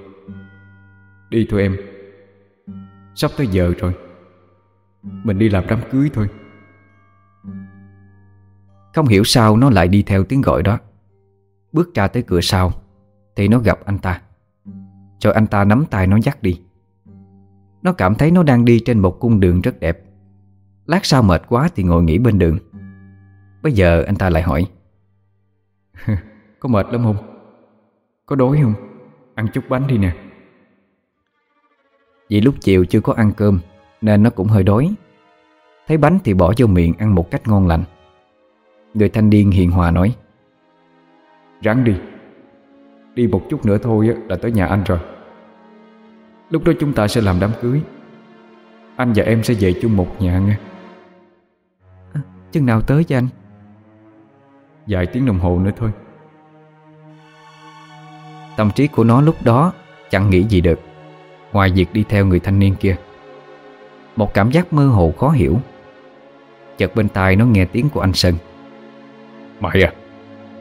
Đi thôi em. Sắp tới giờ rồi. Mình đi làm đám cưới thôi. Không hiểu sao nó lại đi theo tiếng gọi đó. Bước ra tới cửa sau, Thì nó gặp anh ta. Rồi anh ta nắm tay nó dắt đi. Nó cảm thấy nó đang đi trên một cung đường rất đẹp. Lát sau mệt quá thì ngồi nghỉ bên đường. Bây giờ anh ta lại hỏi, Có mệt lắm không? Có đói không? Ăn chút bánh đi nè. Vì lúc chiều chưa có ăn cơm, Nên nó cũng hơi đói. Thấy bánh thì bỏ vô miệng ăn một cách ngon lành. Người thanh niên hiền hòa nói, Ráng đi. Đi một chút nữa thôi là tới nhà anh rồi. Lúc đó chúng ta sẽ làm đám cưới. Anh và em sẽ về chung một nhà nghe Chừng nào tới cho anh? Vài tiếng đồng hồ nữa thôi. Tâm trí của nó lúc đó chẳng nghĩ gì được. Ngoài việc đi theo người thanh niên kia Một cảm giác mơ hồ khó hiểu. Chợt bên tai nó nghe tiếng của anh Sơn. Mày à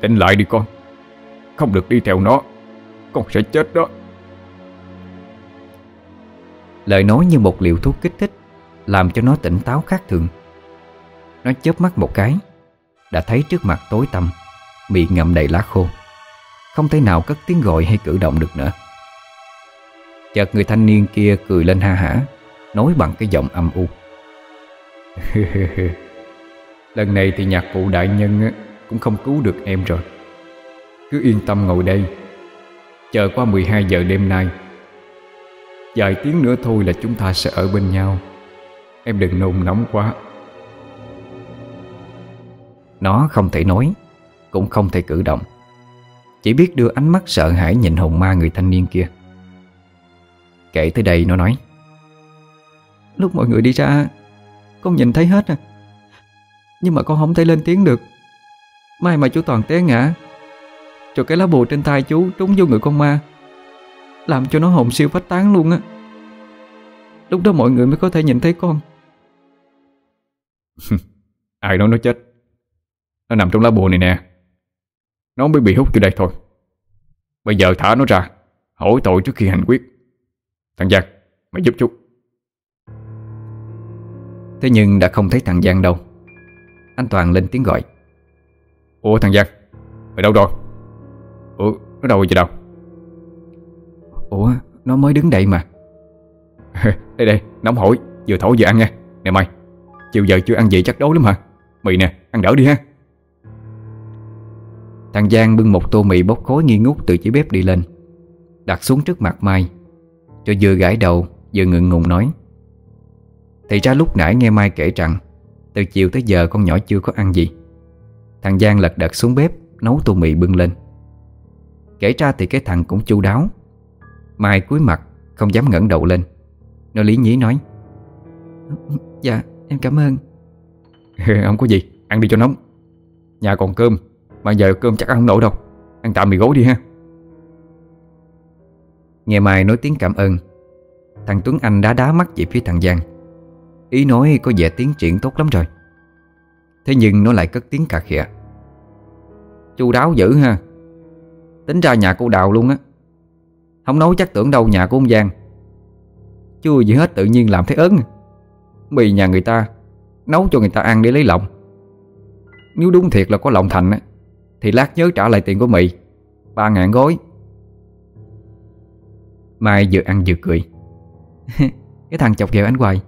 Tỉnh lại đi con. Không được đi theo nó Con sẽ chết đó. Lời nói như một liều thuốc kích thích Làm cho nó tỉnh táo khác thường nó chớp mắt một cái, Đã thấy trước mặt tối tăm Miệng ngậm đầy lá khô. Không thể nào cất tiếng gọi hay cử động được nữa. Chợt người thanh niên kia cười lên ha hả, Nói bằng cái giọng âm u. Lần này thì nhạc cụ đại nhân Cũng không cứu được em rồi. Cứ yên tâm ngồi đây. Chờ qua 12 giờ đêm nay. Vài tiếng nữa thôi là chúng ta sẽ ở bên nhau. Em đừng nôn nóng quá. Nó không thể nói, Cũng không thể cử động. Chỉ biết đưa ánh mắt sợ hãi nhìn hồn ma người thanh niên kia. Kể tới đây nó nói, Lúc mọi người đi ra, Con nhìn thấy hết à. Nhưng mà con không thể lên tiếng được. May mà chú Toàn té ngã Rồi cái lá bùa trên tay chú trúng vô người con ma, Làm cho nó hồn siêu phách tán luôn á. Lúc đó mọi người mới có thể nhìn thấy con. Ai nói nó chết? Nó nằm trong lá bùa này nè. Nó mới bị hút từ đây thôi. Bây giờ thả nó ra Hỏi tội trước khi hành quyết. Thằng Giang Mày giúp chút. Thế nhưng đã không thấy thằng Giang đâu. Anh Toàn lên tiếng gọi. Ủa thằng Giang Mày đâu rồi? Ủa nó đâu rồi vậy đâu? Ủa nó mới đứng đây mà. Đây đây nóng hổi Vừa thổi vừa ăn nha. Nè mày Chiều giờ chưa ăn gì chắc đói lắm hả? Mì nè ăn đỡ đi ha Thằng Giang bưng một tô mì bốc khói nghi ngút từ chiếc bếp đi lên, Đặt xuống trước mặt Mai, Cho vừa gãi đầu, Vừa ngượng ngùng nói. Thì ra lúc nãy nghe Mai kể rằng, Từ chiều tới giờ con nhỏ chưa có ăn gì. Thằng Giang lật đật xuống bếp, Nấu tô mì bưng lên. Kể ra thì cái thằng cũng chu đáo. Mai cúi mặt, Không dám ngẩng đầu lên. Nó lý nhí nói Dạ em cảm ơn. Không có gì, Ăn đi cho nóng. Nhà còn cơm. Mà giờ cơm chắc ăn không nổi đâu. Ăn tạm mì gối đi ha. Nghe Mai nói tiếng cảm ơn, Thằng Tuấn Anh đá đá mắt về phía thằng Giang. Ý nói có vẻ tiến triển tốt lắm rồi. Thế nhưng nó lại cất tiếng cà khịa. Chu đáo dữ ha. Tính ra nhà cô Đào luôn á. Không nấu chắc tưởng đâu nhà của ông Giang. Chưa gì hết tự nhiên làm thấy ớn. Mì nhà người ta, Nấu cho người ta ăn để lấy lòng. Nếu đúng thiệt là có lòng thành á. Thì lát nhớ trả lại tiền của mì Ba ngàn gói Mai vừa ăn vừa cười. Cái thằng chọc ghẹo anh hoài.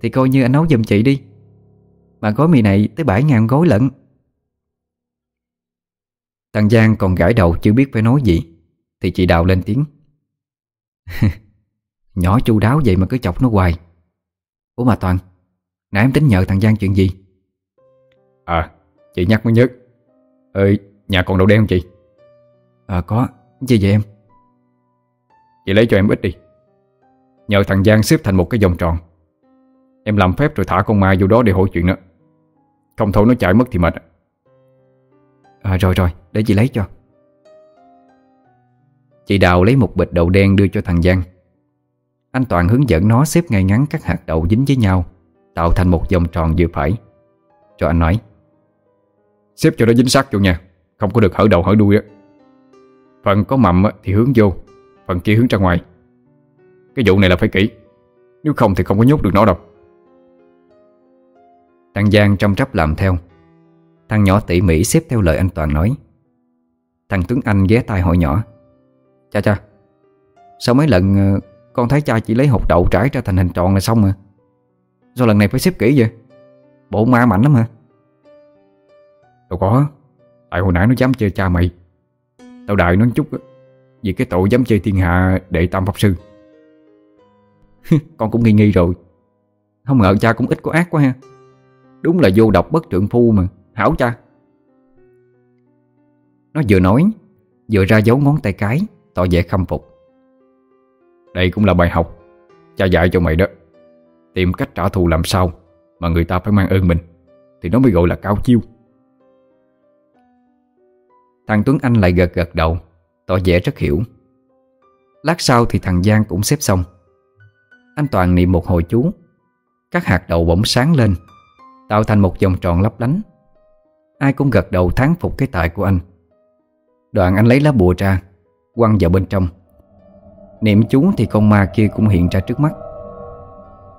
Thì coi như anh nấu giùm chị đi. Mà gói mì này tới 7 ngàn gói lận. Thằng Giang còn gãi đầu chưa biết phải nói gì. Thì chị Đào lên tiếng. Nhỏ chu đáo vậy mà cứ chọc nó hoài. Ủa mà Toàn, Nãy em tính nhờ thằng Giang chuyện gì? À chị nhắc mới nhớ. Ơi nhà còn đậu đen không chị? À có. Gì vậy em? Chị lấy cho em ít đi. Nhờ thằng Giang xếp thành một cái vòng tròn. Em làm phép rồi thả con ma vô đó để hỏi chuyện đó Không thôi nó chạy mất thì mệt. À rồi rồi. Để chị lấy cho. Chị Đào lấy một bịch đậu đen đưa cho thằng Giang. Anh Toàn hướng dẫn nó xếp ngay ngắn các hạt đậu dính với nhau Tạo thành một vòng tròn vừa phải. Rồi anh nói Xếp cho nó dính sát vô nha. Không có được hở đầu hở đuôi á. Phần có mầm thì hướng vô. Phần kia hướng ra ngoài. Cái vụ này là phải kỹ. Nếu không thì không có nhốt được nó đâu. Thằng Giang trong trắp làm theo. Thằng nhỏ tỉ mỉ xếp theo lời anh Toàn nói. Thằng Tuấn Anh ghé tai hỏi nhỏ. Cha cha, Sao mấy lần ờ, con thấy cha chỉ lấy hột đậu trải ra thành hình tròn là xong mà Sao lần này phải xếp kỹ vậy? Bộ ma mạnh lắm hả? Đâu có. Tại hồi nãy nó dám chơi cha mày. Tao đợi nó chút Vì cái tội dám chơi thiên hạ đệ tam pháp sư. Con cũng nghi nghi rồi. Không ngờ cha cũng ít có ác quá ha. Đúng là vô độc bất trượng phu mà. Hảo cha. Nó vừa nói, Vừa ra dấu ngón tay cái, Tỏ vẻ khâm phục. Đây cũng là bài học. Cha dạy cho mày đó. Tìm cách trả thù làm sao Mà người ta phải mang ơn mình. Thì nó mới gọi là cao chiêu. Thằng Tuấn Anh lại gật gật đầu, Tỏ vẻ rất hiểu. Lát sau thì thằng Giang cũng xếp xong. Anh Toàn niệm một hồi chú. Các hạt đậu bỗng sáng lên, Tạo thành một vòng tròn lấp lánh. Ai cũng gật đầu thán phục cái tài của anh. Đoạn anh lấy lá bùa ra, Quăng vào bên trong. Niệm chú thì con ma kia cũng hiện ra trước mắt.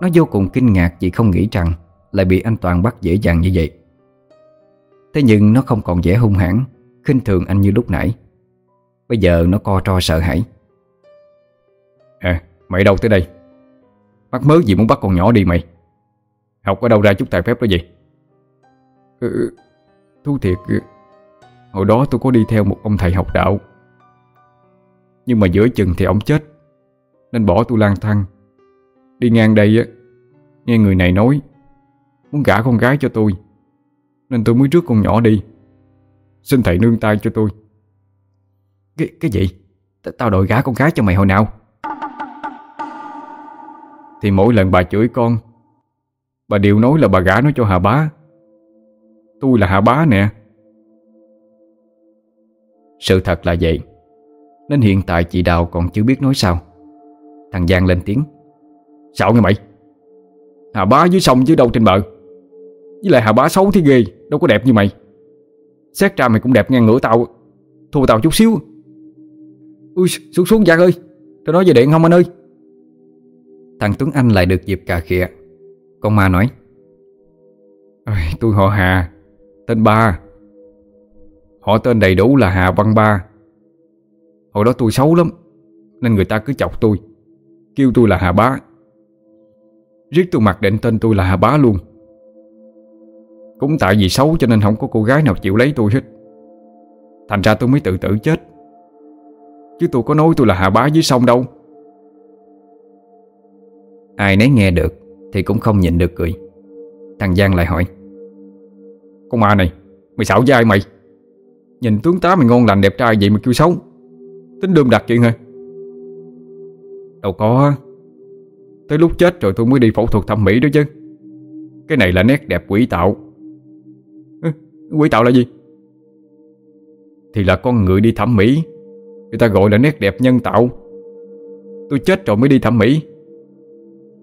Nó vô cùng kinh ngạc vì không nghĩ rằng Lại bị anh Toàn bắt dễ dàng như vậy. Thế nhưng nó không còn vẻ hung hãn khinh thường anh như lúc nãy. Bây giờ nó co tro sợ hãi. À mày đâu tới đây? Mắc mớ gì muốn bắt con nhỏ đi mày? Học ở đâu ra chút tài phép đó vậy? Ừ, Thú thiệt. Hồi đó tôi có đi theo một ông thầy học đạo. Nhưng mà giữa chừng thì ông chết Nên bỏ tôi lang thang. Đi ngang đây á Nghe người này nói Muốn gả con gái cho tôi Nên tôi mới rước con nhỏ đi Xin thầy nương tay cho tôi. Cái, cái gì? Tao đòi gả con gái cho mày hồi nào? Thì mỗi lần bà chửi con Bà đều nói là bà gả nó cho Hà Bá. Tôi là Hà Bá nè. Sự thật là vậy. Nên hiện tại chị Đào còn chưa biết nói sao. Thằng Giang lên tiếng. Sao nghe mày. Hà Bá dưới sông chứ đâu trên bờ? Với lại Hà Bá xấu thì ghê Đâu có đẹp như mày Xét ra mày cũng đẹp ngang ngửa tao Thua tao chút xíu. Ui, xuống xuống, Giang ơi. Tao nói về điện không anh ơi? Thằng Tuấn Anh lại được dịp cà khịa. Con ma nói. Tôi họ Hà, Tên Ba. Họ tên đầy đủ là Hà Văn Ba. Hồi đó tôi xấu lắm, Nên người ta cứ chọc tôi. Kêu tôi là Hà Bá. Riết tôi mặc định tên tôi là Hà Bá luôn. Cũng tại vì xấu cho nên không có cô gái nào chịu lấy tôi hết. Thành ra tôi mới tự tử chết. Chứ tôi có nói tôi là hạ bá dưới sông đâu. Ai nấy nghe được Thì cũng không nhịn được cười. Thằng Giang lại hỏi Con ma này Mày xạo với ai mày. Nhìn tướng tá mày ngon lành đẹp trai vậy mà kêu xấu. Tính đơm đặt chuyện hả? Đâu có. Tới lúc chết rồi tôi mới đi phẫu thuật thẩm mỹ đó chứ. Cái này là nét đẹp quỷ tạo Quỷ tạo là gì? Thì là con người đi thẩm mỹ. Người ta gọi là nét đẹp nhân tạo. Tôi chết rồi mới đi thẩm mỹ.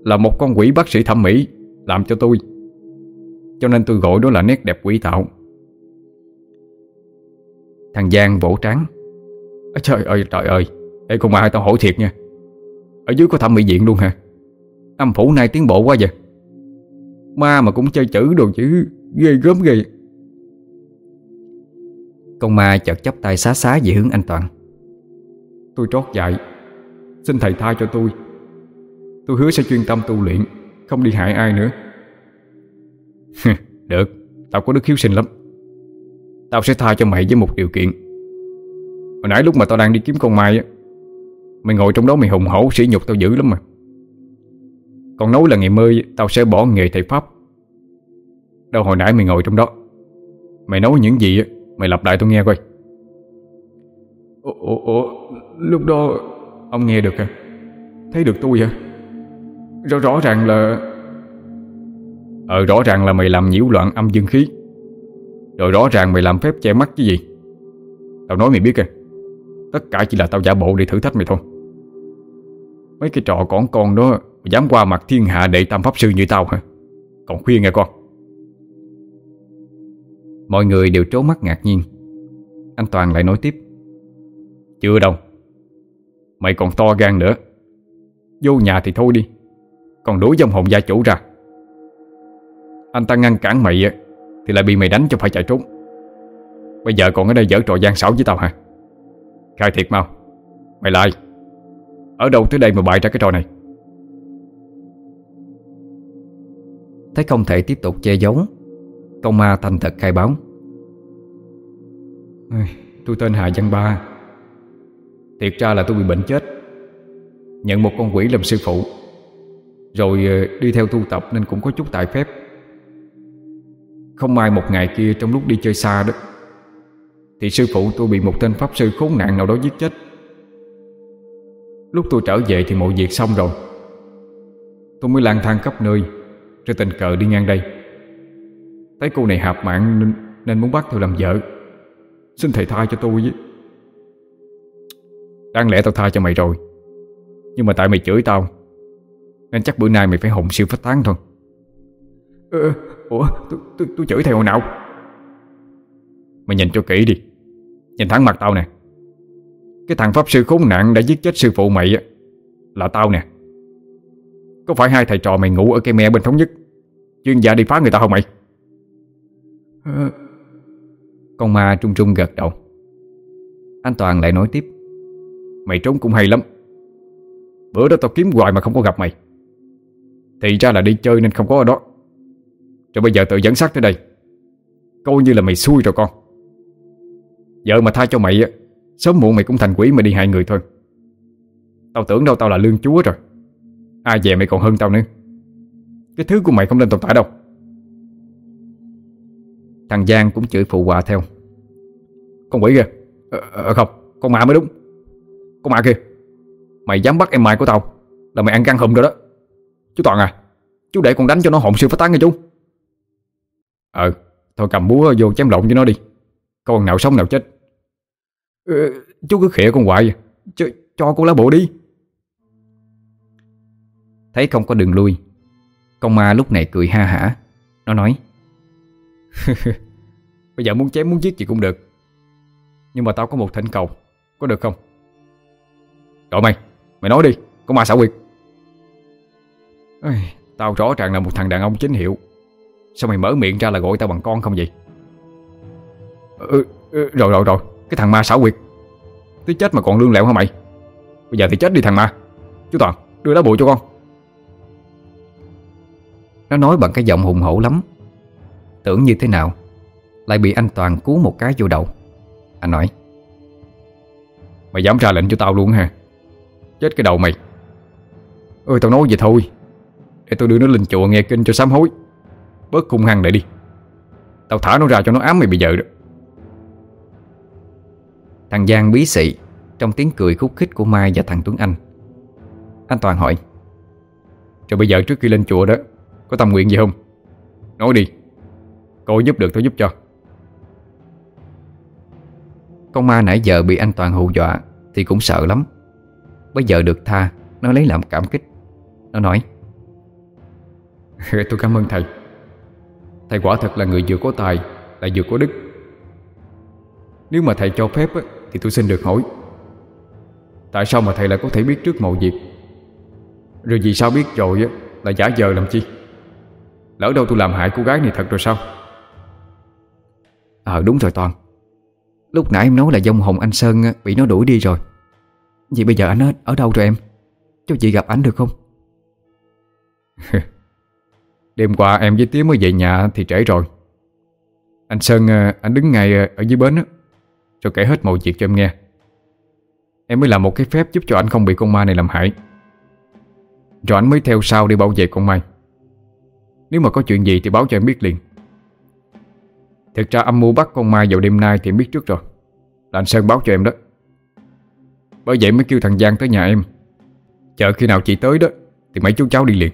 Là một con quỷ bác sĩ thẩm mỹ, Làm cho tôi. Cho nên tôi gọi đó là nét đẹp quỷ tạo. Thằng Giang vỗ trắng Trời ơi trời ơi. Ê con ai? tao hỏi thiệt nha. Ở dưới có thẩm mỹ viện luôn hả? Âm phủ này tiến bộ quá vậy. Ma mà cũng chơi chữ đồ chữ Ghê gớm ghê. Con ma chợt chấp tay xá xá về hướng anh Toàn. Tôi trót dạy Xin thầy tha cho tôi. Tôi hứa sẽ chuyên tâm tu luyện Không đi hại ai nữa. Được Tao có đức hiếu sinh lắm. Tao sẽ tha cho mày với một điều kiện. Hồi nãy lúc mà tao đang đi kiếm con Mai á Mày ngồi trong đó mày hùng hổ sỉ nhục tao dữ lắm mà. Còn nói là ngày mơi Tao sẽ bỏ nghề thầy Pháp. Đâu hồi nãy mày ngồi trong đó Mày nói những gì á Mày lặp lại tao nghe coi. Ủa, ủa, ủa Lúc đó Ông nghe được à Thấy được tôi hả? Rõ, rõ ràng là Ờ rõ ràng là mày làm nhiễu loạn âm dương khí. Rồi rõ ràng mày làm phép che mắt chứ gì. Tao nói mày biết à? Tất cả chỉ là tao giả bộ để thử thách mày thôi. Mấy cái trò con con đó Mày dám qua mặt thiên hạ đệ tam pháp sư như tao hả? Còn khuyên nghe con Mọi người đều trố mắt ngạc nhiên. Anh Toàn lại nói tiếp. Chưa đâu. Mày còn to gan nữa. Vô nhà thì thôi đi. Còn đuổi dòng hồn gia chủ ra. Anh ta ngăn cản mày Thì lại bị mày đánh cho phải chạy trốn. Bây giờ còn ở đây dở trò gian xảo với tao hả? Khai thiệt mau. Mày lại. Ở đâu tới đây mà bày ra cái trò này? Thấy không thể tiếp tục che giấu con ma thành thật khai báo. Tôi tên Hà Văn Ba. Thiệt ra là tôi bị bệnh chết. Nhận một con quỷ làm sư phụ. Rồi ờ, đi theo tu tập nên cũng có chút tài phép. Không may một ngày kia trong lúc đi chơi xa đó, Thì sư phụ tôi bị một tên pháp sư khốn nạn nào đó giết chết. Lúc tôi trở về thì mọi việc xong rồi. Tôi mới lang thang khắp nơi, Rồi tình cờ đi ngang đây. Thấy cô này hạp mạng nên, nên muốn bắt tôi làm vợ. Xin thầy tha cho tôi với. Đáng lẽ tao tha cho mày rồi. Nhưng mà tại mày chửi tao Nên chắc bữa nay mày phải hồn siêu phách tán thôi. Ờ, ủa, tôi, tôi, tôi chửi thầy hồi nào? Mày nhìn cho kỹ đi. Nhìn thẳng mặt tao nè. Cái thằng pháp sư khốn nạn đã giết chết sư phụ mày á Là tao nè. Có phải hai thầy trò mày ngủ ở cây me bên thống nhất? Chuyên gia đi phá người ta không mày ờ, Con ma trung trung gật đầu. Anh Toàn lại nói tiếp. Mày trốn cũng hay lắm. Bữa đó tao kiếm hoài mà không có gặp mày. Thì ra là đi chơi nên không có ở đó. Rồi bây giờ tự dẫn xác tới đây. Coi như là mày xui rồi con. Vợ mà tha cho mày á Sớm muộn mày cũng thành quỷ mà đi hại người thôi. Tao tưởng đâu tao là lương chúa rồi. Ai về mày còn hơn tao nữa. Cái thứ của mày không nên tồn tại đâu. Thằng Giang cũng chửi phụ họa theo. Con quỷ kìa. À, Không, con ma mới đúng. Con ma kìa Mày dám bắt em mày của tao Là mày ăn căng hùm rồi đó. Chú Toàn à Chú để con đánh cho nó hồn siêu phát tán nghe chú. Ờ Thôi cầm búa vô chém lộn cho nó đi. Con nào sống nào chết. Ừ, Chú cứ khịa con hoài Cho, cho con lá bộ đi. Thấy không có đường lui Con ma lúc này cười ha hả. Nó nói Bây giờ muốn chém muốn giết gì cũng được. Nhưng mà tao có một thỉnh cầu. Có được không? Rồi mày Mày nói đi Có ma xảo quyệt. Ây, Tao rõ ràng là một thằng đàn ông chính hiệu. Sao mày mở miệng ra là gọi tao bằng con không vậy? Ừ, ừ, Rồi rồi rồi Cái thằng ma xảo quyệt. Tới chết mà còn lương lẹo hả mày? Bây giờ thì chết đi thằng ma. Chú Toàn đưa lá bụi cho con. Nó nói bằng cái giọng hùng hổ lắm. Tưởng như thế nào, Lại bị anh Toàn cứu một cái vô đầu. Anh nói, Mày dám ra lệnh cho tao luôn ha. Chết cái đầu mày. Ơi tao nói vậy thôi. Để tôi đưa nó lên chùa nghe kinh cho sám hối. Bớt hung hăng lại đi. Tao thả nó ra cho nó ám mày bây giờ đó. Thằng Giang bí xị Trong tiếng cười khúc khích của Mai và thằng Tuấn Anh. Anh Toàn hỏi, Rồi bây giờ trước khi lên chùa đó, Có tâm nguyện gì không? Nói đi tôi giúp được, tôi giúp cho. Con ma nãy giờ bị anh Toàn hù dọa Thì cũng sợ lắm. Bây giờ được tha, Nó lấy làm cảm kích. Nó nói, Tôi cảm ơn thầy. Thầy quả thật là người vừa có tài, Lại vừa có đức. Nếu mà thầy cho phép Thì tôi xin được hỏi, Tại sao mà thầy lại có thể biết trước mọi việc? Rồi vì sao biết rồi Là giả vờ làm chi? Lỡ đâu tôi làm hại cô gái này thật rồi sao? Ờ đúng rồi Toàn. Lúc nãy em nói là dông hồng anh Sơn Bị nó đuổi đi rồi. Vậy bây giờ anh ở, ở đâu rồi em? Cho chị gặp anh được không? Đêm qua em với Tía mới về nhà thì trễ rồi. Anh Sơn ờ, anh đứng ngay ờ, ở dưới bến Cho kể hết mọi việc cho em nghe. Em mới làm một cái phép giúp cho anh không bị con ma này làm hại. Rồi anh mới theo sau đi bảo vệ con ma. Nếu mà có chuyện gì thì báo cho em biết liền. Thực ra âm mưu bắt con Mai vào đêm nay thì em biết trước rồi. Là anh Sơn báo cho em đó. Bởi vậy mới kêu thằng Giang tới nhà em. Chờ khi nào chị tới đó, Thì mấy chú cháu đi liền.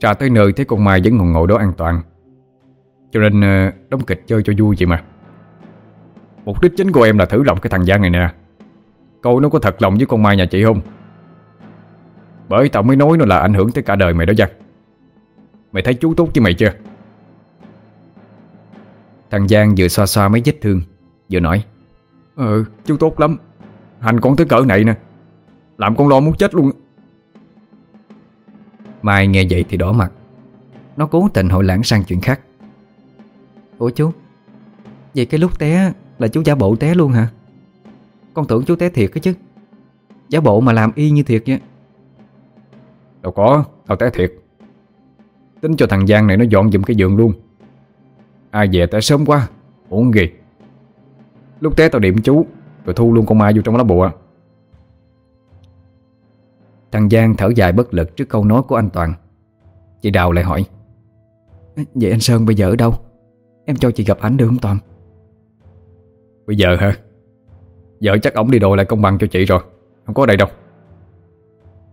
Ra tới nơi, thấy con Mai vẫn còn ngồi đó an toàn. Cho nên ờ, đóng kịch chơi cho vui vậy mà. Mục đích chính của em là thử lòng cái thằng Giang này nè. Câu nó có thật lòng với con Mai nhà chị không? Bởi tao mới nói nó là ảnh hưởng tới cả đời mày đó Giang. Mày thấy chú tốt với mày chưa? Thằng Giang vừa xoa xoa mấy vết thương Vừa nói Ừ chú tốt lắm. Hành con tới cỡ này nè. Làm con lo muốn chết luôn. Mai nghe vậy thì đỏ mặt. Nó cố tình hội lãng sang chuyện khác. Ủa chú? Vậy cái lúc té là chú giả bộ té luôn hả? Con tưởng chú té thiệt cái chứ. Giả bộ mà làm y như thiệt vậy. Đâu có Tao té thiệt. Tính cho thằng Giang này nó dọn dùm cái giường luôn Ai về tới sớm quá, Uổng gì Lúc té tao điểm chú, Rồi thu luôn con ma vô trong lá bùa. Thằng Giang thở dài bất lực trước câu nói của anh Toàn. Chị Đào lại hỏi, Vậy anh Sơn bây giờ ở đâu? Em cho chị gặp ảnh được không Toàn? Bây giờ hả? Giờ chắc ổng đi đồ lại công bằng cho chị rồi, Không có ở đây đâu.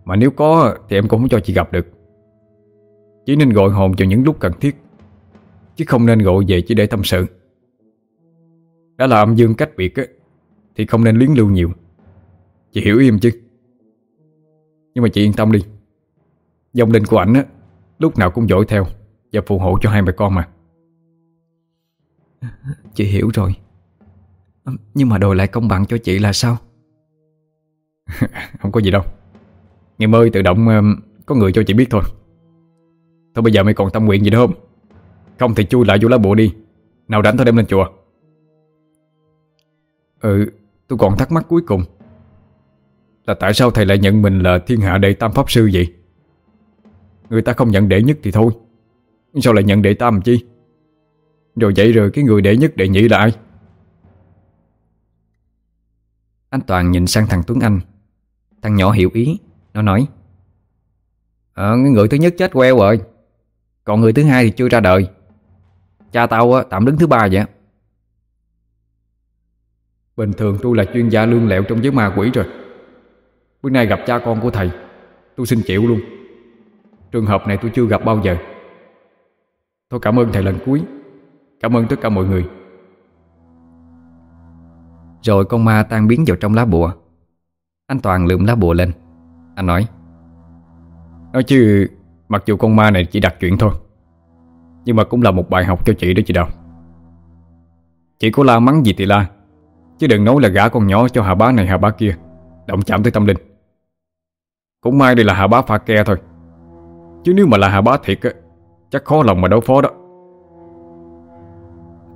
Mà nếu có thì em cũng không cho chị gặp được. Chỉ nên gọi hồn vào những lúc cần thiết. Chứ không nên gọi về chỉ để tâm sự. Đã là âm dương cách biệt á Thì không nên luyến lưu nhiều. Chị hiểu im chứ? Nhưng mà chị yên tâm đi. Dòng linh của ảnh á Lúc nào cũng dõi theo Và phù hộ cho hai mẹ con mà. Chị hiểu rồi. Nhưng mà đòi lại công bằng cho chị là sao? Không có gì đâu. Ngày ơi tự động có người cho chị biết thôi. Thôi bây giờ mày còn tâm nguyện gì nữa không không thì chui lại vô lá bùa đi. Nào rảnh tao đem lên chùa. Ừ Tôi còn thắc mắc cuối cùng. Là tại sao thầy lại nhận mình là thiên hạ đệ tam pháp sư vậy? Người ta không nhận đệ nhất thì thôi. Sao lại nhận đệ tam chi? Rồi vậy rồi cái người đệ nhất đệ nhị là ai? Anh Toàn nhìn sang thằng Tuấn Anh. Thằng nhỏ hiểu ý, Nó nói Ờ người thứ nhất chết queo rồi. Còn người thứ hai thì chưa ra đời. Cha tao á, tạm đứng thứ ba vậy. Bình thường tôi là chuyên gia lương lẹo trong giới ma quỷ rồi. Bữa nay gặp cha con của thầy Tôi xin chịu luôn. Trường hợp này tôi chưa gặp bao giờ. Thôi cảm ơn thầy lần cuối. Cảm ơn tất cả mọi người. Rồi con ma tan biến vào trong lá bùa. Anh Toàn lượm lá bùa lên. Anh nói Nói chứ Mặc dù con ma này chỉ đặt chuyện thôi Nhưng mà cũng là một bài học cho chị đó chị Đào. Chị có la mắng gì thì la Chứ đừng nói là gã con nhỏ cho hà bá này hà bá kia Động chạm tới tâm linh. Cũng may đây là hà bá pha ke thôi. Chứ nếu mà là hà bá thiệt á Chắc khó lòng mà đối phó đó.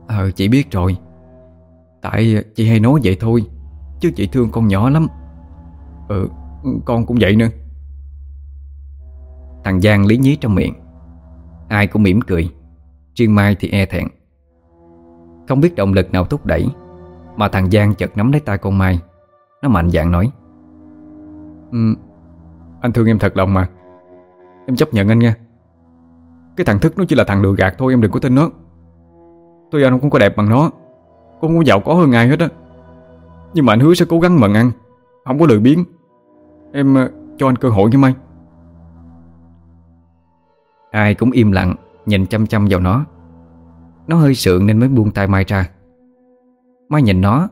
Ờ chị biết rồi. Tại chị hay nói vậy thôi Chứ chị thương con nhỏ lắm. Ừ con cũng vậy nữa. Thằng Giang lý nhí trong miệng Ai cũng mỉm cười Riêng Mai thì e thẹn. Không biết động lực nào thúc đẩy Mà thằng Giang chợt nắm lấy tay con Mai. Nó mạnh dạn nói um, Anh thương em thật lòng mà. Em chấp nhận anh nha. Cái thằng Thức nó chỉ là thằng lừa gạt thôi Em đừng có tin nó. Tôi anh không có đẹp bằng nó Cũng không có giàu có hơn ai hết á. Nhưng mà anh hứa sẽ cố gắng mận ăn Không có lười biếng. Em ờ, cho anh cơ hội nha Mai. Ai cũng im lặng. Nhìn chăm chăm vào nó. Nó hơi sượng nên mới buông tay Mai ra. Mai nhìn nó,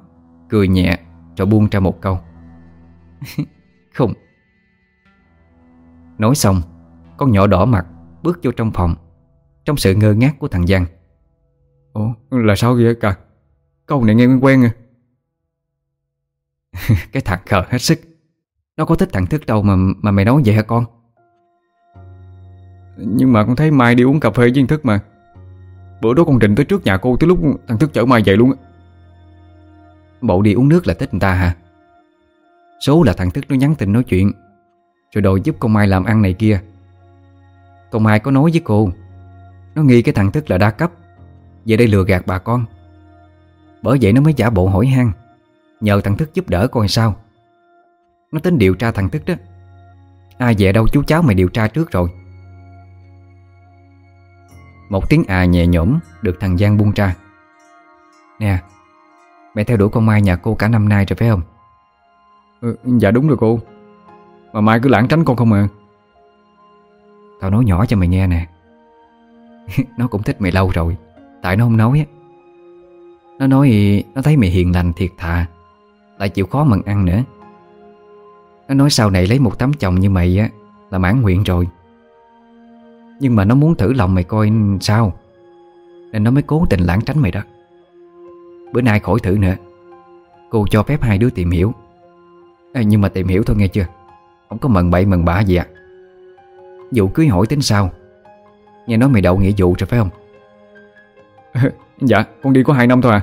Cười nhẹ, rồi buông ra một câu. Không. Nói xong, Con nhỏ đỏ mặt bước vô trong phòng, Trong sự ngơ ngác của thằng Giang. Ủa, là sao vậy cả? Câu này nghe quen quen à. Cái thằng khờ hết sức. Nó có thích thằng Thức đâu mà mà mày nói vậy hả con? Nhưng mà con thấy Mai đi uống cà phê với Thức mà. Bữa đó con Trình tới trước nhà cô Tới lúc thằng Thức chở Mai về luôn á. Bộ đi uống nước là thích người ta hả? Số là thằng Thức nó nhắn tin nói chuyện, Rồi đòi giúp con Mai làm ăn này kia. Con Mai có nói với cô, Nó nghi cái thằng Thức là đa cấp Về đây lừa gạt bà con. Bởi vậy nó mới giả bộ hỏi han, Nhờ thằng Thức giúp đỡ coi sao. Nó tính điều tra thằng Thức đó. Ai về đâu chú cháu mày điều tra trước rồi. Một tiếng à nhẹ nhõm Được thằng Giang buông ra. Nè Mẹ theo đuổi con Mai nhà cô cả năm nay rồi phải không? Ừ, Dạ đúng rồi cô. Mà Mai cứ lãng tránh con không à. Tao nói nhỏ cho mày nghe nè. Nó cũng thích mày lâu rồi Tại nó không nói á. Nó nói nó thấy mày hiền lành thiệt thà Lại chịu khó mần ăn nữa. Nó nói sau này lấy một tấm chồng như mày á Là mãn nguyện rồi Nhưng mà nó muốn thử lòng mày coi sao. Nên nó mới cố tình lãng tránh mày đó. Bữa nay khỏi thử nữa. Cô cho phép hai đứa tìm hiểu. À, Nhưng mà tìm hiểu thôi nghe chưa? Không có mần bậy mần bạ gì à Vụ cưới hỏi tính sao? Nghe nói mày đậu nghĩa vụ rồi phải không? Dạ con đi có 2 năm thôi à.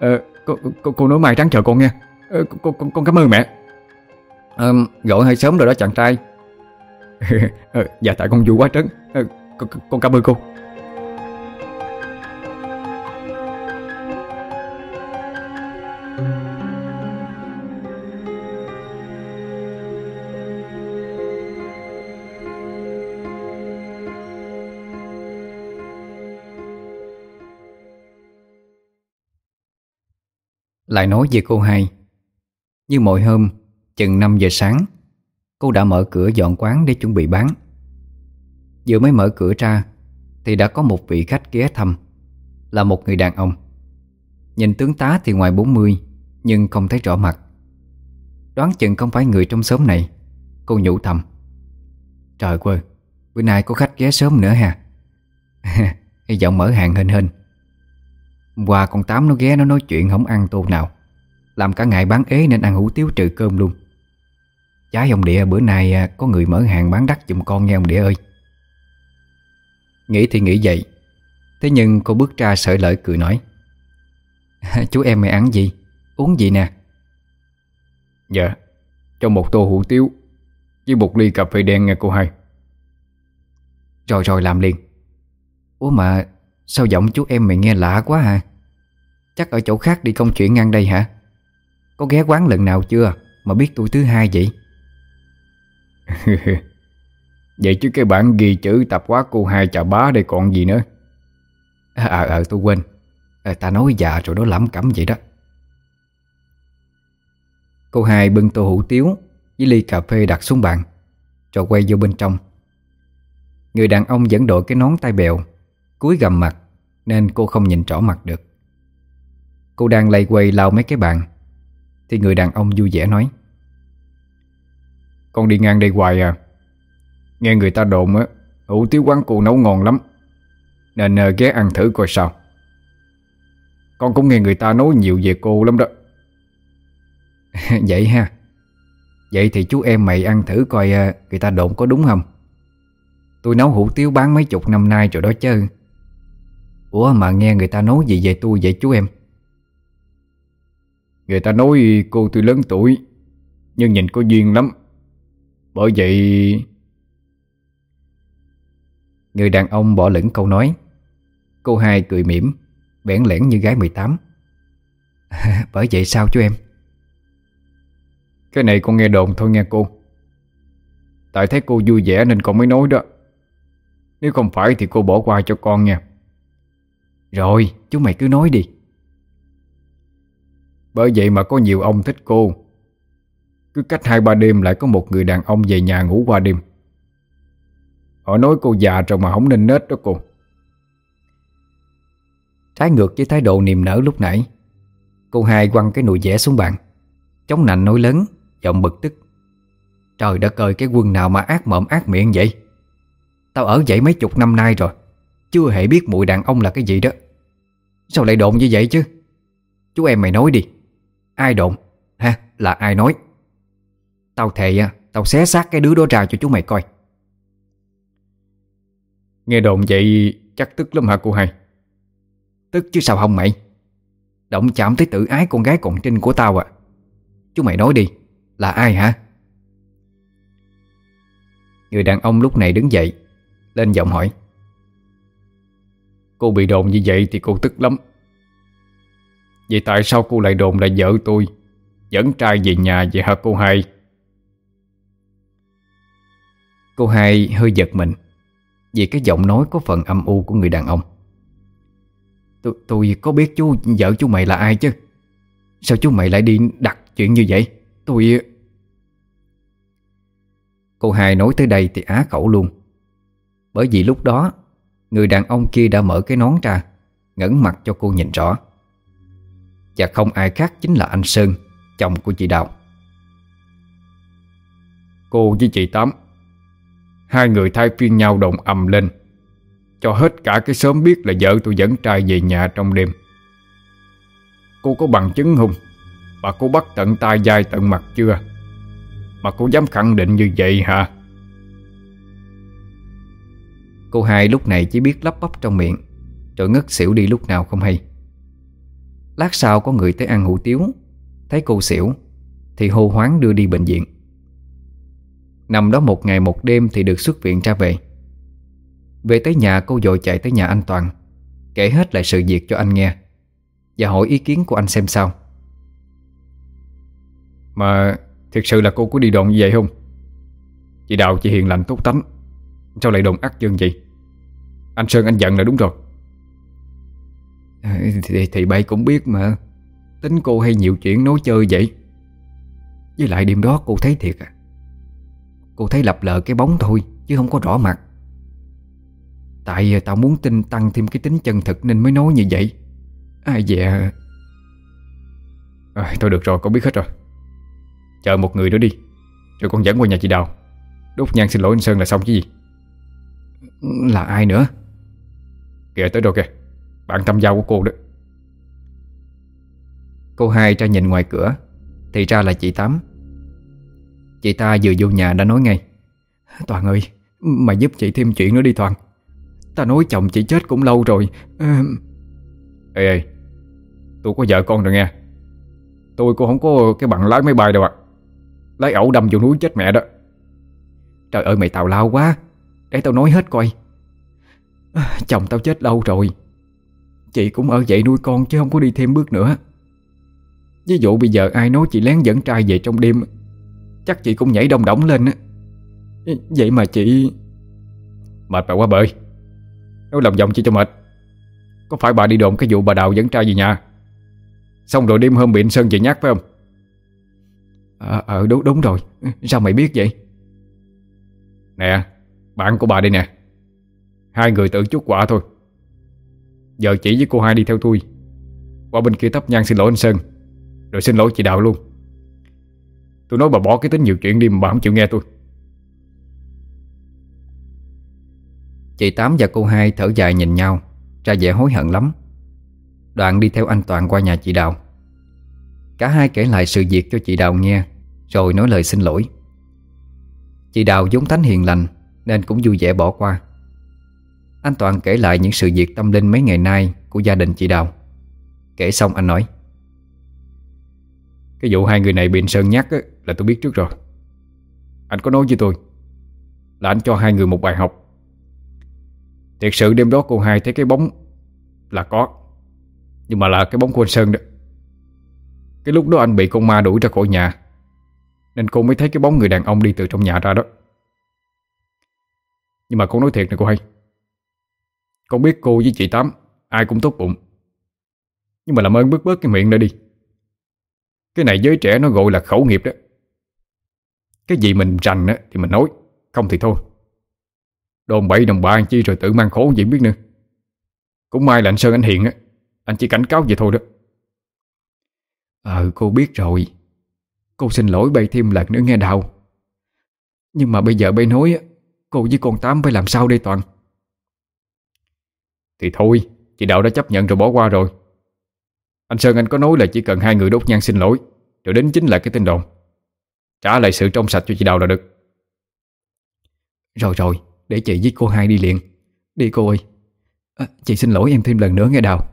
Ờ, cô, cô, cô nói mai trắng chờ con nha ờ, con, con, con cảm ơn mẹ. À, Gọi hơi sớm rồi đó chàng trai. Ờ, Dạ tại con vui quá trấn con, con cảm ơn cô. Lại nói về cô hai. Như mọi hôm Chừng 5 giờ sáng Cô đã mở cửa dọn quán để chuẩn bị bán. Vừa mới mở cửa ra, Thì đã có một vị khách ghé thăm, Là một người đàn ông. Nhìn tướng tá thì ngoài 40 Nhưng không thấy rõ mặt. Đoán chừng không phải người trong xóm này, Cô nhủ thầm. Trời quơ Bữa nay có khách ghé sớm nữa ha. Hy vọng mở hàng hên hên. Qua con Tám nó ghé, nó nói chuyện không ăn tô nào. Làm cả ngày bán ế nên ăn hủ tiếu trừ cơm luôn. Trái ông địa, bữa nay à, có người mở hàng bán đắt giùm con nghe ông địa ơi. Nghĩ thì nghĩ vậy. Thế nhưng cô bước ra sợi lợi cười nói, Chú em mày ăn gì? Uống gì nè? Dạ Cho một tô hủ tiếu Với một ly cà phê đen nghe cô hai. Rồi rồi làm liền. Ủa mà Sao giọng chú em mày nghe lạ quá hả? Chắc ở chỗ khác đi công chuyện ngang đây hả? Có ghé quán lần nào chưa Mà biết tôi thứ hai vậy? Vậy chứ cái bản ghi chữ tập quá cô hai chà bá đây còn gì nữa? À à, à tôi quên. À, Ta nói già rồi đó lắm cẩm vậy đó. Cô hai bưng tô hủ tiếu Với ly cà phê đặt xuống bàn Rồi quay vô bên trong. Người đàn ông vẫn đội cái nón tai bèo cúi gầm mặt Nên cô không nhìn rõ mặt được. Cô đang lay quay lau mấy cái bàn Thì người đàn ông vui vẻ nói Con đi ngang đây hoài à. Nghe người ta đồn á Hủ tiếu quán cô nấu ngon lắm. Nên uh, ghé ăn thử coi sao. Con cũng nghe người ta nói nhiều về cô lắm đó. Vậy ha. Vậy thì chú em mày ăn thử coi ờ, người ta đồn có đúng không? Tôi nấu hủ tiếu bán mấy chục năm nay rồi đó chứ. Ủa mà nghe người ta nói gì về tôi vậy chú em? Người ta nói cô tôi lớn tuổi Nhưng nhìn có duyên lắm. Bởi vậy Người đàn ông bỏ lửng câu nói. Cô hai cười mỉm Bẽn lẽn như gái 18 Bởi vậy sao chú em? Cái này con nghe đồn thôi nghe cô. Tại thấy cô vui vẻ nên con mới nói đó. Nếu không phải thì cô bỏ qua cho con nha. Rồi chú mày cứ nói đi. Bởi vậy mà có nhiều ông thích cô. Cứ cách hai ba đêm lại có một người đàn ông về nhà ngủ qua đêm Họ nói cô già rồi mà không nên nết đó cô. Trái ngược với thái độ niềm nở lúc nãy, Cô hai quăng cái nụi vẽ xuống bàn. Chống nạnh nói lớn, Giọng bực tức. Trời đất ơi, cái quân nào mà ác mộm ác miệng vậy? Tao ở vậy mấy chục năm nay rồi, Chưa hề biết mùi đàn ông là cái gì đó. Sao lại đồn như vậy chứ? Chú em mày nói đi. Ai đồn ha, là ai nói? Tao thề à Tao xé xác cái đứa đó ra cho chú mày coi. Nghe đồn vậy chắc tức lắm hả cô hai? Tức chứ sao không mày? Động chạm tới tự ái con gái còn trinh của tao à. Chú mày nói đi Là ai hả? Người đàn ông lúc này đứng dậy Lên giọng hỏi. Cô bị đồn như vậy thì cô tức lắm. Vậy tại sao cô lại đồn là vợ tôi Dẫn trai về nhà vậy hả cô hai? Cô hai hơi giật mình vì cái giọng nói có phần âm u của người đàn ông. Tôi, tôi có biết chú vợ chú mày là ai chứ? Sao chú mày lại đi đặt chuyện như vậy? Tôi Cô hai nói tới đây thì á khẩu luôn. Bởi vì lúc đó Người đàn ông kia đã mở cái nón ra ngẩng mặt cho cô nhìn rõ. Và không ai khác chính là anh Sơn Chồng của chị Đào. Cô với chị Tám. Hai người thay phiên nhau đồng ầm lên Cho hết cả cái sớm biết là vợ tôi dẫn trai về nhà trong đêm Cô có bằng chứng không? bà cô bắt tận tay dai tận mặt chưa? Mà cô dám khẳng định như vậy hả? Cô hai lúc này chỉ biết lắp bắp trong miệng Rồi ngất xỉu đi lúc nào không hay Lát sau có người tới ăn hủ tiếu Thấy cô xỉu, Thì hô hoáng đưa đi bệnh viện Nằm đó một ngày một đêm Thì được xuất viện ra về. Về tới nhà cô dội chạy tới nhà anh Toàn Kể hết lại sự việc cho anh nghe Và hỏi ý kiến của anh xem sao. Mà Thực sự là cô có đi đồn như vậy không? Chị Đào chị hiền lành tốt tánh Sao lại đồn ác chân vậy? Anh Sơn anh giận là đúng rồi. À, thì, thì bay cũng biết mà Tính cô hay nhiều chuyện nói chơi vậy. Với lại đêm đó cô thấy thiệt à Cô thấy lập lờ cái bóng thôi Chứ không có rõ mặt. Tại tao muốn tin tăng thêm cái tính chân thực Nên mới nói như vậy. Ai dạ à, Thôi được rồi con biết hết rồi. Chờ một người nữa đi Rồi con dẫn qua nhà chị Đào. Đốt nhang xin lỗi anh Sơn là xong chứ gì. Là ai nữa? Kìa tới đâu kìa? Bạn tâm giao của cô đó. Cô hai ra nhìn ngoài cửa Thì ra là chị Tám. Chị ta vừa vô nhà đã nói ngay. Toàn ơi Mày giúp chị thêm chuyện nữa đi Toàn. Ta nói chồng chị chết cũng lâu rồi. À... Ê ê Tôi có vợ con rồi nghe. Tôi cũng không có cái bằng lái máy bay đâu ạ. Lái ẩu đâm vô núi chết mẹ đó. Trời ơi mày tào lao quá. Để tao nói hết coi. À, Chồng tao chết lâu rồi. Chị cũng ở vậy nuôi con chứ không có đi thêm bước nữa. Ví dụ bây giờ ai nói chị lén dẫn trai về trong đêm Chắc chị cũng nhảy đông đỏng lên á. Vậy mà chị Mệt bà quá bơi Nói lòng vòng chị cho mệt. Có phải bà đi đồn cái vụ bà Đào dẫn trai về nhà? Xong rồi đêm hôm bị anh Sơn chị nhắc phải không? Ờ à, đúng, đúng rồi. Sao mày biết vậy? Nè Bạn của bà đây nè. Hai người tự chút quả thôi. Giờ chỉ với cô hai đi theo tôi. Qua bên kia tấp nhang xin lỗi anh Sơn. Rồi xin lỗi chị Đào luôn. Tôi nói bà bỏ cái tính nhiều chuyện đi mà bà không chịu nghe tôi. Chị Tám và cô hai thở dài nhìn nhau, Ra vẻ hối hận lắm. Đoạn đi theo anh Toàn qua nhà chị Đào. Cả hai kể lại sự việc cho chị Đào nghe, Rồi nói lời xin lỗi. Chị Đào vốn tánh hiền lành, Nên cũng vui vẻ bỏ qua. Anh Toàn kể lại những sự việc tâm linh mấy ngày nay Của gia đình chị Đào. Kể xong anh nói, Cái vụ hai người này bị anh Sơn nhắc ấy là tôi biết trước rồi. Anh có nói với tôi Là anh cho hai người một bài học. Thiệt sự đêm đó cô hai thấy cái bóng Là có, Nhưng mà là cái bóng của anh Sơn đó. Cái lúc đó anh bị con ma đuổi ra khỏi nhà, Nên cô mới thấy cái bóng người đàn ông đi từ trong nhà ra đó. Nhưng mà con nói thiệt nè cô hay. Con biết cô với chị Tám Ai cũng tốt bụng, Nhưng mà làm ơn bớt bớt cái miệng ra đi. Cái này giới trẻ nó gọi là khẩu nghiệp đó. Cái gì mình rành á, thì mình nói Không thì thôi. Đồn bậy đồng bạn chi rồi tự mang khổ gì biết nữa. Cũng may là anh Sơn anh Hiền á Anh chỉ cảnh cáo vậy thôi đó. Ờ cô biết rồi. Cô xin lỗi bay thêm lần nữa nghe đào Nhưng mà bây giờ bay nói á, Cô với con Tám phải làm sao đây Toàn? Thì thôi Chị Đạo đã chấp nhận rồi bỏ qua rồi. Anh Sơn anh có nói là chỉ cần hai người đốt nhang xin lỗi Rồi đến chính là cái tin đồn. Trả lại sự trong sạch cho chị Đào là được. Rồi rồi Để chị với cô hai đi liền. Đi cô ơi. À, Chị xin lỗi em thêm lần nữa nghe Đào.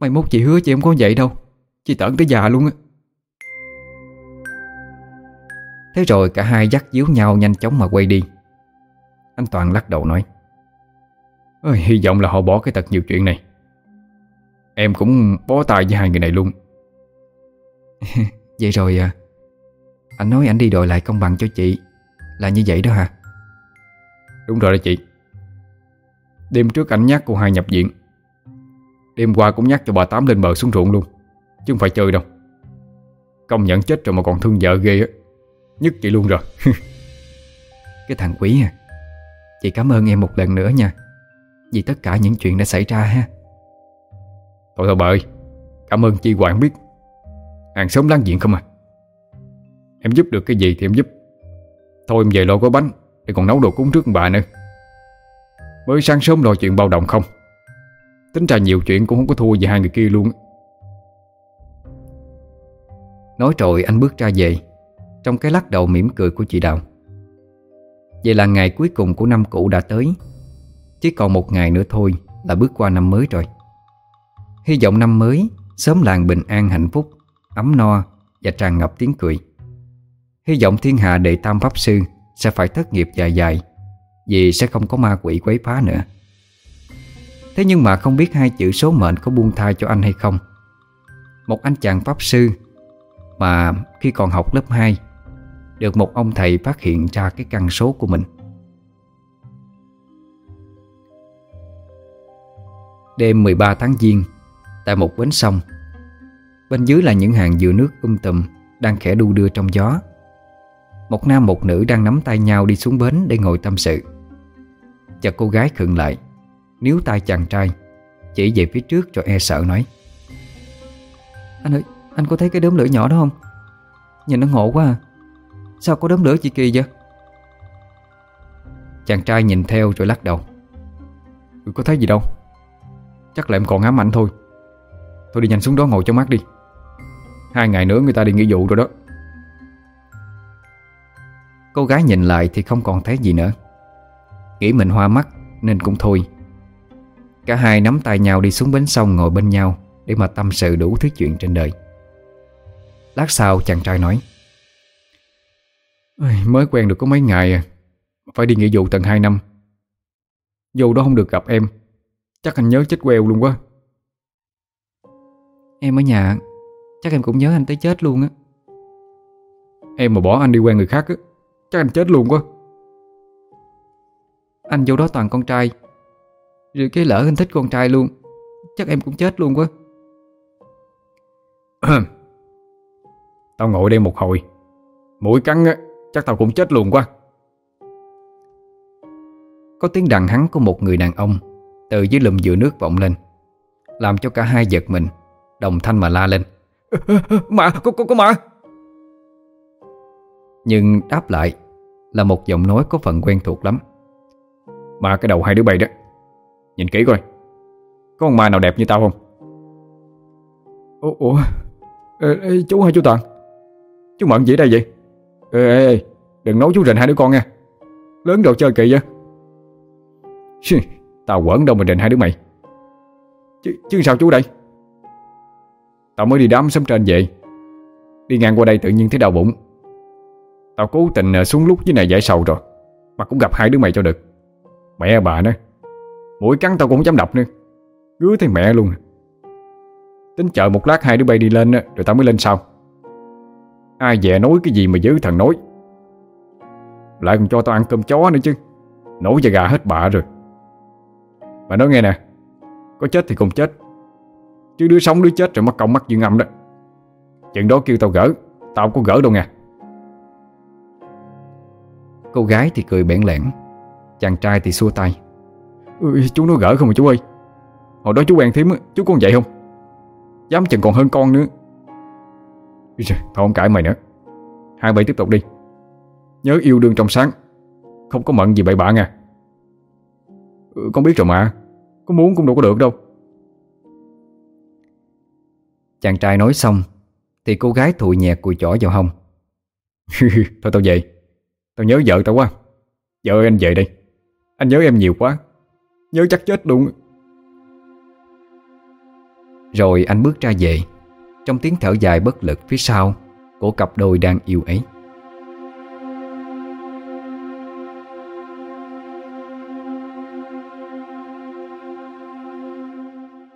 Mai mốt chị hứa chị không có vậy đâu. Chị tận tới già luôn á. Thế rồi cả hai dắt díu nhau nhanh chóng mà quay đi. Anh Toàn lắc đầu nói Ôi, Hy vọng là họ bỏ cái thật nhiều chuyện này. Em cũng bó tay với hai người này luôn. Vậy rồi à Anh nói anh đi đòi lại công bằng cho chị. Là như vậy đó hả? Đúng rồi đó chị. Đêm trước anh nhắc cô hai nhập viện. Đêm qua cũng nhắc cho bà Tám lên bờ xuống ruộng luôn Chứ không phải chơi đâu. Công nhận chết rồi mà còn thương vợ ghê á. Nhất chị luôn rồi. Cái thằng quý à Chị cảm ơn em một lần nữa nha. Vì tất cả những chuyện đã xảy ra ha. Thôi thôi bà ơi Cảm ơn chị Hoàng biết. Hàng xóm láng giềng không à Em giúp được cái gì thì em giúp. Thôi em về lo gói bánh, Để còn nấu đồ cúng trước bà nữa. Mới sáng sớm lo chuyện bao đồng không? Tính ra nhiều chuyện cũng không có thua gì hai người kia luôn Nói rồi anh bước ra về, Trong cái lắc đầu mỉm cười của chị Đào. Vậy là ngày cuối cùng của năm cũ đã tới, Chỉ còn một ngày nữa thôi Là bước qua năm mới rồi. Hy vọng năm mới Sớm làng bình an hạnh phúc, Ấm no và tràn ngập tiếng cười. Hy vọng thiên hạ đệ tam pháp sư Sẽ phải thất nghiệp dài dài, Vì sẽ không có ma quỷ quấy phá nữa. Thế nhưng mà không biết hai chữ số mệnh có buông tha cho anh hay không. Một anh chàng pháp sư Mà khi còn học lớp 2 Được một ông thầy phát hiện ra cái căn số của mình. Đêm 13 tháng Giêng, Tại một bến sông, Bên dưới là những hàng dừa nước um tùm Đang khẽ đu đưa trong gió. Một nam một nữ đang nắm tay nhau đi xuống bến Để ngồi tâm sự. Chợt cô gái khựng lại Níu tay chàng trai Chỉ về phía trước cho e sợ nói Anh ơi, anh có thấy cái đốm lửa nhỏ đó không? Nhìn nó ngộ quá à. Sao có đốm lửa chị kỳ vậy? Chàng trai nhìn theo rồi lắc đầu ừ, Có thấy gì đâu. Chắc là em còn ám ảnh thôi. Thôi đi nhanh xuống đó ngồi cho mát đi. Hai ngày nữa người ta đi nghỉ vụ rồi đó. Cô gái nhìn lại thì không còn thấy gì nữa. Nghĩ mình hoa mắt Nên cũng thôi. Cả hai nắm tay nhau đi xuống bến sông ngồi bên nhau Để mà tâm sự đủ thứ chuyện trên đời. Lát sau chàng trai nói Mới quen được có mấy ngày à Phải đi nghỉ vụ tận 2 năm. Dù đó không được gặp em Chắc anh nhớ chết queo luôn quá. Em ở nhà Chắc em cũng nhớ anh tới chết luôn á. Em mà bỏ anh đi quen người khác á Chắc anh chết luôn quá. Anh vô đó toàn con trai. Rồi cái lỡ anh thích con trai luôn Chắc em cũng chết luôn quá. Tao ngồi đây một hồi. Mũi cắn á Chắc tao cũng chết luôn quá. Có tiếng đằng hắn của một người đàn ông Từ dưới lùm dừa nước vọng lên Làm cho cả hai giật mình Đồng thanh mà la lên. Mà, có, có, có mà Nhưng đáp lại là một giọng nói có phần quen thuộc lắm. Mà cái đầu hai đứa bay đó Nhìn kỹ coi Có con ma nào đẹp như tao không? Ủa, ủa ê, ê, Chú hay chú Toàn Chú Mận gì đây vậy? Ê, ê, ê, Đừng nói chú rình hai đứa con nha Lớn đồ chơi kỳ vậy. Xì, Tao quẩn đâu mà rình hai đứa mày. Chứ, chứ sao chú đây? Tao mới đi đám sớm trên vậy, Đi ngang qua đây tự nhiên thấy đau bụng. Tao cố tình ờ, xuống lúc dưới này giải sầu rồi. Mà cũng gặp hai đứa mày cho được. Mẹ bà nó Mũi cắn tao cũng không dám đập nữa. Ngứa thấy mẹ luôn. Tính chờ một lát hai đứa bay đi lên Rồi tao mới lên sau. Ai dè nói cái gì mà giữ thằng nói Lại còn cho tao ăn cơm chó nữa chứ. Nổi da gà hết bạ rồi. Mà nói nghe nè, Có chết thì cùng chết. Chứ đứa sống đứa chết rồi mắc công mắc dương âm đó. Chuyện đó kêu tao gỡ. Tao không có gỡ đâu nha Cô gái thì cười bẽn lẽn. Chàng trai thì xua tay. Ừ, Chú nói gỡ không mà chú ơi. Hồi đó chú quen thím chú con vậy không? Dám chừng còn hơn con nữa. Thôi không cãi mày nữa. Hai bảy tiếp tục đi. Nhớ yêu đương trong sáng. Không có mận gì bậy bạ nha. Ừ, Con biết rồi mà. Có muốn cũng đâu có được đâu. Chàng trai nói xong Thì cô gái thụi nhẹ cùi chỏ vào hông. Thôi tao về. Tao nhớ vợ tao quá. Vợ anh về đây. Anh nhớ em nhiều quá. Nhớ chắc chết luôn. Rồi anh bước ra về. Trong tiếng thở dài bất lực phía sau Của cặp đôi đang yêu ấy.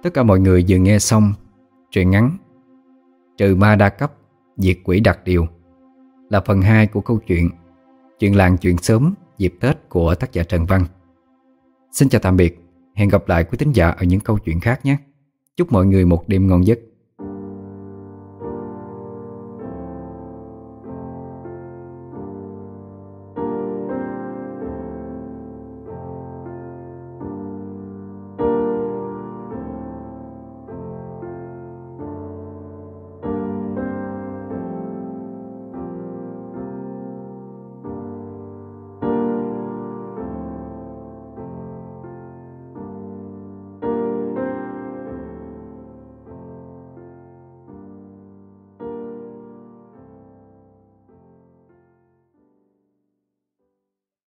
Tất cả mọi người vừa nghe xong Truyện ngắn Trừ ma đa cấp, Diệt quỷ đặc điều Là phần 2 của câu chuyện Chuyện làng chuyện sớm dịp Tết của tác giả Trần Văn. Xin chào tạm biệt. Hẹn gặp lại quý tín giả ở những câu chuyện khác nhé. Chúc mọi người một đêm ngon giấc.